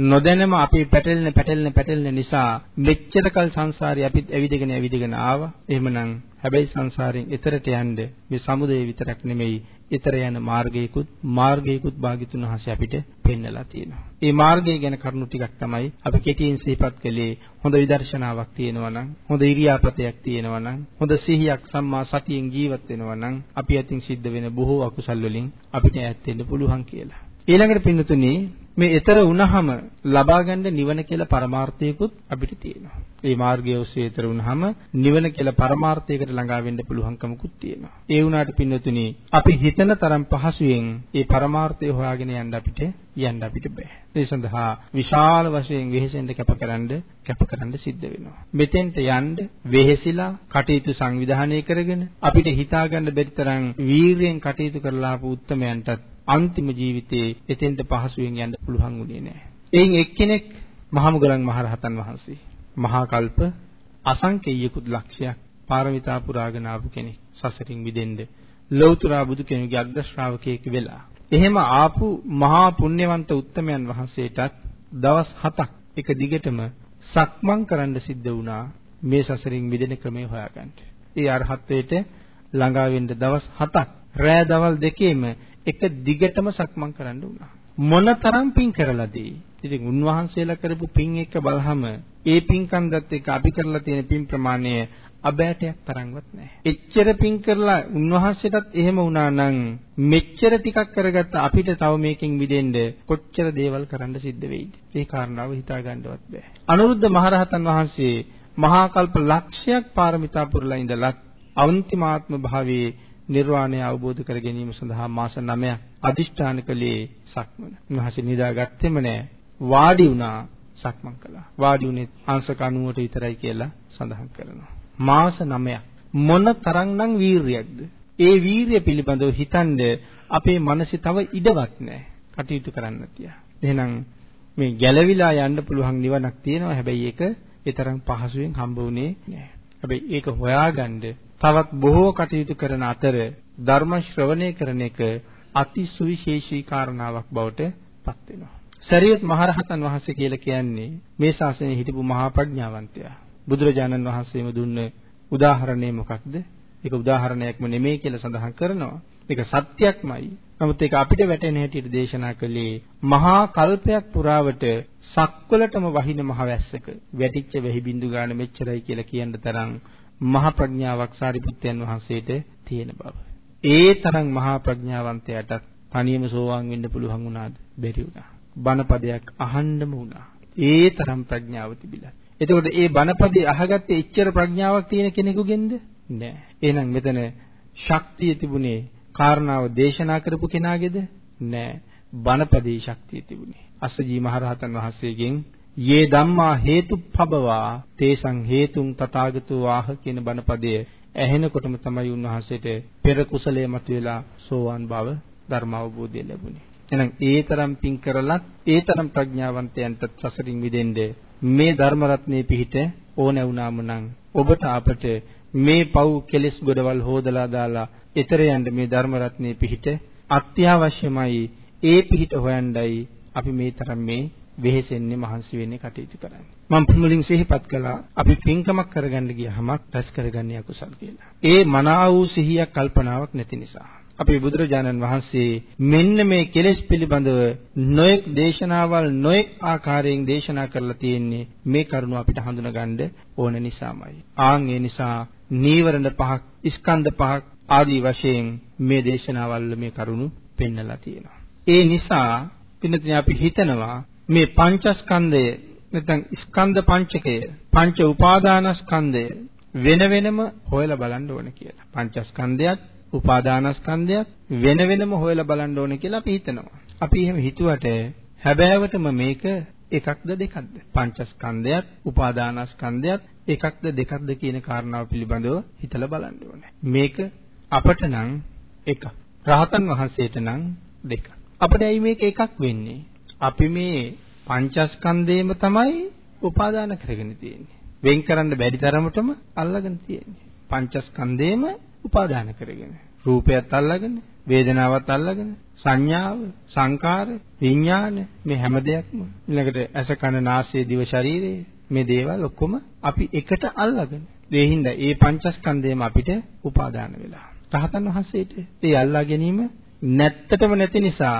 නොදැනම අපි පැටලෙන පැටලෙන පැටලෙන නිසා මෙච්චර කල් සංසාරේ අපිත් ඇවිදගෙන ඇවිදගෙන ආවා. එහෙමනම් හැබැයි සංසාරයෙන් එතරට යන්න මේ සමුදය විතරක් නෙමෙයි ඊතර යන මාර්ගයකුත් මාර්ගයකුත් භාග්‍යතුන් වහන්සේ අපිට පෙන්වලා තියෙනවා. මේ මාර්ගය ගැන කරුණු ටිකක් තමයි අපි කෙටියෙන් සිහිපත් කළේ. හොඳ විදර්ශනාවක් තියෙනවා නම්, හොඳ ඉරියාපතයක් තියෙනවා නම්, හොඳ සිහියක් සම්මා සතියෙන් ජීවත් වෙනවා නම් අපි අතින් සිද්ධ වෙන බොහෝ අකුසල් වලින් අපිට ඈත් වෙන්න පුළුවන් කියලා. ඊළඟට පින්නතුනේ මේ ඊතර වුණහම ලබා ගන්න නිවන කියලා පරමාර්ථයකුත් අපිට තියෙනවා. මේ මාර්ගය ඔස්සේ ඊතර වුණහම නිවන කියලා පරමාර්ථයකට ළඟා වෙන්න පුළුවන්කමකුත් තියෙනවා. ඒ වුණාට පින්නතුනි අපි හිතන තරම් පහසුවෙන් මේ පරමාර්ථය හොයාගෙන යන්න අපිට යන්න අපිට බෑ. ඒ සඳහා විශාල වශයෙන් වෙහෙසෙන්න කැපකරන්න කැපකරන්න සිද්ධ වෙනවා. මෙතෙන්ට යන්න වෙහෙසිලා කටයුතු සංවිධානය කරගෙන අපිට හිතාගන්න බැරි තරම් වීරියෙන් කටයුතු කරලා ආපු උත්මයන්ටත් අන්තිම ජීවිතයේ එතෙන්ට පහසුවෙන් යන්න පුළුවන් වුණේ නැහැ. එයින් එක්කෙනෙක් මහමුගලන් මහරහතන් වහන්සේ. මහා කල්ප අසංකේයිකුත් ලක්ෂයක් පාරමිතා පුරාගෙන ආපු කෙනෙක් සසරින් මිදෙන්න ලෞතර බුදු කෙනෙකුගේ අග්‍ර ශ්‍රාවකයෙක් වෙලා. එහෙම ආපු මහා පුණ්‍යවන්ත උත්තමයන් වහන්සේටත් දවස් 7ක් එක දිගටම සක්මන් කරන්න සිද්ධ වුණා මේ සසරින් මිදෙන ක්‍රමය හොයාගන්න. ඒ අරහත්ත්වයට ළඟා වෙන්න දවස් 7ක් රෑ දවල් දෙකේම එක දිගටම සක්මන් කරන්න වුණා. මොනතරම් පින් කරලාද? ඉතින් උන්වහන්සේලා කරපු පින් එක බලහම ඒ පින්කන්දත් එක්ක අපි කරලා තියෙන පින් ප්‍රමාණය අබෑටයක් තරම්වත් නැහැ. එච්චර පින් කරලා උන්වහන්සේටත් එහෙම වුණා නම් මෙච්චර ටිකක් කරගත්ත අපිට තව මේකෙන් මිදෙන්න කොච්චර දේවල් කරන්න සිද්ධ වෙයිද? ඒ කාරණාව හිතා ගන්නවත් බෑ. අනුරුද්ධ මහරහතන් වහන්සේ මහා කල්ප ලක්ෂයක් පාරමිතා පුරලා ඉඳලත් අන්තිමාත්ම භාවයේ නිර්වාණය අවබෝධ කර ගැනීම සඳහා මාස 9ක් අදිෂ්ඨාන කළේ සක්මන. උන්වහන්සේ නිදාගත්තෙම නෑ. වාඩි වුණා සක්මන් කළා. වාඩි උනේ අංශක 90ට විතරයි කියලා සඳහන් කරනවා. මාස 9ක් මොන තරම්නම් වීරියක්ද? ඒ වීරිය පිළිබඳව හිතනද අපේ මනසේ තව ඉඩවත් නැහැ. කටයුතු කරන්න තියා. එහෙනම් මේ ගැළවිලා යන්න පුළුවන් නිවනක් තියෙනවා. හැබැයි ඒක ඒ තරම් පහසුවෙන් හම්බ වුණේ නැහැ. හැබැයි ඒක හොයාගන්න තවත් බොහෝ කටයුතු කරන අතර ධර්ම ශ්‍රවණය කරන එක අති සුවිශේෂී කාරණාවක් බවට පත් වෙනවා. සරියත් මහරහතන් වහන්සේ කියලා කියන්නේ මේ ශාසනයේ හිටපු මහා ප්‍රඥාවන්තයා. බුදුරජාණන් වහන්සේම දුන්න උදාහරණය මොකක්ද? ඒක උදාහරණයක්ම නෙමෙයි කියලා සඳහන් කරනවා. ඒක සත්‍යක්මයි. නමුත් ඒක අපිට වැටෙන හැටියට දේශනා කළේ මහා කල්පයක් පුරාවට සක්වලටම වහින මහ වැස්සක වැටිච්ච වෙහි බින්දු ගන්න මෙච්චරයි කියලා කියන්න තරම් මහ ප්‍රඥාවක් සාරිපුත්තයන් වහන්සේට තියෙන බව. ඒ තරම් මහා ප්‍රඥාවන්තයාට තනියම සෝවාන් වෙන්න පුළුවන් වුණාද? බැරි වුණා. බණපදයක් අහන්නම වුණා. ඒ තරම් ප්‍රඥාව තිබිලා. එතකොට ඒ බණපදේ අහගත්තේ එච්චර ප්‍රඥාවක් තියෙන කෙනෙකුගෙන්ද? නෑ. එහෙනම් මෙතන ශක්තිය තිබුණේ කාරණාව දේශනා කරපු කෙනාගේද? නෑ. බණපදේ ශක්තිය තිබුණේ. අස්සජී මහරහතන් වහන්සේගෙන් යේ ධම්මා හේතුප්පබවා තේසං හේතුං තථාගතෝ ආහ කියන බණපදය ඇහෙනකොටම තමයි උන්වහන්සේට පෙර කුසලයේ මතුවලා සෝවාන් බව ධර්ම අවබෝධය ලැබුණේ. එහෙනම් ඒ තරම් පින් කරලත් ඒ තරම් ප්‍රඥාවන්තයන්ට සසරින් මිදෙන්න මේ ධර්ම රත්නේ පිහිට ඕන වුණාම නම් ඔබට අපට මේ පව් කෙලෙස් ගොඩවල් හොදලා දාලා ඊතර යන්න මේ ධර්ම රත්නේ පිහිට අත්‍යවශ්‍යමයි ඒ පිහිට හොයන්නයි අපි මේ තරම් මේ වෙහෙසෙන්නේ මහන්සි වෙන්නේ කටයුතු කරන්නේ. මම මුලින් සිහිපත් කළා අපි පින්කමක් කරගන්න ගියහමක් රැස් කරගන්නේ අකුසල් කියලා. ඒ මනා වූ සිහියක් කල්පනාවක් නැති නිසා. අපේ බුදුරජාණන් වහන්සේ මෙන්න මේ කෙලෙස් පිළිබඳව නොඑක් දේශනාවල් නොඑක් ආකාරයෙන් දේශනා කරලා තියෙන්නේ මේ කරුණ අපිට හඳුනගන්න ඕන නිසාමයි. ආන් ඒ නිසා නීවරණ පහක්, ස්කන්ධ පහක් ආදී වශයෙන් මේ දේශනාවල් මේ කරුණු පෙන්නලා තියෙනවා. ඒ නිසා පින්නතින් අපි හිතනවා මේ පංචස්කන්ධය නැත්නම් ස්කන්ධ පංචකය පංච උපාදානස්කන්ධය වෙන වෙනම හොයලා බලන්න ඕන කියලා. පංචස්කන්ධයත් උපාදානස්කන්ධයත් වෙන වෙනම හොයලා බලන්න ඕන කියලා අපි හිතනවා. අපි එහෙම හිතුවට හැබෑවටම මේක එකක්ද දෙකක්ද? පංචස්කන්ධයත් උපාදානස්කන්ධයත් එකක්ද දෙකක්ද කියන කාරණාව පිළිබඳව හිතලා බලන්න ඕනේ. මේක අපට නම් එකක්. රහතන් වහන්සේට නම් දෙකක්. අපිට ඇයි මේක එකක් වෙන්නේ? අපි මේ පංචස්කන්ධේම තමයි උපාදාන කරගෙන තියෙන්නේ. වෙන් කරන්න බැරි තරමටම අල්ලගෙන තියෙන්නේ. පංචස්කන්ධේම උපාදාන කරගෙන. රූපයත් අල්ලගෙන, වේදනාවත් අල්ලගෙන, සංඥාව, සංකාර, විඥාන මේ හැම දෙයක්ම ඊළඟට ඇස කන නාසය දිව ශරීරය මේ දේවල් ඔක්කොම අපි එකට අල්ලගෙන. ඒ හින්දා මේ පංචස්කන්ධයම අපිට උපාදාන වෙලා. රහතන් වහන්සේට ඒ අල්ලා ගැනීම නැත්තටම නැති නිසා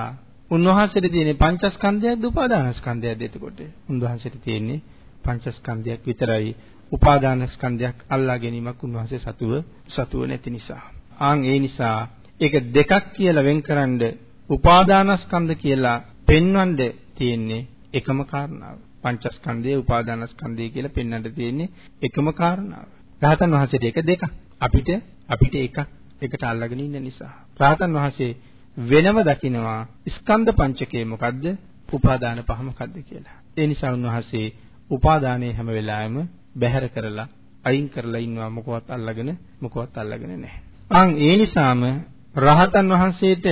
උන්වහන්සේට තියෙන පංචස්කන්ධයක්ද උපාදානස්කන්ධයක්ද එතකොට? උන්වහන්සේට තියෙන්නේ පංචස්කන්ධයක් විතරයි. උපාදානස්කන්ධයක් අල්ලා ගැනීමක් උන්වහන්සේ සතුව සතුව නැති නිසා. ආන් ඒ නිසා ඒක දෙකක් කියලා වෙන්කරනද උපාදානස්කන්ධ කියලා පෙන්වන්න තියෙන්නේ එකම කාරණාව. පංචස්කන්ධය උපාදානස්කන්ධය කියලා පෙන්වන්න තියෙන්නේ එකම කාරණාව. රහතන් වහන්සේට ඒක දෙකක්. අපිට අපිට එකක්. එකට අල්ලගෙන ඉන්න නිසා. රහතන් වහන්සේ වෙනම දකිනවා ස්කන්ධ පංචකය මොකද්ද? උපාදාන පහ මොකද්ද කියලා. ඒ නිසා උන්වහන්සේ උපාදානයේ හැම වෙලාවෙම බැහැර කරලා අයින් කරලා ඉන්නවා මොකවත් අල්ලගෙන මොකවත් අල්ලගෙන නැහැ. අන් ඒ නිසාම රහතන් වහන්සේට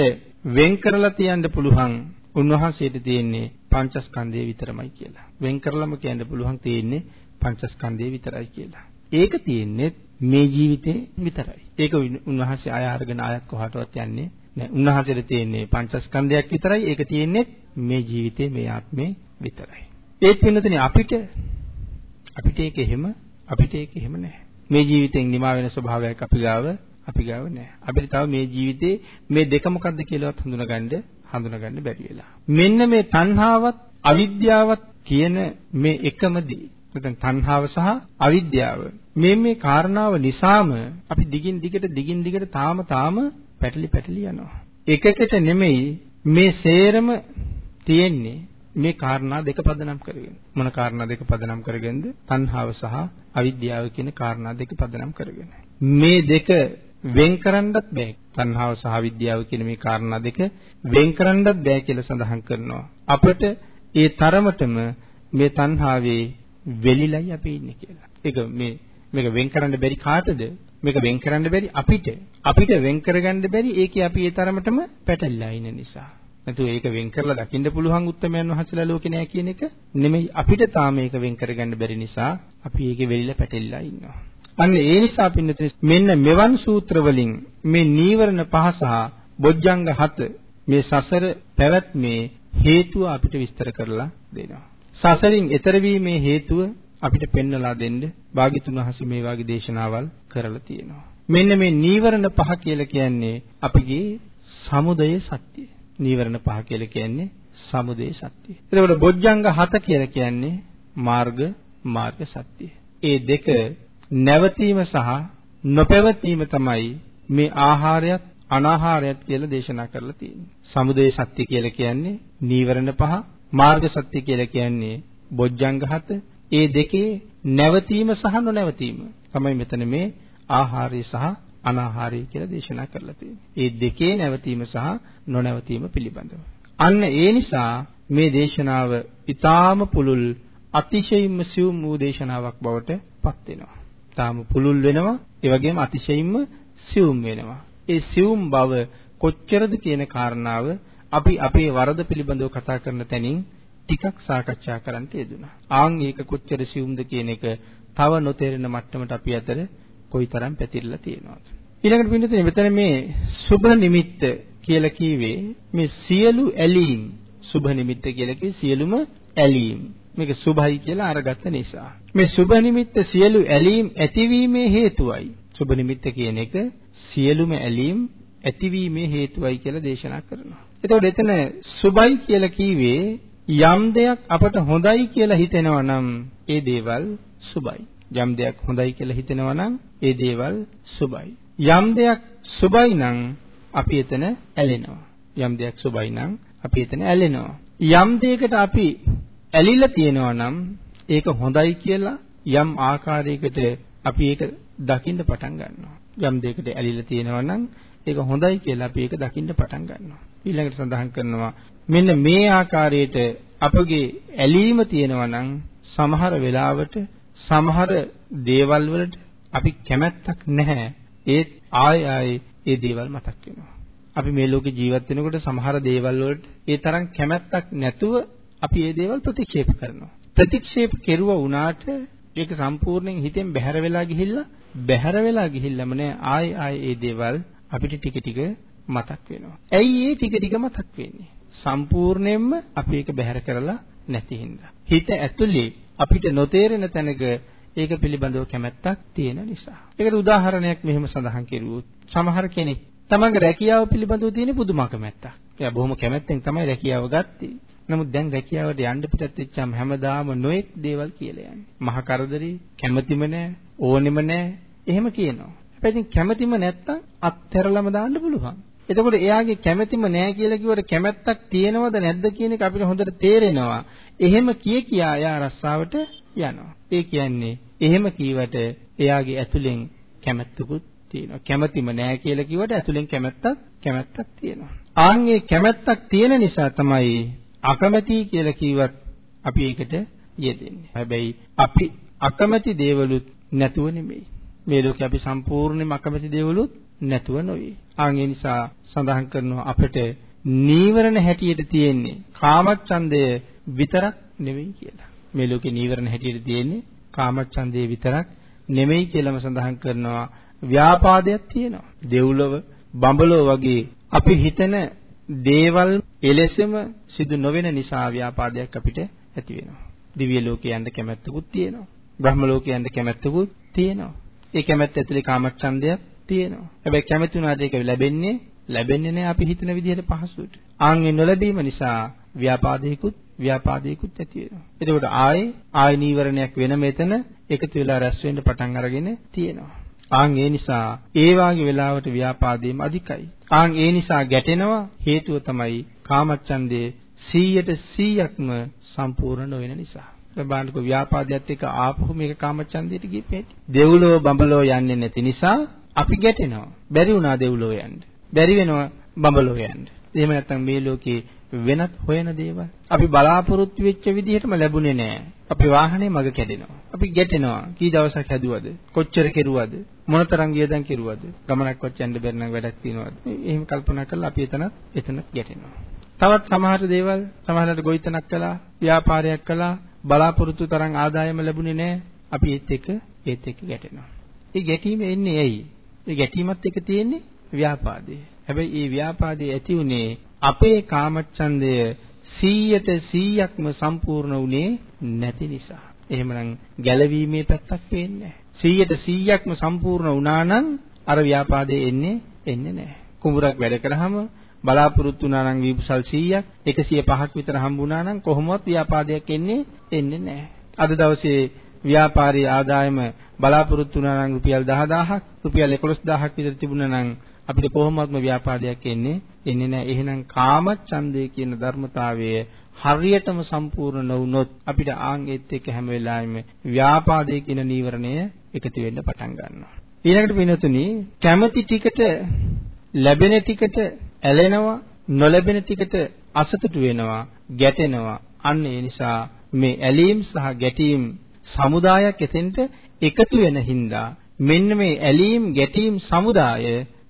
වෙන් කරලා තියන්න පුළුවන් උන්වහන්සේට තියෙන්නේ පංචස්කන්ධය විතරමයි කියලා. වෙන් කරලම කියන්න පුළුවන් තියෙන්නේ පංචස්කන්ධය විතරයි කියලා. ඒක තියෙන්නේ මේ ජීවිතේ විතරයි. ඒක උන්වහන්සේ ආය අරගෙන ආයක් කොහාටවත් යන්නේ නෑ. උන්වහන්සේට තියෙන්නේ පංචස්කන්ධයක් විතරයි. ඒක තියෙන්නේ මේ ජීවිතේ මේ ආත්මේ විතරයි. ඒත් වෙනතනේ අපිට අපිට ඒක එහෙම අපිට ඒක එහෙම නෑ. මේ ජීවිතෙන් නිමා වෙන ස්වභාවයක් අපි ගාව අපි ගාව නෑ. අපිට තව මේ ජීවිතේ මේ දෙක මොකක්ද කියලාවත් හඳුනගන්න හඳුනගන්න බැරි වෙලා. මෙන්න මේ තණ්හාවත් අවිද්‍යාවත් කියන මේ එකම දේ. නැත්නම් තණ්හාව සහ අවිද්‍යාව. මේ මේ කාරණාව නිසාම අපි දිගින් දිගට දිගින් දිගට තාම තාම පැටලි පැටලි යනවා. එකකට නෙමෙයි මේ සේරම තියෙන්නේ මේ කාරණා දෙක පදනම් කරගෙන. මොන කාරණා දෙක පදනම් කරගෙනද? තණ්හාව සහ අවිද්‍යාව කියන කාරණා දෙක පදනම් කරගෙන. මේ දෙක වෙන් කරන්නත් බෑ. තණ්හාව සහ අවිද්‍යාව කියන මේ කාරණා දෙක වෙන් කරන්නත් බෑ කියලා සඳහන් කරනවා. අපිට ඒ තරමටම මේ තණ්හාවේ වෙලිලයි අපි ඉන්නේ කියලා. ඒක මේ මේක වෙන් කරන්න බැරි කාටද? මේක වෙන් කරන්න බැරි අපිට. අපිට වෙන් කරගන්න බැරි ඒකේ අපි ඒ තරමටම පැටලලා ඉන්න නිසා. නැතු ඒක වෙන් කරලා දකින්න පුළුවන් උත්තරමයන් වහන්සේලා ලෝකේ නෑ කියන එක නෙමෙයි අපිට තාම මේක වෙන් කරගන්න බැරි නිසා අපි ඒකේ වෙලිලා පැටලලා ඉන්නවා. අන්න ඒ නිසා පින්නතේ මෙන්න මෙවන් සූත්‍ර වලින් මේ නීවරණ පහ සහ බොජ්ජංග හත මේ සසර පැවැත්මේ හේතුව අපිට විස්තර කරලා දෙනවා. සසරින් එතර වීමේ හේතුව අපිට පෙන්වලා දෙන්න භාග්‍යතුන් වහන්සේ මේ වගේ දේශනාවල් කරලා තියෙනවා. මෙන්න මේ නීවරණ පහ කියලා කියන්නේ අපිගේ සමුදය සත්‍යය. නීවරණ පහ කියලා කියන්නේ සමුදය සත්‍යය. එතකොට බොජ්ජංග හත කියලා කියන්නේ මාර්ග මාර්ග සත්‍යය. ඒ දෙක නැවතීම සහ නොපැවතීම තමයි මේ ආහාරයත් අනාහාරයත් කියලා දේශනා කරලා තියෙන්නේ. සමුදය සත්‍ය කියලා කියන්නේ නීවරණ පහ, මාර්ග සත්‍ය කියලා කියන්නේ බොජ්ජංග හත, ඒ දෙකේ නැවතීම සහ නොනැවතීම තමයි මෙතන මේ ආහාරය සහ අනාහාරය කියලා දේශනා කරලා තියෙන්නේ. ඒ දෙකේ නැවතීම සහ නොනැවතීම පිළිබඳව. අන්න ඒ නිසා මේ දේශනාව ඊටාම පුළුල් අතිශයින්ම සියුම් වූ දේශනාවක් බවට පත් වෙනවා. ඊටාම පුළුල් වෙනවා. ඒ වගේම අතිශයින්ම සියුම් වෙනවා. ඒ සියුම් බව කොච්චරද කියන කාරණාව අපි අපේ වරද පිළිබඳව කතා කරන තැනින් ටිකක් සාකච්ඡා කරන්න යෙදුණා. ආන් ඒක කොච්චර සියුම්ද කියන එක තව නොතේරෙන මට්ටමට අපි අතර කොයිතරම් පැතිරලා තියෙනවද? ඊළඟට පින්නතේ මෙතන මේ සුභ නිමිත්ත කියලා කීවේ මේ සියලු ඇලීම් සුභ නිමිත්ත කියලා කිව්වේ සියලුම ඇලීම්. මේක සුභයි කියලා අරගත්ත නිසා. මේ සුභ නිමිත්ත සියලු ඇලීම් ඇතිවීමේ හේතුවයි. සුභ නිමිත්ත කියන එක සියලුම ඇලීම් ඇතිවීමේ හේතුවයි කියලා දේශනා කරනවා. එතකොට එතන සුභයි කියලා කීවේ යම් දෙයක් අපට හොඳයි කියලා හිතෙනවා නම් ඒ දේවල් සුභයි. යම් දෙයක් හොඳයි කියලා හිතෙනවා නම් ඒ දේවල් සුභයි. යම් දෙයක් සුභයි නම් අපි එතන ඇලෙනවා. යම් දෙයක් සුභයි නම් අපි එතන ඇලෙනවා. යම් දෙයකට අපි ඇලිලා තියෙනවා නම් ඒක හොඳයි කියලා යම් ආකාරයකට අපි ඒක දකින්න පටන් ගන්නවා. යම් දෙයකට ඇලිලා තියෙනවා නම් ඒක හොඳයි කියලා අපි ඒක දකින්න පටන් ගන්නවා. ඊළඟට සඳහන් කරනවා මෙන්න මේ ආකාරයට අපගේ ඇලීම තියෙනවා නම් සමහර වෙලාවට සමහර දේවල් වලට අපි කැමැත්තක් නැහැ. ඒත් ආයෙ ආයෙ ඒ දේවල් මතක් වෙනවා. අපි මේ ලෝකේ ජීවත් වෙනකොට සමහර දේවල් වලට ඒ තරම් කැමැත්තක් නැතුව අපි ඒ දේවල් ප්‍රතික්ෂේප කරනවා. ප්‍රතික්ෂේප කෙරුවා වුණාට ඒක සම්පූර්ණයෙන් හිතෙන් බැහැර වෙලා ගිහිල්ලා බැහැර වෙලා ගිහිල්ලාම නෑ ආයෙ ආයෙ ඒ දේවල් අපිට ටික ටික මතක් වෙනවා. ඇයි ඒ ටික ටික මතක් වෙන්නේ? සම්පූර්ණයෙන්ම අපි ඒක බැහැර කරලා නැති හින්දා. හිත ඇතුලේ අපිට නොතේරෙන තැනක ඒක පිළිබඳව කැමැත්තක් තියෙන නිසා. ඒකට උදාහරණයක් මෙහෙම සඳහන් කෙරුවොත් සමහර කෙනෙක් තමන්ගේ රැකියාව පිළිබඳව තියෙන පුදුම කැමැත්තක්. එයා බොහොම කැමැත්තෙන් තමයි රැකියාව ගත්තේ. නමුත් දැන් රැකියාවට යන්න පිටත් වෙච්චාම හැමදාම නොඑක් දේවල් කියලා යන්නේ. මහ කරදරේ, කැමැතිම නැහැ, ඕනෙම නැහැ. එහෙම කියනවා. හැබැයි ඉතින් කැමැතිම නැත්තම් අත්හැරලම දාන්න පුළුවන්. එතකොට එයාගේ කැමැතිම නැහැ කියලා කිව්වට කැමැත්තක් තියෙනවද නැද්ද කියන එක අපිට හොඳට තේරෙනවා. එහෙම කිය කියා එයා රස්සාවට යනවා. ඒ කියන්නේ එහෙම කීවට එයාගේ ඇතුලෙන් කැමැත්තකුත් තියෙනවා. කැමැතිම නැහැ කියලා කිව්වට ඇතුලෙන් කැමැත්තක් කැමැත්තක් තියෙනවා. ආන්ගේ කැමැත්තක් තියෙන නිසා තමයි අකමැති කියලා කිව්වත් අපි ඒකට යෙදෙන්නේ. හැබැයි අපි අකමැති දේවලුත් නැතුව නෙමෙයි. මේ ලෝකේ අපි සම්පූර්ණයෙන්ම අකමැති දේවලුත් නැතුව නොවේ. ආන් ඒ නිසා සඳහන් කරනවා අපිට නීවරණ හැටියට තියෙන්නේ කාමච්ඡන්දය විතරක් නෙවෙයි කියලා. මේ ලෝකේ නීවරණ හැටියට තියෙන්නේ කාමච්ඡන්දය විතරක් නෙමෙයි කියලාම සඳහන් කරනවා. ව්‍යාපාදයක් තියෙනවා. දෙව්ලොව, බඹලොව වගේ අපි හිතන දේවල් එලෙසම සිදු නොවන නිසා ව්‍යාපාදයක් අපිට ඇති වෙනවා. දිව්‍ය ලෝකේ යන්න කැමැත්තකුත් තියෙනවා. බ්‍රහ්ම ලෝකේ යන්න කැමැත්තකුත් තියෙනවා. ඒ කැමැත්ත ඇතුලේ කාමච්ඡන්දයක් තියෙනවා. හැබැයි කැමති වුණාට ඒක ලැබෙන්නේ ලැබෙන්නේ නැහැ අපි හිතන විදිහට පහසුවට. ආන්ගේ නොලැබීම නිසා ව්‍යාපාදයකුත් ව්‍යාපාදයකුත් ඇති වෙනවා. එතකොට ආයේ ආය නීවරණයක් වෙන මෙතන එකතු වෙලා රැස් වෙන්න පටන් අරගෙන තියෙනවා. ආන් ඒ නිසා ඒ වාගේ වෙලාවට ව්‍යාපාදේම අධිකයි. ආන් ඒ නිසා ගැටෙනවා හේතුව තමයි කාමච්ඡන්දේ 100ට 100ක්ම සම්පූර්ණ නොවන නිසා. බලන්නකො ව්‍යාපාදයට එක ආපහු මේක කාමච්ඡන්දයට ගිහින් දෙව්ලොව බඹලොව යන්නේ නැති නිසා අපි ගැටෙනවා. බැරි වුණා දෙව්ලොව යන්න. බැරි වෙනවා බඹලොව යන්න. එහෙම නැත්නම් මේ ලෝකේ වෙනත් හොයන දේවල් අපි බලාපොරොත්තු වෙච්ච විදිහටම ලැබුණේ නැහැ. අපි වාහනේ මග කැඩෙනවා. අපි ගැටෙනවා. කී දවසක් හැදුවද? කොච්චර කෙරුවද? මොනතරම් ගියදන් කෙරුවද? ගමනක්වත් යන්න බැරි නම් වැඩක් තියනවද? එහෙම කල්පනා කරලා අපි එතන එතන ගැටෙනවා. තවත් සමහර දේවල් සමහරවිට ගොවිතැනක් කළා, ව්‍යාපාරයක් කළා, බලාපොරොත්තු තරම් ආදායම ලැබුණේ නැහැ. අපි ඒත් එක්ක ඒත් එක්ක ගැටෙනවා. ඒ ගැටීම එන්නේ ඇයි? ඒ ගැටීමත් එක්ක තියෙන්නේ ව්‍යාපාදය. හැබැයි මේ ව්‍යාපාදය ඇති උනේ අපේ කාමච්ඡන්දය 100ට 100ක්ම සම්පූර්ණ වුණේ නැති නිසා. එහෙමනම් ගැලවීමේ පැත්තක් පේන්නේ නැහැ. 100ට 100ක්ම සම්පූර්ණ වුණා නම් අර ව්‍යාපාදේ එන්නේ එන්නේ නැහැ. කුඹුරක් වැඩ කරාම බලාපොරොත්තු වුණා නම් විපසල් 100ක් 105ක් විතර හම්බුණා නම් කොහොමවත් ව්‍යාපාදයක් එන්නේ එන්නේ නැහැ. අද දවසේ ව්‍යාපාරී ආදායම බලාපොරොත්තු වුණා නම් රුපියල් 10000ක් රුපියල් 11000ක් විතර තිබුණා නම් අපිට කොහොමත්ම ව්‍යාපාරයක් එන්නේ එන්නේ නැහැ. එහෙනම් කාමච්ඡන්දය කියන ධර්මතාවය හරියටම සම්පූර්ණ නොවුනොත් අපිට ආන් ඒත් එක්ක හැම වෙලාවෙම ව්‍යාපාදයේ කියන නීවරණය එකතු වෙන්න පටන් ගන්නවා. ඊළඟට පිනතුනි කැමැති ටිකට ලැබෙන ටිකට ඇලෙනවා නොලැබෙන ටිකට අසතුටු වෙනවා ගැටෙනවා අන්න ඒ නිසා මේ ඇලීම් සහ ගැටීම් සමුදායක් එතෙන්ට එකතු වෙන හින්දා මෙන්න මේ ඇලීම් ගැටීම් සමුදාය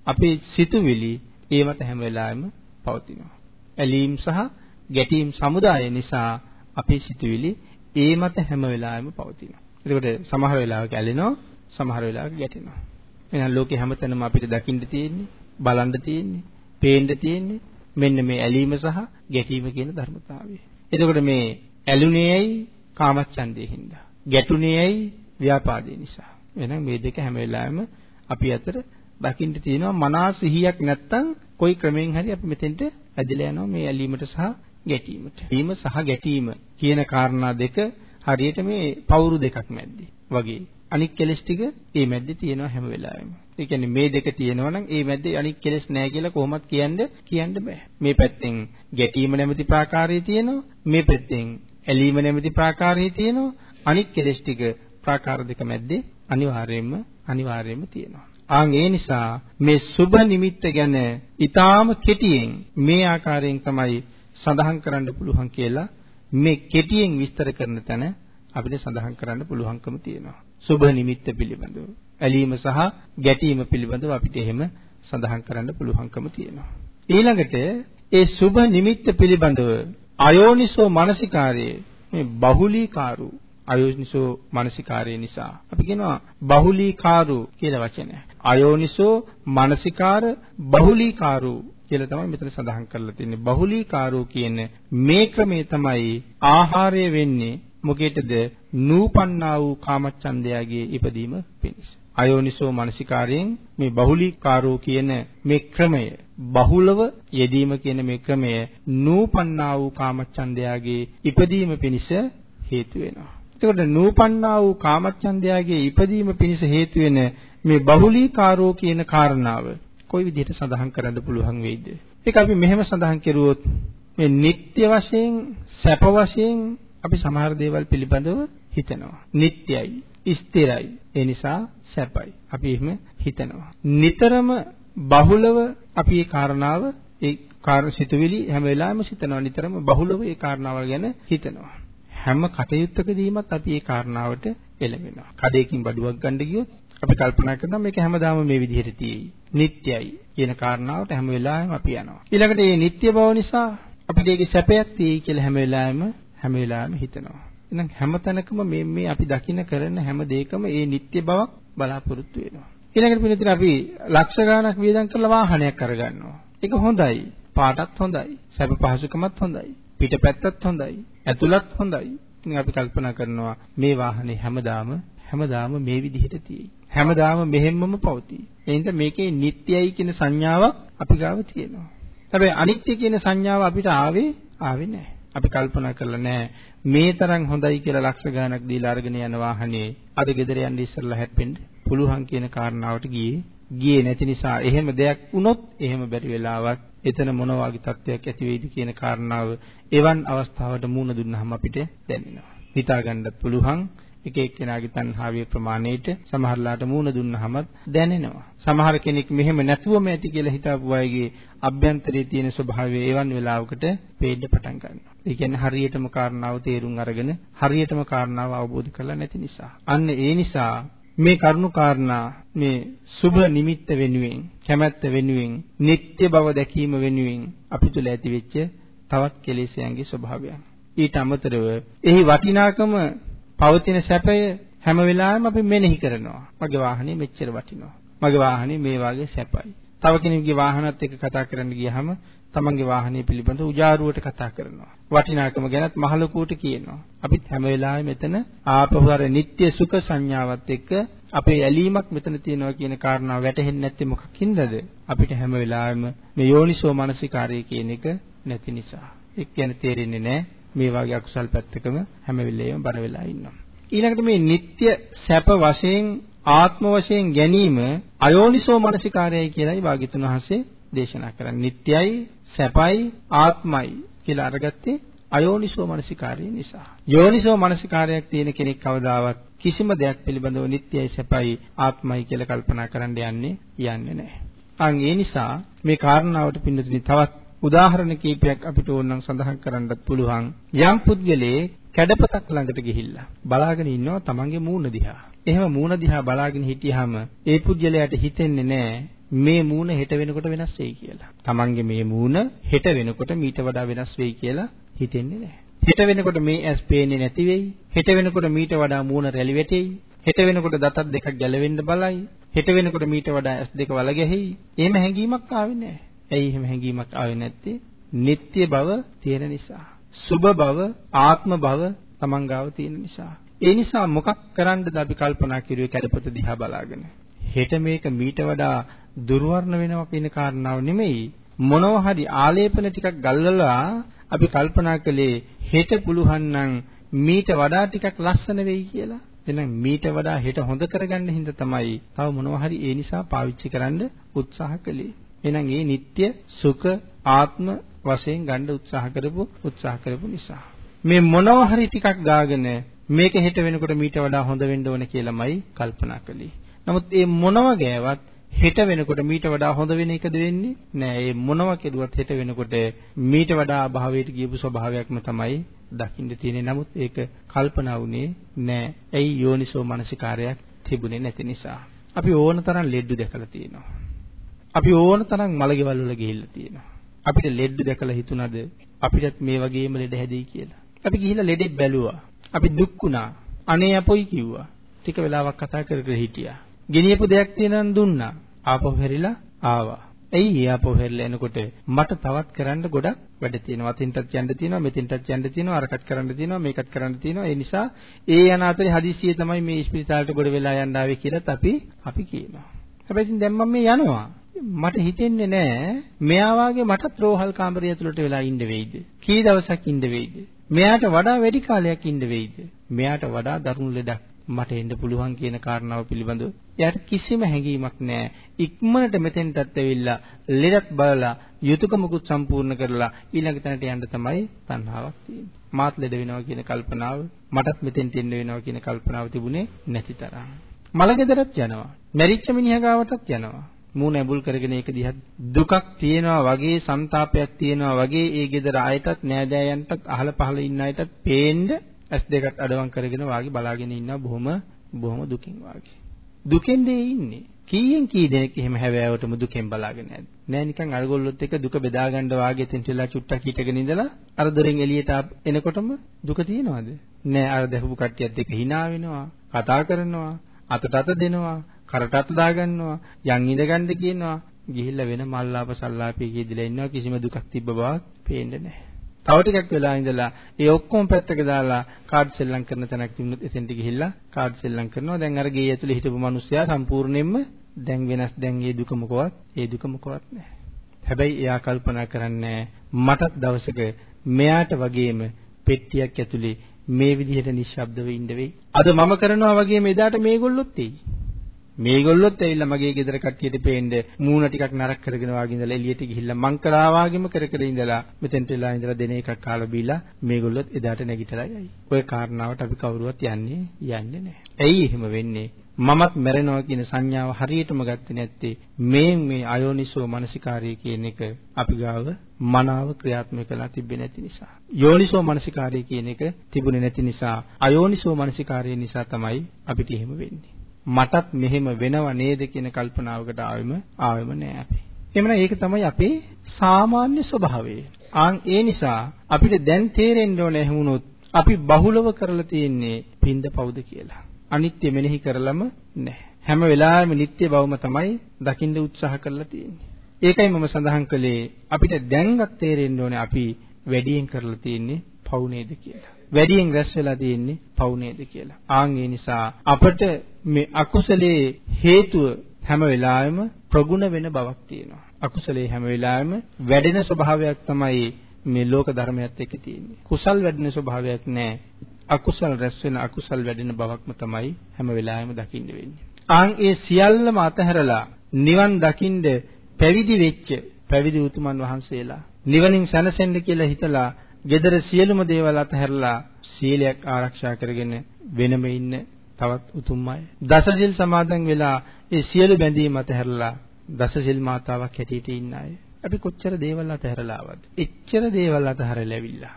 අපේ සිතුවිලි ඒ මත හැම වෙලාවෙම පවතිනවා. ඇලීම් සහ ගැටීම් සමුදාය නිසා අපේ සිතුවිලි ඒ මත හැම වෙලාවෙම පවතිනවා. ඒකට සමහර වෙලාවක ඇලෙනවා, සමහර වෙලාවක ගැටෙනවා. එහෙනම් ලෝකේ හැමතැනම අපිට දකින්න තියෙන්නේ, බලන්න තියෙන්නේ, පේන්න තියෙන්නේ මෙන්න මේ ඇලීම සහ ගැටීම කියන ධර්මතාවය. එතකොට මේ ඇලුනේ ඇයි? කාමච්ඡන්දේ හින්දා. ගැටුනේ ඇයි? ව්‍යාපාදේ නිසා. එහෙනම් මේ දෙක හැම වෙලාවෙම අපි අතර දකින්න තියෙනවා මනස සිහියක් නැත්තම් කොයි ක්‍රමෙන් හරි අපි මෙතෙන්ට ඇදලා යනවා මේ ඇලීමට සහ ගැටීමට. ඇලීම සහ ගැටීම කියන කාරණා දෙක හරියට මේ පවුරු දෙකක් මැද්දේ වගේ. අනික් කෙලස් ටික ඒ මැද්දේ තියෙනවා හැම වෙලාවෙම. ඒ කියන්නේ මේ දෙක තියෙනවා නම් ඒ මැද්දේ අනික් කෙලස් නැහැ කියලා කොහොමත් කියන්න කියන්න බෑ. මේ පැත්තෙන් ගැටීම නැමැති ප්‍රාකාරය තියෙනවා. මේ පැත්තෙන් ඇලීම නැමැති ප්‍රාකාරය තියෙනවා. අනික් කෙලස් ටික ප්‍රාකාර දෙක මැද්දේ අනිවාර්යයෙන්ම අනිවාර්යයෙන්ම තියෙනවා. ආන් ඒ නිසා මේ සුබ නිමිත්ත ගැන ඊටාම කෙටියෙන් මේ ආකාරයෙන් තමයි සඳහන් කරන්න පුළුවන් කියලා මේ කෙටියෙන් විස්තර කරන තැන අපිට සඳහන් කරන්න පුළුවන්කම තියෙනවා. සුබ නිමිත්ත පිළිබඳව. ඇලීම සහ ගැටීම පිළිබඳව අපිට එහෙම සඳහන් කරන්න පුළුවන්කම තියෙනවා. ඊළඟට ඒ සුබ නිමිත්ත පිළිබඳව අයෝනිසෝ මානසිකාරයේ මේ බහුලීකාරු අයෝනිසෝ මානසිකාරය නිසා අපි කියනවා බහුලීකාරු කියලා වචනය. අයෝනිසෝ මානසිකාර බහුලීකාරු කියලා තමයි මෙතන සඳහන් කරලා තියෙන්නේ. බහුලීකාරෝ කියන මේ ක්‍රමේ තමයි ආහාරය වෙන්නේ මොකේටද? නූපන්නා වූ කාමච්ඡන්දයාගේ ඉපදීම පිණිස. අයෝනිසෝ මනසිකාරයෙන් මේ බහුලීකාරෝ කියන මේ ක්‍රමය බහුලව යෙදීම කියන මේ ක්‍රමය නූපන්නා වූ කාමච්ඡන්දයාගේ ඉපදීම පිණිස හේතු වෙනවා. එතකොට නූපන්නා වූ කාමච්ඡන්දයාගේ ඉපදීම පිණිස හේතු වෙන මේ බහුලීකාරෝ කියන කාරණාව කොයි විදිහට සඳහන් කරන්න පුළුවන් වෙයිද? ඒක අපි මෙහෙම සඳහන් කරුවොත් මේ නিত্য වශයෙන් සැප වශයෙන් අපි සමහර දේවල් පිළිබඳව හිතනවා. නිට්ටයයි, ස්ථිරයි. ඒ නිසා සැපයි. අපි එහෙම හිතනවා. නිතරම බහුලව අපි මේ කාරණාව ඒ කාර්ය සිතුවිලි හැම වෙලාවෙම සිතනවා. නිතරම බහුලව ඒ කාරණාවල් ගැන හිතනවා. හැම කටයුත්තකදීමත් අපි මේ කාරණාවට එළඹෙනවා. කඩේකින් බඩුවක් ගන්න ගියොත් අපි කල්පනා කරනවා මේක හැමදාම මේ විදිහට තියෙයි. නිට්ටයයි කියන කාරණාවට හැම වෙලාවෙම අපි යනවා. ඊළඟට මේ නිට්ටය බව නිසා අපිට ඒකේ සැපයක් තියෙයි කියලා හැම වෙලාවෙම හැම වෙලාවෙම හිතනවා. එහෙනම් හැම තැනකම මේ මේ අපි දකින්න කරන හැම දෙයකම ඒ නිට්ටය බවක් බලාපොරොත්තු වෙනවා. ඊළඟට පිළිතුර අපි ලක්ෂ ගාණක් වියදම් කරලා වාහනයක් අරගන්නවා. ඒක හොඳයි. පාටත් හොඳයි. සැප පහසුකමත් හොඳයි. පිටපැත්තත් හොඳයි. ඇතුළත් හොඳයි. ඉතින් අපි කල්පනා කරනවා මේ වාහනේ හැමදාම හැමදාම මේ විදිහට තියෙයි. හැමදාම මෙහෙම්මම පවතී. එහෙනම් මේකේ නිට්ටයයි කියන සංඥාවක් අපි ගාව තියෙනවා. හැබැයි අනිත්‍ය කියන සංඥාව අපිට ආවේ ආවේ නැහැ. අපි කල්පනා කරලා නැහැ මේ තරම් හොඳයි කියලා ලක්ෂ ගණනක් දීලා අරගෙන යන වාහනේ අද ගෙදර යන්න ඉස්සෙල්ලා හැප්පෙන්න පුළුවන් කියන කාරණාවට ගියේ ගියේ නැති නිසා එහෙම දෙයක් වුණොත් එහෙම බැරි වෙලාවක් එතන මොන වගේ තත්ත්වයක් ඇති වෙයිද කියන කාරණාව එවන් අවස්ථාවට මුහුණ දුන්නාම අපිට දැනෙනවා. හිතා ගන්නත් පුළුවන් එක එක්කෙනාගේ තණ්හාවේ ප්‍රමාණයට සමහරලාට මූණ දුන්නහමත් දැනෙනවා. සමහර කෙනෙක් මෙහෙම නැතුවම ඇති කියලා හිතාපු අයගේ අභ්‍යන්තරයේ තියෙන ස්වභාවය එවන් වෙලාවකට පේන්න පටන් ගන්නවා. ඒ කියන්නේ හරියටම කාරණාව තේරුම් අරගෙන හරියටම කාරණාව අවබෝධ කරලා නැති නිසා. අන්න ඒ නිසා මේ කරුණු කාරණා මේ සුබ නිමිත්ත වෙනුවෙන් කැමැත්ත වෙනුවෙන් නিত্য බව දැකීම වෙනුවෙන් අපි තුල ඇති වෙච්ච තවත් කෙලෙසයන්ගේ ස්වභාවයන්. ඊට අමතරව එහි වටිනාකම පවතින සැපය හැම වෙලාවෙම අපි මෙනෙහි කරනවා. මගේ වාහනේ මෙච්චර වටිනවා. මගේ වාහනේ මේ වගේ සැපයි. තව කෙනෙකුගේ වාහනත් එක්ක කතා කරන්න ගියහම තමන්ගේ වාහනය පිළිබඳ උජාරුවට කතා කරනවා. වටිනාකම ගැනත් මහලකුවට කියනවා. අපිත් හැම වෙලාවෙම මෙතන ආපවර නিত্য සුඛ සංඥාවත් එක්ක අපේ ඇලීමක් මෙතන තියෙනවා කියන කාරණාව වැටහෙන්නේ නැත්තේ මොකකින්දද? අපිට හැම වෙලාවෙම මේ යෝනිසෝ මනසිකාරය කියන එක නැති නිසා. ඒක කියන්නේ තේරෙන්නේ නැහැ. මේ වගේ අකුසල් පැත්තකම හැම වෙලෙම බර වෙලා ඉන්නවා. ඊළඟට මේ නিত্য සැප වශයෙන් ආත්ම වශයෙන් ගැනීම අයෝනිසෝ මනසිකාරයයි කියලායි වාග්යතුන් වහන්සේ දේශනා කරන්නේ. නিত্যයි සැපයි, ආත්මයි කියලා අරගත්තේ අයෝනිසෝ මනසිකාරය නිසා. යෝනිසෝ මනසිකාරයක් තියෙන කෙනෙක් කවදාවත් කිසිම දෙයක් පිළිබඳව නිට්ටයයි, සැපයි, ආත්මයි කියලා කල්පනා කරන්න යන්නේ යන්නේ නැහැ. අන් ඒ නිසා මේ කාරණාවට පින්නතුනි තවත් උදාහරණ කීපයක් අපිට ඕනනම් සඳහන් කරන්නත් පුළුවන්. යම් පුද්ගලයේ කැඩපතක් ළඟට ගිහිල්ලා බලාගෙන ඉන්නවා තමන්ගේ මූණ දිහා. එහෙම මූණ දිහා බලාගෙන හිටියාම ඒ පුද්ගලයාට හිතෙන්නේ නැහැ මේ මූණ හෙට වෙනකොට වෙනස් වෙයි කියලා. තමන්ගේ මේ මූණ හෙට වෙනකොට මීට වඩා වෙනස් වෙයි කියලා හිතෙන්නේ නැහැ. හෙට වෙනකොට මේ ඇස් පේන්නේ නැති වෙයි. හෙට වෙනකොට මීට වඩා මූණ රැලි වැටෙයි. හෙට වෙනකොට දතක් දෙකක් ගැලවෙන්න බලයි. හෙට වෙනකොට මීට වඩා ඇස් දෙක වල ගැහෙයි. එහෙම හැඟීමක් ආවේ නැහැ. ඇයි එහෙම හැඟීමක් ආවේ නැත්තේ? නিত্য බව තියෙන නිසා. සුබ බව, ආත්ම බව තමන් ගාව තියෙන නිසා. ඒ නිසා මොකක් කරන්නද අපි කල්පනා කරුවේ කැඩපත දිහා බලාගෙන. හෙට මේක මීට වඩා දුර්වර්ණ වෙනවා කියන කාරණාව නෙමෙයි මොනවා හරි ආලේපන ටිකක් ගල්වලා අපි කල්පනා කළේ හෙට පුළුවන් නම් මීට වඩා ටිකක් ලස්සන වෙයි කියලා. එහෙනම් මීට වඩා හෙට හොඳ කරගන්න හින්දා තමයි තව මොනවා හරි ඒ නිසා පාවිච්චි කරන්න උත්සාහ කළේ. එහෙනම් ඒ නিত্য සුඛ ආත්ම වශයෙන් ගන්න උත්සාහ කරපු උත්සාහ කරපු නිසා. මේ මොනවා හරි ටිකක් දාගෙන මේක හෙට වෙනකොට මීට වඩා හොඳ වෙන්න ඕන කියලාමයි කල්පනා කළේ. නමුත් මේ මොනව ගෑවත් හෙට වෙනකොට මීට වඩා හොඳ වෙන එකද වෙන්නේ? නෑ. මේ මොනව කෙරුවත් හෙට වෙනකොට මීට වඩා අභාවයට ගියපු ස්වභාවයක්ම තමයි දකින්න තියෙන්නේ. නමුත් ඒක කල්පනා වුණේ නෑ. ඇයි යෝනිසෝ මනසිකාරයක් තිබුණේ නැති නිසා. අපි ඕන තරම් ලෙඩ්ඩු දැකලා තියෙනවා. අපි ඕන තරම් මලගෙවල් වල ගිහිල්ලා තියෙනවා. අපිට ලෙඩ්ඩු දැකලා හිතුණද අපිටත් මේ වගේම ලෙඩ හැදෙයි කියලා. අපි ගිහිල්ලා ලෙඩෙක් බැලුවා. අපි දුක් වුණා. අනේ අපොයි කිව්වා. ටික වෙලාවක් කතා කර කර හිටියා. ගෙනියපු දෙයක් තියෙනන් දුන්නා. ආපහු හැරිලා ආවා. ඇයි ආපහු හැරිලා එනකොට මට තවත් කරන්න ගොඩක් වැඩ තියෙනවා. අතින්ටත් යන්න තියෙනවා, මෙතින්ටත් යන්න තියෙනවා, අරකට කරන්න තියෙනවා, මේකත් කරන්න තියෙනවා. ඒ නිසා ඒ යන අතරේ හදිස්සියේ තමයි මේ ස්පිරිතාලට ගොඩ වෙලා යන්න ආවේ කියලාත් අපි අපි කියනවා. හැබැයි ඉතින් දැන් මම මේ යනවා. මට හිතෙන්නේ නෑ මෙයා වාගේ මටත් රෝහල් කාමරය ඇතුළට වෙලා ඉන්න වෙයිද? කී දවසක් ඉන්න වෙයිද? මෙයාට වඩා වැඩි කාලයක් ඉන්න වෙයිද? මෙයාට වඩා දරුණු ලෙඩක් මට එන්න පුළුවන් කියන කාරණාව පිළිබඳව එයාට කිසිම හැඟීමක් නැහැ. ඉක්මනට මෙතෙන්ටත් ඇවිල්ලා ලෙඩක් බලලා යුතුයකමකුත් සම්පූර්ණ කරලා ඊළඟ තැනට යන්න තමයි තණ්හාවක් තියෙන්නේ. මාත් ලෙඩ වෙනවා කියන කල්පනාව මටත් මෙතෙන්ට එන්න වෙනවා කියන කල්පනාව තිබුණේ නැති තරම්. මලගෙදරත් යනවා. මැරිච්ච මිනිහා ගාවටත් යනවා. මූණ ඇබුල් කරගෙන ඒක දිහා දුකක් තියෙනවා වගේ ਸੰతాපයක් තියෙනවා වගේ ඒ ගෙදර අයටත් නෑදෑයන්ටත් අහල පහල ඉන්න අයටත් පේන්න ඇස් දෙකත් අඩවම් කරගෙන වාගේ බලාගෙන ඉන්නවා බොහොම බොහොම දුකින් වාගේ. දුකෙන් දෙේ ඉන්නේ. කීයෙන් කී දෙනෙක් එහෙම හැවෑවටම දුකෙන් බලාගෙන නැද්ද? නෑ නිකන් අරගොල්ලොත් එක්ක දුක බෙදා ගන්න වාගේ තෙන්ටලා චුට්ටක් හිටගෙන ඉඳලා අර දොරෙන් එළියට එනකොටම දුක තියෙනවද? නෑ අර දැකපු කට්ටියත් එක්ක hina වෙනවා, කතා කරනවා, අතට අත දෙනවා, කරට අත දාගන්නවා, යන් ඉඳගන්න කියනවා. ගිහිල්ලා වෙන මල්ලාප සල්ලාපේ කියදිලා ඉන්නවා කිසිම දුකක් තිබ්බ බවක් පේන්නේ නැහැ. තව ටිකක් වෙලා ඉඳලා ඒ ඔක්කොම පැත්තක දාලා කාඩ් සෙල්ලම් කරන තැනක් තිබුණොත් එතෙන්ට ගිහිල්ලා කාඩ් සෙල්ලම් කරනවා. දැන් අර ගේ ඇතුලේ හිටපු මිනිස්සයා සම්පූර්ණයෙන්ම දැන් වෙනස් දැන් ඒ දුක මොකවත් ඒ දුක මොකවත් නැහැ. හැබැයි එයා කල්පනා කරන්නේ මටත් දවසක මෙයාට වගේම පෙට්ටියක් ඇතුලේ මේ විදිහට නිශ්ශබ්දව ඉන්න වෙයි. අද මම කරනවා වගේම එදාට මේගොල්ලොත් එයි. මේගොල්ලොත් ඇවිල්ලා මගේ ගෙදර කට්ටියට පේන්න මූණ ටිකක් නරක කරගෙන වාගේ ඉඳලා එළියට ගිහිල්ලා මං කළා වාගේම කර කර ඉඳලා මෙතෙන්ට වෙලා ඉඳලා දෙන එකක් කාලා බීලා මේගොල්ලොත් එදාට නැගිටලා යයි. ඔය කාරණාවට අපි කවුරුවත් යන්නේ යන්නේ නැහැ. ඇයි එහෙම වෙන්නේ? මමත් මැරෙනවා කියන සංඥාව හරියටම ගත්තේ නැත්තේ මේ මේ අයෝනිසෝ මනසිකාරය කියන එක අපි ගාව මනාව ක්‍රියාත්මක කරලා තිබෙන්නේ නැති නිසා. යෝනිසෝ මනසිකාරය කියන එක තිබුණේ නැති නිසා අයෝනිසෝ මනසිකාරය නිසා තමයි අපිට එහෙම වෙන්නේ. මටත් මෙහෙම වෙනව නේද කියන කල්පනාවකට ආවෙම ආවෙම නෑ අපි. එhmenan ඒක තමයි අපේ සාමාන්‍ය ස්වභාවය. ආන් ඒ නිසා අපිට දැන් තේරෙන්න ඕනේ වුණොත් අපි බහුලව කරලා තියෙන්නේ පින්ද පවුද කියලා. අනිත්‍ය මෙනෙහි කරලම නැහැ. හැම වෙලාවෙම නිට්ටය බවම තමයි දකින්න උත්සාහ කරලා තියෙන්නේ. ඒකයි මම සඳහන් කළේ අපිට දැන්වත් තේරෙන්න ඕනේ අපි වැඩියෙන් කරලා තියෙන්නේ පවු නේද කියලා. වැඩියෙන් රැස් වෙලා තියෙන්නේ පවු නේද කියලා. ආන් ඒ නිසා අපට මේ අකුසලයේ හේතුව හැම වෙලාවෙම ප්‍රගුණ වෙන බවක් තියෙනවා. අකුසලයේ හැම වෙලාවෙම වැඩෙන ස්වභාවයක් තමයි මේ ලෝක ධර්මයත් එක්ක තියෙන්නේ. කුසල් වැඩෙන ස්වභාවයක් නැහැ. අකුසල් රැස් වෙන අකුසල් වැඩෙන බවක්ම තමයි හැම වෙලාවෙම දකින්න වෙන්නේ. ආන් ඒ සියල්ලම අතහැරලා නිවන් දකින්න පැවිදි වෙච්ච පැවිදි උතුමන් වහන්සේලා නිවනින් සැනසෙන්න කියලා හිතලා gedara සියලුම දේවල් අතහැරලා සීලයක් ආරක්ෂා කරගෙන වෙනම ඉන්න තවත් උතුම් අය. දසසිල් සමාදන් වෙලා ඒ සියලු බැඳීම් අතහැරලා දසසිල් මාතාවක් හැටියට ඉන්න අය. අපි කොච්චර දේවල් අතහැරලා ආවද? එච්චර දේවල් අතහැරලා ඇවිල්ලා.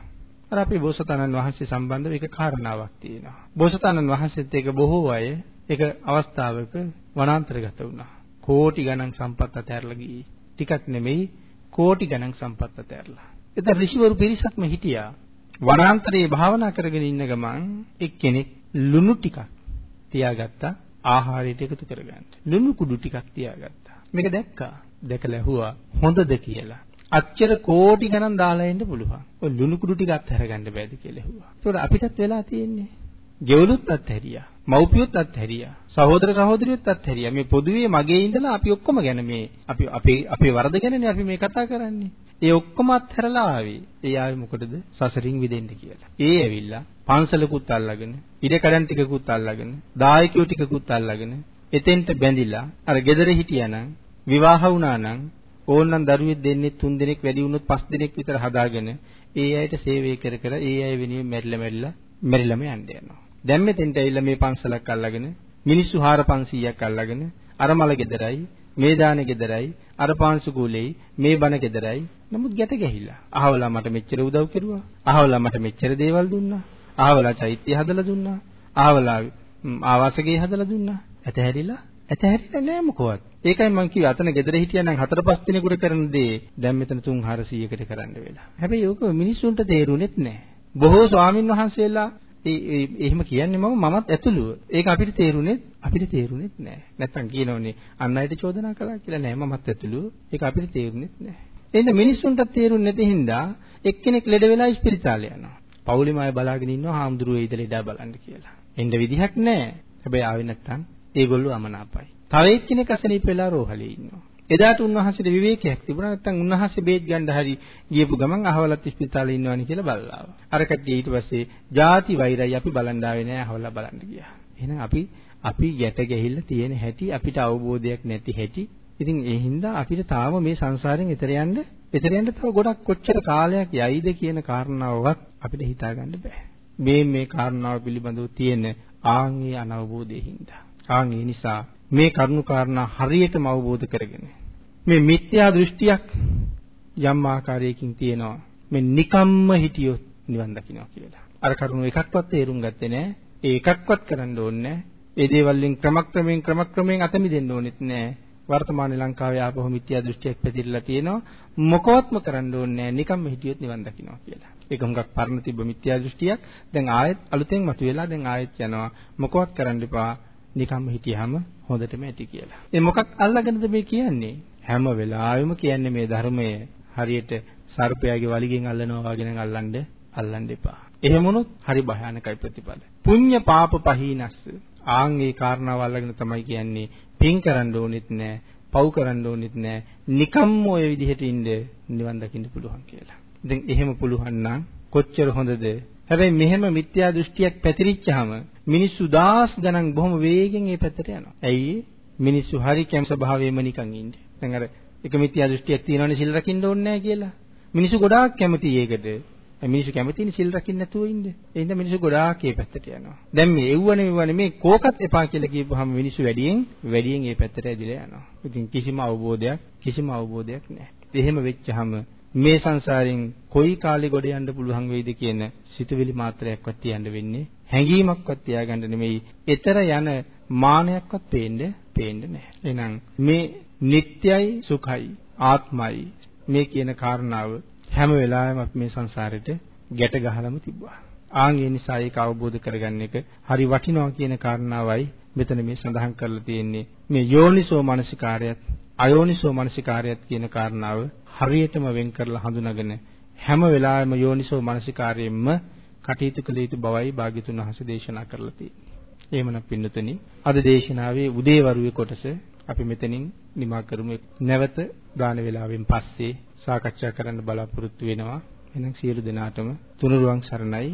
අර අපේ බෝසතාණන් වහන්සේ සම්බන්ධව එක කාරණාවක් තියෙනවා. බෝසතාණන් වහන්සේත් එක බොහෝ අය එක අවස්ථාවක වනාන්තරගත වුණා. කෝටි ගණන් සම්පත් අතහැරලා ගියේ. ටිකක් නෙමෙයි කෝටි ගණන් සම්පත් අතහැරලා. එතන ඍෂිවරු පිරිසක්ම හිටියා. වනාන්තරයේ භාවනා කරගෙන ඉන්න ගමන් එක්කෙනෙක් ලුණු ටිකක් තියාගත්තා ආහාරයට එකතු කරගන්න. ලුණු කුඩු ටිකක් තියාගත්තා. මේක දැක්කා. දැකලා ඇහුවා හොඳද කියලා. අච්චර කෝටි ගණන් දාලා එන්න පුළුවන්. ඔය ලුණු කුඩු ටික අත්හැරගන්න බෑද කියලා ඇහුවා. ඒකට අපිටත් වෙලා තියෙන්නේ. ගෙවලුත් අත්හැරියා. මව්පියොත් අත්හැරියා. සහෝදර සහෝදරියොත් අත්හැරියා. මේ පොදුවේ මගේ ඉඳලා අපි ඔක්කොම ගැන මේ අපි අපේ අපේ වරද ගැනනේ අපි මේ කතා කරන්නේ. ඒ ඔක්කොම අත්හැරලා ආවේ. ඒ ආවේ මොකටද? සසරින් විදෙන්න කියලා. ඒ ඇවිල්ලා පන්සලකුත් අල්ලගෙන, ඉඩකඩම් ටිකකුත් අල්ලගෙන, දායකයෝ ටිකකුත් අල්ලගෙන, එතෙන්ට බැඳිලා අර gedare හිටියානම් විවාහ වුණා නම් ඕනනම් දරුවෙක් දෙන්නේ තුන් දෙනෙක් වැඩි වුණොත් පස් දෙනෙක් විතර හදාගෙන ඒ අයට සේවය කර කර ඒ අය වෙනුවෙන් මැරිලා මැරිලා මැරිලාම යන්න යනවා. දැන් මෙතෙන්ට ඇවිල්ලා මේ පන්සලක් අල්ලගෙන මිනිස්සු 4500ක් අල්ලගෙන අර මල ගෙදරයි මේ දානේ ගෙදරයි අර පාංශු කූලෙයි මේ බණ ගෙදරයි නමුත් ගැට ගැහිලා. අහවලා මට මෙච්චර උදව් කෙරුවා. අහවලා මට මෙච්චර දේවල් දුන්නා. අහවලා චෛත්‍ය හදලා දුන්නා. අහවලා ආවාසගේ හදලා දුන්නා. ඇතහැරිලා ඇතහැරිලා නෑ මොකවත්. ඒකයි මං කිව්වේ අතන ගෙදර හිටියනම් හතර පහ දිනෙකට කරන දේ දැන් මෙතන 3400කට කරන්න වෙලා. හැබැයි ඕක මිනිස්සුන්ට තේරුණෙත් නෑ. බොහෝ ස්වාමින් වහන්සේලා ඒ එහෙම කියන්නේ මම මමත් ඇතුළුව. ඒක අපිට තේරුනේ අපිට තේරුනේත් නෑ. නැත්තම් කියනෝනේ අන් අයට චෝදනා කළා කියලා නෑ මමත් ඇතුළුව. ඒක අපිට තේරුනේත් නෑ. එහෙනම් මිනිස්සුන්ට තේරුන්නේ නැති හින්දා එක්කෙනෙක් ලෙඩ වෙලා ඉස්පිරිතාලේ යනවා. පවුලෙම අය බලාගෙන ඉන්නවා හාමුදුරුවෝ ඉදලා ඉඩ බලන්න කියලා. එන්න විදිහක් නෑ. හැබැයි ආවේ නැත්තම් ඒගොල්ලෝ අමනාපයි. තව එක්කෙනෙක් අසනීප වෙලා රෝහලේ ඉන්නවා. එදාට උන්වහන්සේට විවේකයක් තිබුණා නැත්නම් උන්වහන්සේ බේත් ගන්න හරි ගියපු ගමන් අහවලත් ඉස්පිතාලේ ඉන්නවනි කියලා බලලා අර කට්ටිය ඊට පස්සේ ಜಾති වෛරයි අපි බලන් ආවේ නෑ අහවලා බලන්න ගියා. එහෙනම් අපි අපි ගැට ගැහිලා තියෙන හැටි අපිට අවබෝධයක් නැති හැටි ඉතින් ඒ හින්දා අපිට තාම මේ සංසාරයෙන් එතර යන්න එතර යන්න තව ගොඩක් කොච්චර කාලයක් යයිද කියන කාරණාවවත් අපිට හිතා ගන්න බෑ. මේ මේ කාරණාව පිළිබඳව තියෙන ආන්ගේ අනවබෝධයෙන් හින්දා. ආන් ඒ නිසා මේ කරුණු කාරණා හරියටම අවබෝධ කරගෙන මේ මිත්‍යා දෘෂ්ටියක් යම් ආකාරයකින් තියෙනවා මේ නිකම්ම හිටියොත් නිවන් දකින්නවා කියලා. අර කරුණු එකක්වත් තේරුම් ගත්තේ නැහැ. ඒ එකක්වත් කරන්න ඕනේ නැහැ. ඒ දේවල් වලින් ක්‍රමක්‍රමයෙන් ක්‍රමක්‍රමයෙන් අත මිදෙන්න ඕනෙත් නැහැ. වර්තමාන ලංකාවේ ආපහු මිත්‍යා දෘෂ්ටියක් පැතිරලා තියෙනවා. මොකවත්ම කරන්න ඕනේ නැහැ. නිකම්ම හිටියොත් නිවන් දකින්නවා කියලා. ඒක හුඟක් පරණ තිබ්බ මිත්‍යා දෘෂ්ටියක්. දැන් ආයෙත් අලුතෙන් මතුවෙලා දැන් ආයෙත් යනවා. මොකවත් කරන්න එපා. නිකම්ම හිටියාම හොඳටම ඇති කියලා. ඒ මොකක් අල්ලගෙනද මේ කියන්නේ? හැම වෙලාවෙම කියන්නේ මේ ධර්මය හරියට සර්පයාගේ වලිගෙන් අල්ලනවා වගේ නම් අල්ලන්න අල්ලන්න එපා. එහෙම වුණොත් හරි භයානකයි ප්‍රතිඵල. පුඤ්ඤ පාප පහීනස්ස. ආන් ඒ කාරණාව අල්ලගෙන තමයි කියන්නේ පින් කරන්න ඕනෙත් නෑ, පව් කරන්න ඕනෙත් නෑ. නිකම්ම ওই විදිහට ඉන්න නිවන් දකින්න පුළුවන් කියලා. ඉතින් එහෙම පුළුවන් නම් කොච්චර හොඳද? හැබැයි මෙහෙම මිත්‍යා දෘෂ්ටියක් පැතිරිච්චාම මිනිස්සු දහස් ගණන් බොහොම වේගෙන් ඒ පැත්තට යනවා. ඇයි මිනිස්සු හරි කැම ස්වභාවයෙන්ම නිකන් ඉන්නේ. දැන් අර එක මිත්‍යා දෘෂ්ටියක් තියෙනවනේ සිල් රකින්න ඕනේ නැහැ කියලා. මිනිස්සු ගොඩාක් කැමතියි ඒකට. මිනිස්සු කැමතිනේ සිල් රකින්න නැතුව ඉන්න. ඒ හින්දා මිනිස්සු ගොඩාක් ඒ පැත්තට යනවා. දැන් මේ එව්වනේ මෙව්වනේ මේ කෝකත් එපා කියලා කියපුවාම මිනිස්සු වැඩියෙන් වැඩියෙන් ඒ පැත්තට ඇදිලා යනවා. ඉතින් කිසිම අවබෝධයක් කිසිම අවබෝධයක් නැහැ. එහෙම වෙච්චහම මේ සංසාරයෙන් කොයි කාලෙ ගොඩ යන්න පුළුවන් වෙයිද කියන සිතුවිලි මාත්‍රයක්වත් තියන්න වෙන්නේ හැඟීමක්වත් තියාගන්න නෙමෙයි. ඊතර යන මානයක්වත් පේන්නේ පේන්නේ නැහැ. එහෙනම් මේ නිට්ටයයි සුඛයි ආත්මයි මේ කියන කාරණාව හැම වෙලාවෙම අපි මේ සංසාරෙට ගැට ගහලම තිබුණා. ආන් ඒ නිසා ඒක අවබෝධ කරගන්න එක හරි වටිනවා කියන කාරණාවයි මෙතන මේ සඳහන් කරලා තියෙන්නේ. මේ යෝනිසෝ මනසිකාරයත් අයෝනිසෝ මනසිකාරයත් කියන කාරණාව හරියටම වෙන් කරලා හඳුනාගෙන හැම වෙලාවෙම යෝනිසෝ මනසිකාරයෙන්ම කටයුතු කළ යුතු බවයි භාග්‍යතුන් වහන්සේ දේශනා කරලා තියෙන්නේ. එහෙමනම් පින්නතුනි අද දේශනාවේ උදේවරුේ කොටස අපි මෙතනින් නිමා කරමු. නැවත දාන වේලාවෙන් පස්සේ සාකච්ඡා කරන්න බලාපොරොත්තු වෙනවා. එහෙනම් සියලු දෙනාටම තුනුරුවන් සරණයි